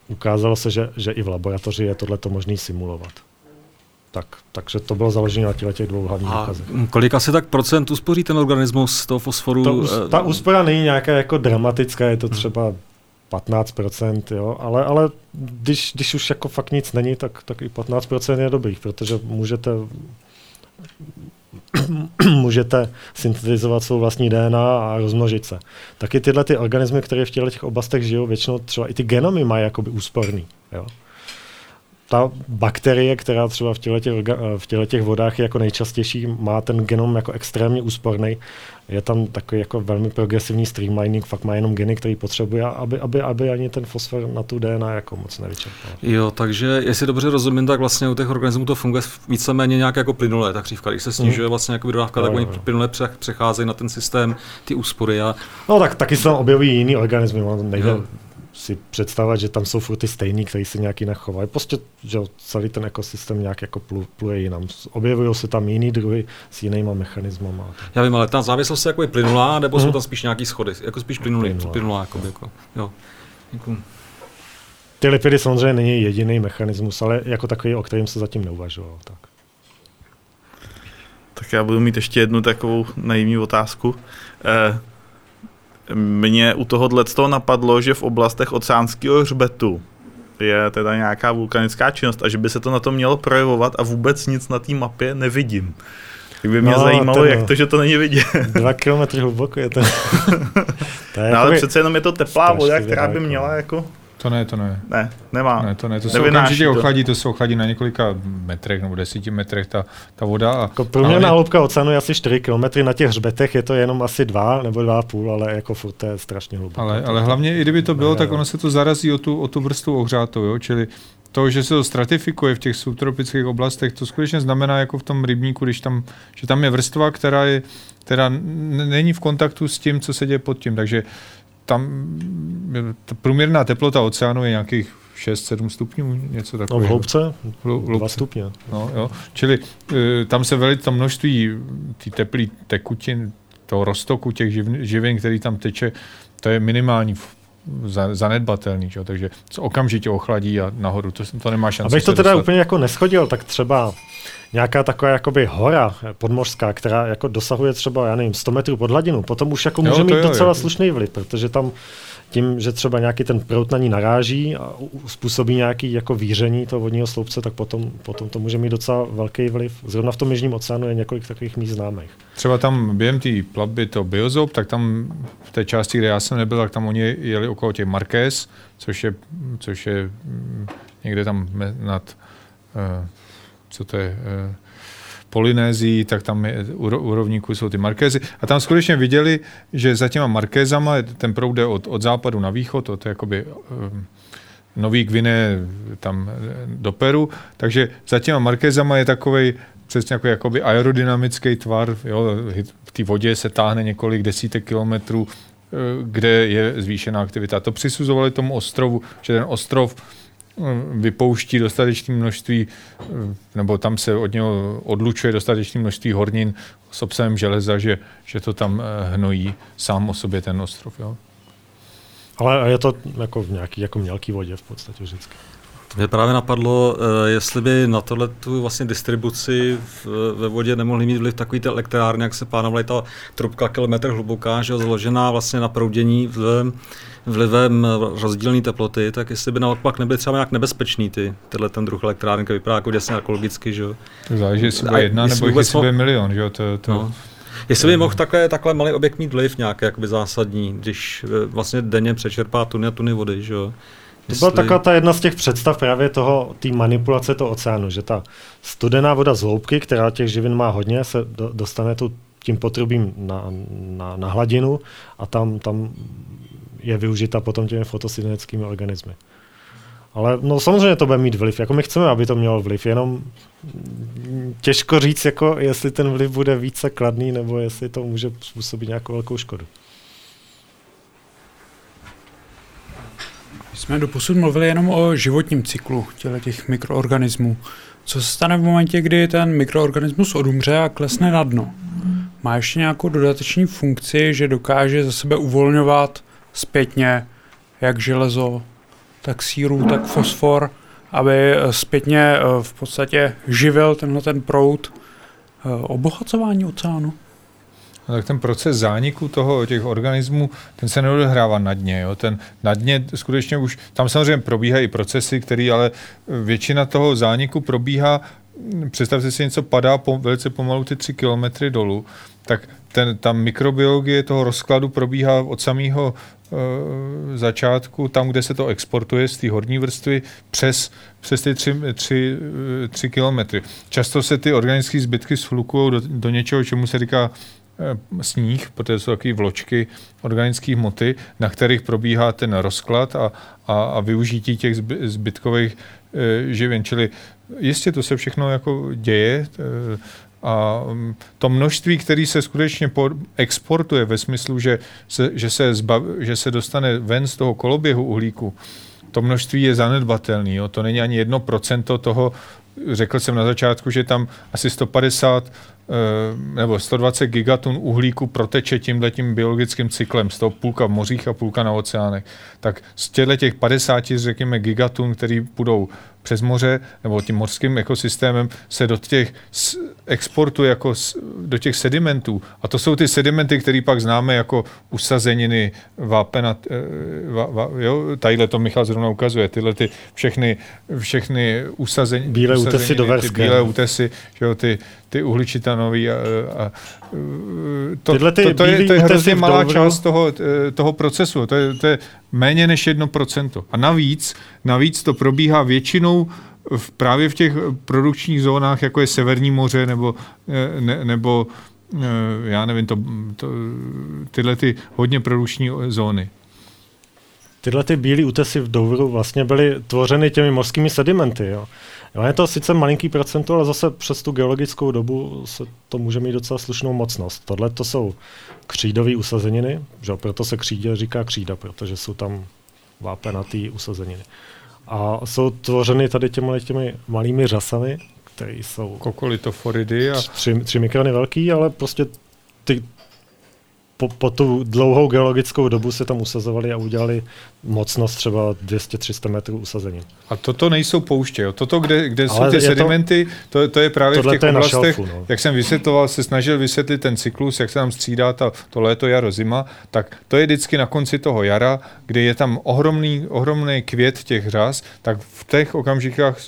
ukázalo se, že, že i v laboratoři je tohle možné simulovat. Tak, takže to bylo založeno na těch dvou hlavních důkazech. kolik asi tak procent uspoří ten organismus z toho fosforu? To, eh, ta úspora není nějaká jako dramatická, je to hmm. třeba 15%, jo, ale, ale když, když už jako fakt nic není, tak, tak i 15% je dobrých, protože můžete [CLEARS THROAT] můžete syntetizovat svou vlastní DNA a rozmnožit se. Taky tyhle ty organismy, které v těchto těch oblastech žijou, většinou třeba i ty genomy mají jakoby úsporný. Jo ta bakterie, která třeba v těle těch, v těle těch vodách je jako nejčastější, má ten genom jako extrémně úsporný. Je tam takový jako velmi progresivní streamlining, fakt má jenom geny, který potřebuje, aby, aby, aby ani ten fosfor na tu DNA jako moc nevyčerpal. Jo, takže jestli dobře rozumím, tak vlastně u těch organismů to funguje víceméně nějak jako plynulé, tak křivka, když se snižuje vlastně jako dodávka, tak oni plynule přecházejí na ten systém, ty úspory. A... No tak taky se tam objeví jiný organismy, nejde, jo si představovat, že tam jsou furt ty stejný, který se nějaký nechovají. Prostě, že celý ten ekosystém nějak jako pluje jinam. Objevují se tam jiný druhy s jinýma mechanismama. Já vím, ale ta závislost je jako je plynulá, nebo hmm. jsou mhm. tam spíš nějaký schody? Jako spíš plynulý, plynulá, plynulá jako, jako, jo. Jako. Ty lipidy samozřejmě není jediný mechanismus, ale jako takový, o kterém se zatím neuvažoval. Tak. Tak já budu mít ještě jednu takovou naivní otázku. Eh, mě u tohohle toho napadlo, že v oblastech oceánského hřbetu je teda nějaká vulkanická činnost a že by se to na to mělo projevovat a vůbec nic na té mapě nevidím. Tak by mě no, zajímalo, ten, jak to, že to není vidět. Dva kilometry hluboko je to. [LAUGHS] to je no, ale přece jenom je to teplá voda, která by měla jako to ne, to ne. Ne, nemá. Ne, to ne. To se okamžitě to. ochladí, to se ochladí na několika metrech nebo desíti metrech ta, ta voda. A, jako průměrná hloubka oceánu je asi 4 km, na těch hřbetech je to jenom asi 2 nebo 2,5, ale jako furt to je strašně hluboko. Ale, ale hlavně, i kdyby to bylo, ne, tak ono se to zarazí o tu, o tu vrstvu ohřátou, jo? čili to, že se to stratifikuje v těch subtropických oblastech, to skutečně znamená jako v tom rybníku, když tam, že tam je vrstva, která je která není v kontaktu s tím, co se děje pod tím. Takže tam ta průměrná teplota oceánu je nějakých 6-7 stupňů, něco takového. No v hloubce? Hloubce. 2 stupně. No, jo. Čili uh, tam se velice to množství ty teplý tekutin, toho roztoku těch živ, živin, který tam teče, to je minimální zanedbatelný, čo? takže co okamžitě ochladí a nahoru, to, to nemá šanci. Abych to teda dostat. úplně jako neschodil, tak třeba nějaká taková jakoby hora podmořská, která jako dosahuje třeba, já nevím, 100 metrů pod hladinu, potom už jako může jo, mít jo, docela jo. slušný vliv, protože tam tím, že třeba nějaký ten prout na ní naráží a způsobí nějaký jako víření toho vodního sloupce, tak potom, potom to může mít docela velký vliv. Zrovna v tom Jižním oceánu je několik takových míst známých. Třeba tam během té plavby to biozop, tak tam v té části, kde já jsem nebyl, tak tam oni jeli okolo těch Marquez, což je, což je mm, někde tam nad, uh, co to je, uh, Polynézii, tak tam je, u, rovníku jsou ty markézy. A tam skutečně viděli, že za těma markézama ten proud jde od, od západu na východ, od jakoby um, Nový Gvine tam eh, do Peru, takže za těma markézama je takový přesně jako jakoby aerodynamický tvar, jo, v té vodě se táhne několik desítek kilometrů, eh, kde je zvýšená aktivita. To přisuzovali tomu ostrovu, že ten ostrov vypouští dostatečné množství, nebo tam se od něho odlučuje dostatečné množství hornin s obsahem železa, že, že to tam eh, hnojí sám o sobě ten ostrov. Jo? Ale je to jako v nějaký jako mělký vodě v podstatě vždycky. Mě právě napadlo, eh, jestli by na tohle tu vlastně distribuci v, ve vodě nemohly mít vliv takový ty elektrárny, jak se plánovaly ta trubka kilometr hluboká, že zložená vlastně na proudění vlivem, vlivem rozdílné teploty, tak jestli by naopak nebyly třeba nějak nebezpečný ty, tyhle ten druh elektrárny, který vypadá jako děsně ekologicky, že jo. Tak záleží, jestli bude jedna nebo jestli bude milion, že jo. To, to, no. Jestli by mohl takhle, takhle malý objekt mít vliv nějaký jakoby zásadní, když eh, vlastně denně přečerpá tuny a tuny vody, že jo. To byla taková ta jedna z těch představ právě toho, té manipulace toho oceánu, že ta studená voda z hloubky, která těch živin má hodně, se do, dostane tu, tím potrubím na, na, na hladinu a tam, tam je využita potom těmi fotosyntetickými organismy. Ale no samozřejmě to bude mít vliv, jako my chceme, aby to mělo vliv, jenom těžko říct, jako jestli ten vliv bude více kladný, nebo jestli to může způsobit nějakou velkou škodu. My jsme doposud mluvili jenom o životním cyklu těch mikroorganismů. Co se stane v momentě, kdy ten mikroorganismus odumře a klesne na dno? Má ještě nějakou dodateční funkci, že dokáže za sebe uvolňovat zpětně jak železo, tak síru, tak fosfor, aby zpětně eh, v podstatě živil tenhle ten proud eh, obohacování oceánu? No, tak ten proces zániku toho, těch organismů, ten se neodehrává na dně. Jo. Ten na dně skutečně už, tam samozřejmě probíhají procesy, které ale většina toho zániku probíhá, představte si, něco padá po, velice pomalu ty tři kilometry dolů, tak ten, ta mikrobiologie toho rozkladu probíhá od samého začátku, tam, kde se to exportuje z té horní vrstvy, přes, přes ty tři, tři, e, tři kilometry. Často se ty organické zbytky sflukují do, do něčeho, čemu se říká Eh, sníh, protože jsou takové vločky organické hmoty, na kterých probíhá ten rozklad a, a, a využití těch zbytkových e, živin. Čili jistě to se všechno jako děje e, a mm, to množství, který se skutečně exportuje ve smyslu, že se, že se, zbav, že se dostane ven z toho koloběhu uhlíku, to množství je zanedbatelné. To není ani jedno procento toho, řekl jsem na začátku, že tam asi 150 Eh, nebo 120 gigatun uhlíku proteče tímhle tím biologickým cyklem, z toho půlka v mořích a půlka na oceánech, tak z těchto těch 50, řekněme, gigatun, který půjdou přes moře nebo tím mořským ekosystémem se do těch exportu jako do těch sedimentů. A to jsou ty sedimenty, které pak známe jako usazeniny vápena. Eh, va, va, jo, tadyhle to Michal zrovna ukazuje. Tyhle ty všechny, všechny usazení, bílé útesy do bílé útesy, že jo, ty, ty uhličitanový a, a to, Tyhle ty to, to, je, to je hrozně malá dobro. část toho, toho procesu. To je, to je méně než jedno procento. A navíc, navíc to probíhá většinou v, právě v těch produkčních zónách, jako je Severní moře nebo, ne, nebo já nevím, to, to, tyhle ty hodně produkční zóny. Tyhle ty bílé útesy v Douvru vlastně byly tvořeny těmi mořskými sedimenty. Jo. Jo, je to sice malinký procento, ale zase přes tu geologickou dobu se to může mít docela slušnou mocnost. Tohle to jsou křídové usazeniny, že proto se křídě říká křída, protože jsou tam vápenatý usazeniny. A jsou tvořeny tady těmi, těmi malými řasami, které jsou... Kokolitoforidy a... Tři, tři mikrony velký, ale prostě ty, po, po tu dlouhou geologickou dobu se tam usazovali a udělali mocnost třeba 200-300 metrů usazení. A toto nejsou pouště, jo? toto, kde, kde jsou ty sedimenty, to, to, to je právě v těch je oblastech, šelfu, no. jak jsem vysvětloval, se snažil vysvětlit ten cyklus, jak se tam střídá ta, to léto, jaro, zima, tak to je vždycky na konci toho jara, kde je tam ohromný, ohromný květ těch řas, tak v těch okamžikách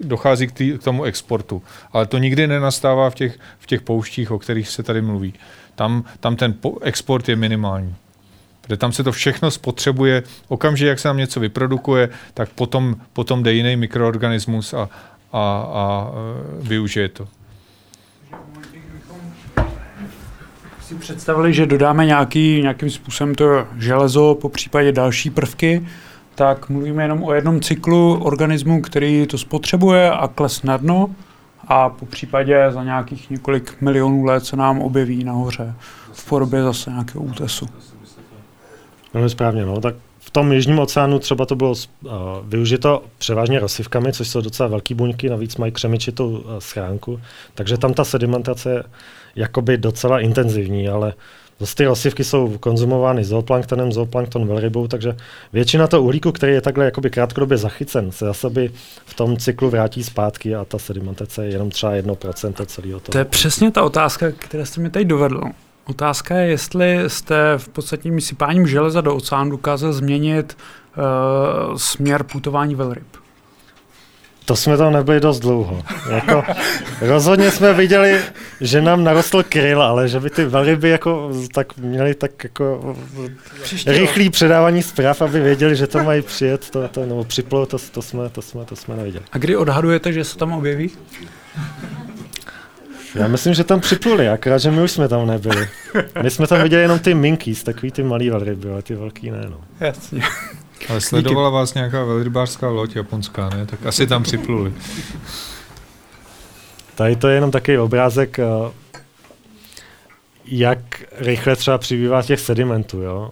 dochází k, tý, k tomu exportu. Ale to nikdy nenastává v těch, v těch pouštích, o kterých se tady mluví. Tam, tam ten export je minimální. Protože tam se to všechno spotřebuje, okamžitě, jak se tam něco vyprodukuje, tak potom, potom jde jiný mikroorganismus a, a, a e, využije to. si představili, že dodáme nějaký, nějakým způsobem to železo, po případě další prvky, tak mluvíme jenom o jednom cyklu organismu, který to spotřebuje a kles na dno a po případě za nějakých několik milionů let se nám objeví nahoře v podobě zase nějakého útesu. No, správně, no, tak v tom Jižním oceánu třeba to bylo uh, využito převážně rozsivkami, což jsou docela velké buňky, navíc mají křemičitou uh, schránku, takže tam ta sedimentace je jakoby docela intenzivní, ale Zase ty osivky jsou konzumovány zooplanktonem, zooplankton velrybou, takže většina toho uhlíku, který je takhle jakoby krátkodobě zachycen, se zase by v tom cyklu vrátí zpátky a ta sedimentace je jenom třeba 1% celého toho. To je přesně ta otázka, která jste mi tady dovedl. Otázka je, jestli jste v podstatě sypáním železa do oceánu dokázal změnit uh, směr putování velryb. To jsme tam nebyli dost dlouho. Jako, rozhodně jsme viděli, že nám narostl kryl, ale že by ty velryby jako, tak měli tak jako Příště rychlý předávání zpráv, aby věděli, že to mají přijet, to, to, nebo připlo, to, to, jsme, to, jsme, to jsme neviděli. A kdy odhadujete, že se tam objeví? Já myslím, že tam připluli, akorát, že my už jsme tam nebyli. My jsme tam viděli jenom ty minkies, takový ty malý velryby, ale ty velký ne. No. Jasně. Ale sledovala vás nějaká velrybářská loď japonská, ne? Tak asi tam připluli. Tady to je jenom takový obrázek, eh, jak rychle třeba přibývá těch sedimentů. Jo?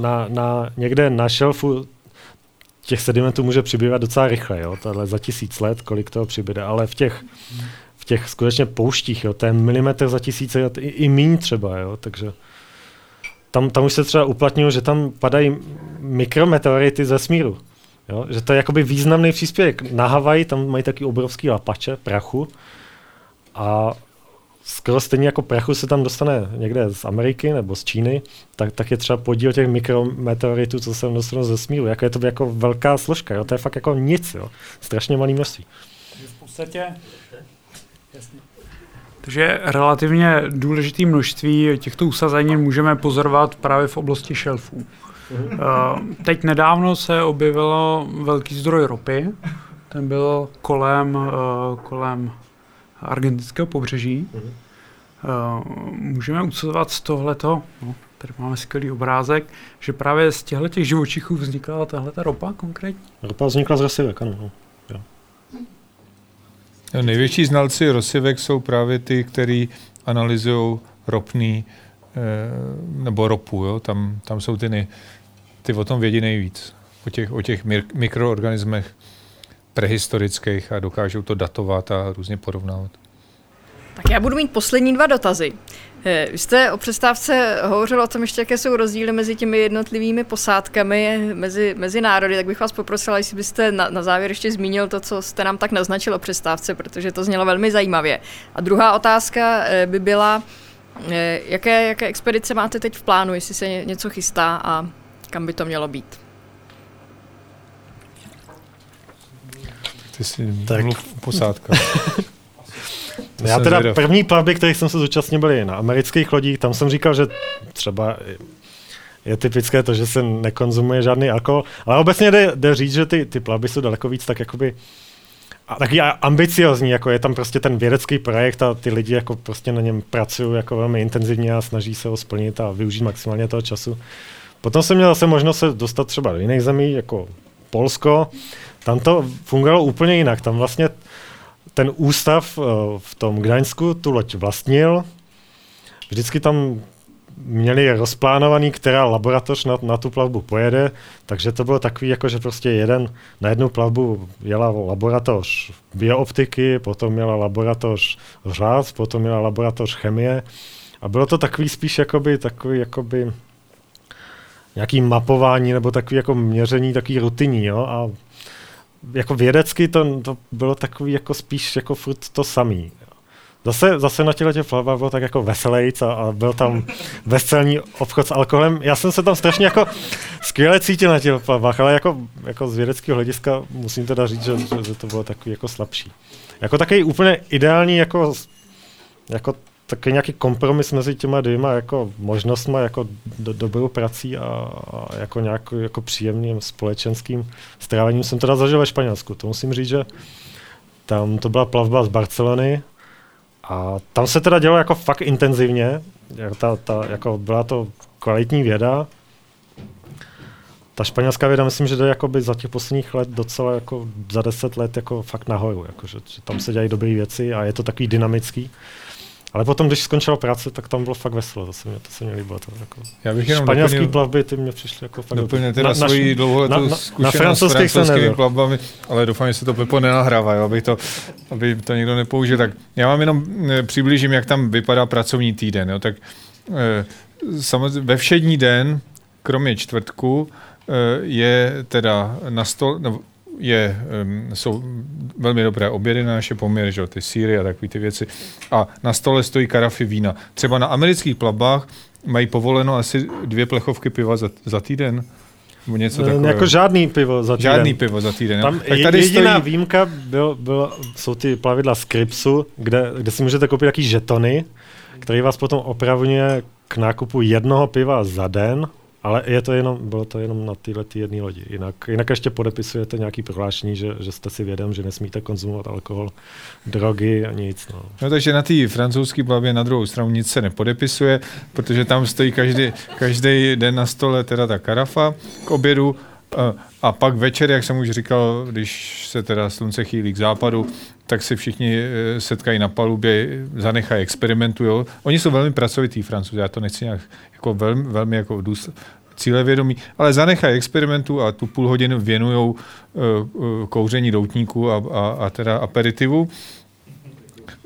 Na, na, někde na šelfu těch sedimentů může přibývat docela rychle, jo? Tohle za tisíc let, kolik toho přibyde, ale v těch, v těch skutečně pouštích, jo? to je milimetr za tisíce let, i, i míň třeba, jo? takže tam, tam už se třeba uplatnilo, že tam padají mikrometeority ze smíru. Jo? Že to je jakoby významný příspěvek. Na Havaji tam mají taky obrovský lapače prachu a skoro stejně jako prachu se tam dostane někde z Ameriky nebo z Číny, tak, tak je třeba podíl těch mikrometeoritů, co se tam dostanou ze smíru. Jako je to jako velká složka, jo? to je fakt jako nic, jo? strašně malý množství. V podstatě Jasně. Takže relativně důležité množství těchto usazení můžeme pozorovat právě v oblasti šelfů. Uh, teď nedávno se objevilo velký zdroj ropy, ten byl kolem, uh, kolem argentinského pobřeží. Uh, můžeme usazovat z tohleto, no, tady máme skvělý obrázek, že právě z těchto těch živočichů vznikla tahle ropa konkrétně. Ropa vznikla z rosivek, ano. Největší znalci rosivek jsou právě ty, kteří analyzují ropný eh, nebo ropu. Jo? Tam, tam jsou ty, nej, ty o tom vědí nejvíc. O těch, o těch mikroorganismech prehistorických a dokážou to datovat a různě porovnávat. Tak já budu mít poslední dva dotazy. Eh, vy jste o přestávce hovořil o tom ještě, jaké jsou rozdíly mezi těmi jednotlivými posádkami, mezi, mezi národy, tak bych vás poprosila, jestli byste na, na závěr ještě zmínil to, co jste nám tak naznačil o přestávce, protože to znělo velmi zajímavě. A druhá otázka eh, by byla, eh, jaké, jaké expedice máte teď v plánu, jestli se něco chystá a kam by to mělo být? Ty jsi tak. mluv [LAUGHS] Já teda zvědav. první plavby, kterých jsem se zúčastnil, byly na amerických lodích. Tam jsem říkal, že třeba je typické to, že se nekonzumuje žádný alkohol, ale obecně jde, jde říct, že ty, ty plavby jsou daleko víc tak jakoby a taky ambiciozní, jako je tam prostě ten vědecký projekt a ty lidi jako prostě na něm pracují jako velmi intenzivně a snaží se ho splnit a využít maximálně toho času. Potom jsem měl zase možnost se dostat třeba do jiných zemí, jako Polsko. Tam to fungovalo úplně jinak. Tam vlastně ten ústav eh, v tom Gdaňsku tu loď vlastnil. Vždycky tam měli rozplánovaný, která laboratoř na, na tu plavbu pojede, takže to bylo takový, jako že prostě jeden na jednu plavbu jela laboratoř biooptiky, potom měla laboratoř řád, potom měla laboratoř chemie a bylo to takový spíš jakoby, takový jakoby nějaký mapování nebo takový jako měření, takový rutinní, jo, a jako vědecky to, to bylo takový jako spíš jako furt to samý. Zase, zase na těchto plavbách bylo tak jako veselejc a, a byl tam [LAUGHS] veselný obchod s alkoholem. Já jsem se tam strašně jako skvěle cítil na těch plavbách, ale jako, jako z vědeckého hlediska musím teda říct, že, že, že to bylo takový jako slabší. Jako takový úplně ideální jako, jako takový nějaký kompromis mezi těma dvěma jako možnostmi, jako do, dobrou prací a, a jako nějak jako příjemným společenským strávením jsem teda zažil ve Španělsku. To musím říct, že tam to byla plavba z Barcelony a tam se teda dělalo jako fakt intenzivně. Ta, ta, jako byla to kvalitní věda. Ta španělská věda, myslím, že jde jakoby za těch posledních let docela jako za deset let jako fakt nahoru. Jako, že, že tam se dělají dobré věci a je to takový dynamický. Ale potom, když skončila práce, tak tam bylo fakt veselo, to se mě, to se mě líbilo. To jako Já bych jenom Španělský doplnil, plavby, ty mě přišly jako fakt Doplně teda na, svoji dlouholetou zkušenost na s francouzskými plavbami, ale doufám, že se to Pepo nenahrává, jo, aby, to, aby to někdo nepoužil. Tak já vám jenom e, přiblížím, jak tam vypadá pracovní týden. Jo, tak e, samozřejmě ve všední den, kromě čtvrtku, eh, je teda na stole, no, je, jsou velmi dobré obědy na naše poměry, že ty síry a takové ty věci. A na stole stojí karafy vína. Třeba na amerických plavbách mají povoleno asi dvě plechovky piva za, za týden. Něco takového. jako žádný pivo za týden. Žádný pivo za týden. Tam tak tady jediná stojí, výjimka byl, byl, jsou ty plavidla z Kripsu, kde, kde si můžete koupit taký žetony, který vás potom opravňuje k nákupu jednoho piva za den, ale je to jenom, bylo to jenom na téhle tý jedné lodi. Jinak, jinak ještě podepisujete nějaký prohlášení, že, že jste si vědom, že nesmíte konzumovat alkohol, drogy a nic. No. No takže na té francouzské plavbě na druhou stranu nic se nepodepisuje, protože tam stojí každý, každý den na stole teda ta karafa k obědu a, pak večer, jak jsem už říkal, když se teda slunce chýlí k západu, tak se všichni eh, setkají na palubě, zanechají, experimentují. Oni jsou velmi pracovitý francouzi, já to nechci nějak jako velmi, velmi jako důsl- cílevědomí, ale zanechají experimentu a tu půl hodiny věnují uh, kouření doutníků a, a, a teda aperitivu.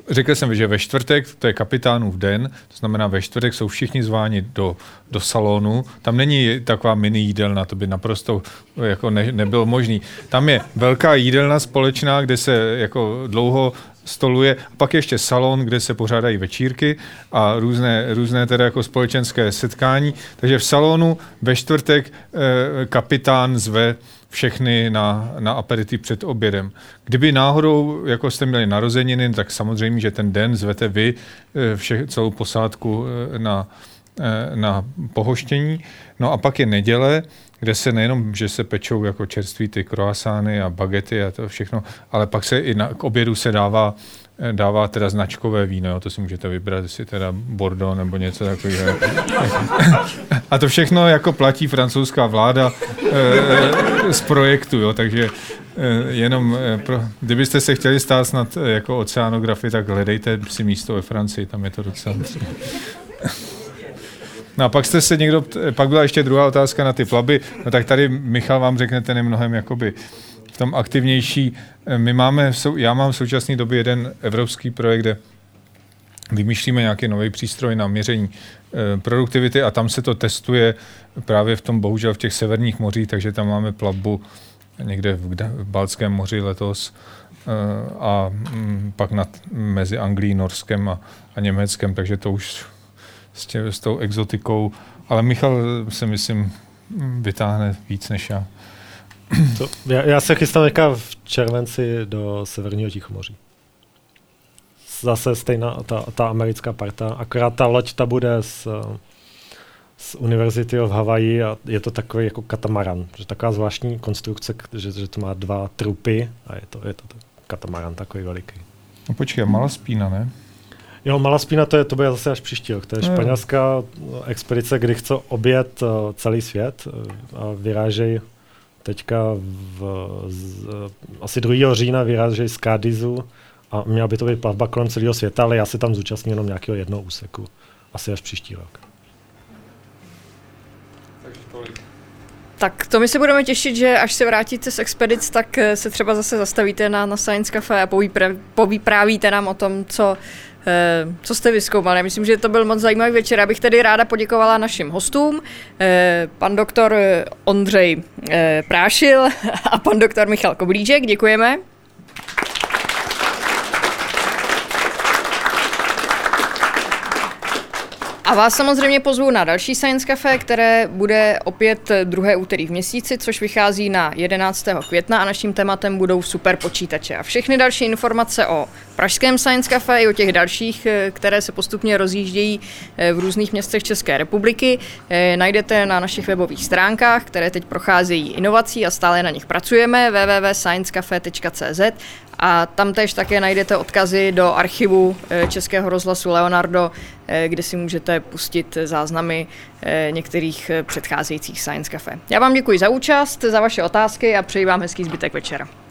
Řekl jsem, že ve čtvrtek, to je kapitánův den, to znamená ve čtvrtek jsou všichni zváni do, do salonu. Tam není taková mini jídelna, to by naprosto jako ne, nebylo možný. Tam je velká jídelna společná, kde se jako dlouho stoluje, a pak ještě salon, kde se pořádají večírky a různé, různé teda jako společenské setkání. Takže v salonu ve čtvrtek eh, kapitán zve všechny na, na aperitiv před obědem. Kdyby náhodou jako jste měli narozeniny, tak samozřejmě, že ten den zvete vy eh, vše, celou posádku eh, na, eh, na pohoštění. No a pak je neděle, kde se nejenom, že se pečou jako čerství ty kroasány a bagety a to všechno, ale pak se i na, k obědu se dává dává teda značkové víno, jo, to si můžete vybrat, jestli teda Bordeaux nebo něco takového. A to všechno jako platí francouzská vláda e, z projektu, jo, takže e, jenom, e, pro, kdybyste se chtěli stát snad jako oceanografy, tak hledejte si místo ve Francii, tam je to docela... No a pak jste se někdo, pak byla ještě druhá otázka na ty plaby, no tak tady Michal vám řekne ten je mnohem jakoby v tom aktivnější. E, My máme, já mám v současné době jeden evropský projekt, kde vymýšlíme nějaký nový přístroj na měření eh, produktivity a tam se to testuje právě v tom, bohužel v těch severních mořích, takže tam máme plavbu někde v, v Balckém moři letos eh, a mm, pak nad, mezi Anglií, Norskem a, a Německem, takže to už s, tě, s tou exotikou, ale Michal se myslím vytáhne víc než já. [CLEARS THROAT] To, já, já se chystám teďka v červenci do Severního Tichomoří. Zase stejná ta, ta americká parta, akorát ta loď ta bude z, z univerzity v Havaji a je to takový jako katamaran, že taková zvláštní konstrukce, že, že to má dva trupy a je to, je to katamaran takový veliký. No počkej, malá spína, ne? Jo, Malaspina to, je, to bude zase až příští rok. To je španělská expedice, kdy chce objet eh, celý svět eh, a vyrážej teďka v, z, asi 2. října vyrážej z Cádizu a měla by to být plavba kolem celého světa, ale já se tam zúčastním jenom nějakého jednoho úseku. Asi až příští rok. Tak to my se budeme těšit, že až se vrátíte z expedic, tak eh, se třeba zase zastavíte na, na Science Cafe a povypra- povyprávíte nám o tom, co, eh, co jste vyzkoumali. Já myslím, že to byl moc zajímavý večer. Já bych tedy ráda poděkovala našim hostům, eh, pan doktor eh, Ondřej eh, Prášil [LAUGHS] a pan doktor Michal Koblíček. Děkujeme. A vás samozřejmě pozvu na další Science Cafe, které bude opět druhé úterý v měsíci, což vychází na 11. května a naším tématem budou super počítače. A všechny další informace o Pražském Science Cafe i o těch dalších, eh, které se postupně rozjíždějí eh, v různých městech České republiky, eh, najdete na našich webových stránkách, které teď procházejí inovací a stále na nich pracujeme, www.sciencecafe.cz a tam tež také najdete odkazy do archivu Českého rozhlasu Leonardo, kde si můžete pustit záznamy některých předcházejících Science Cafe. Já vám děkuji za účast, za vaše otázky a přeji vám hezký zbytek večera.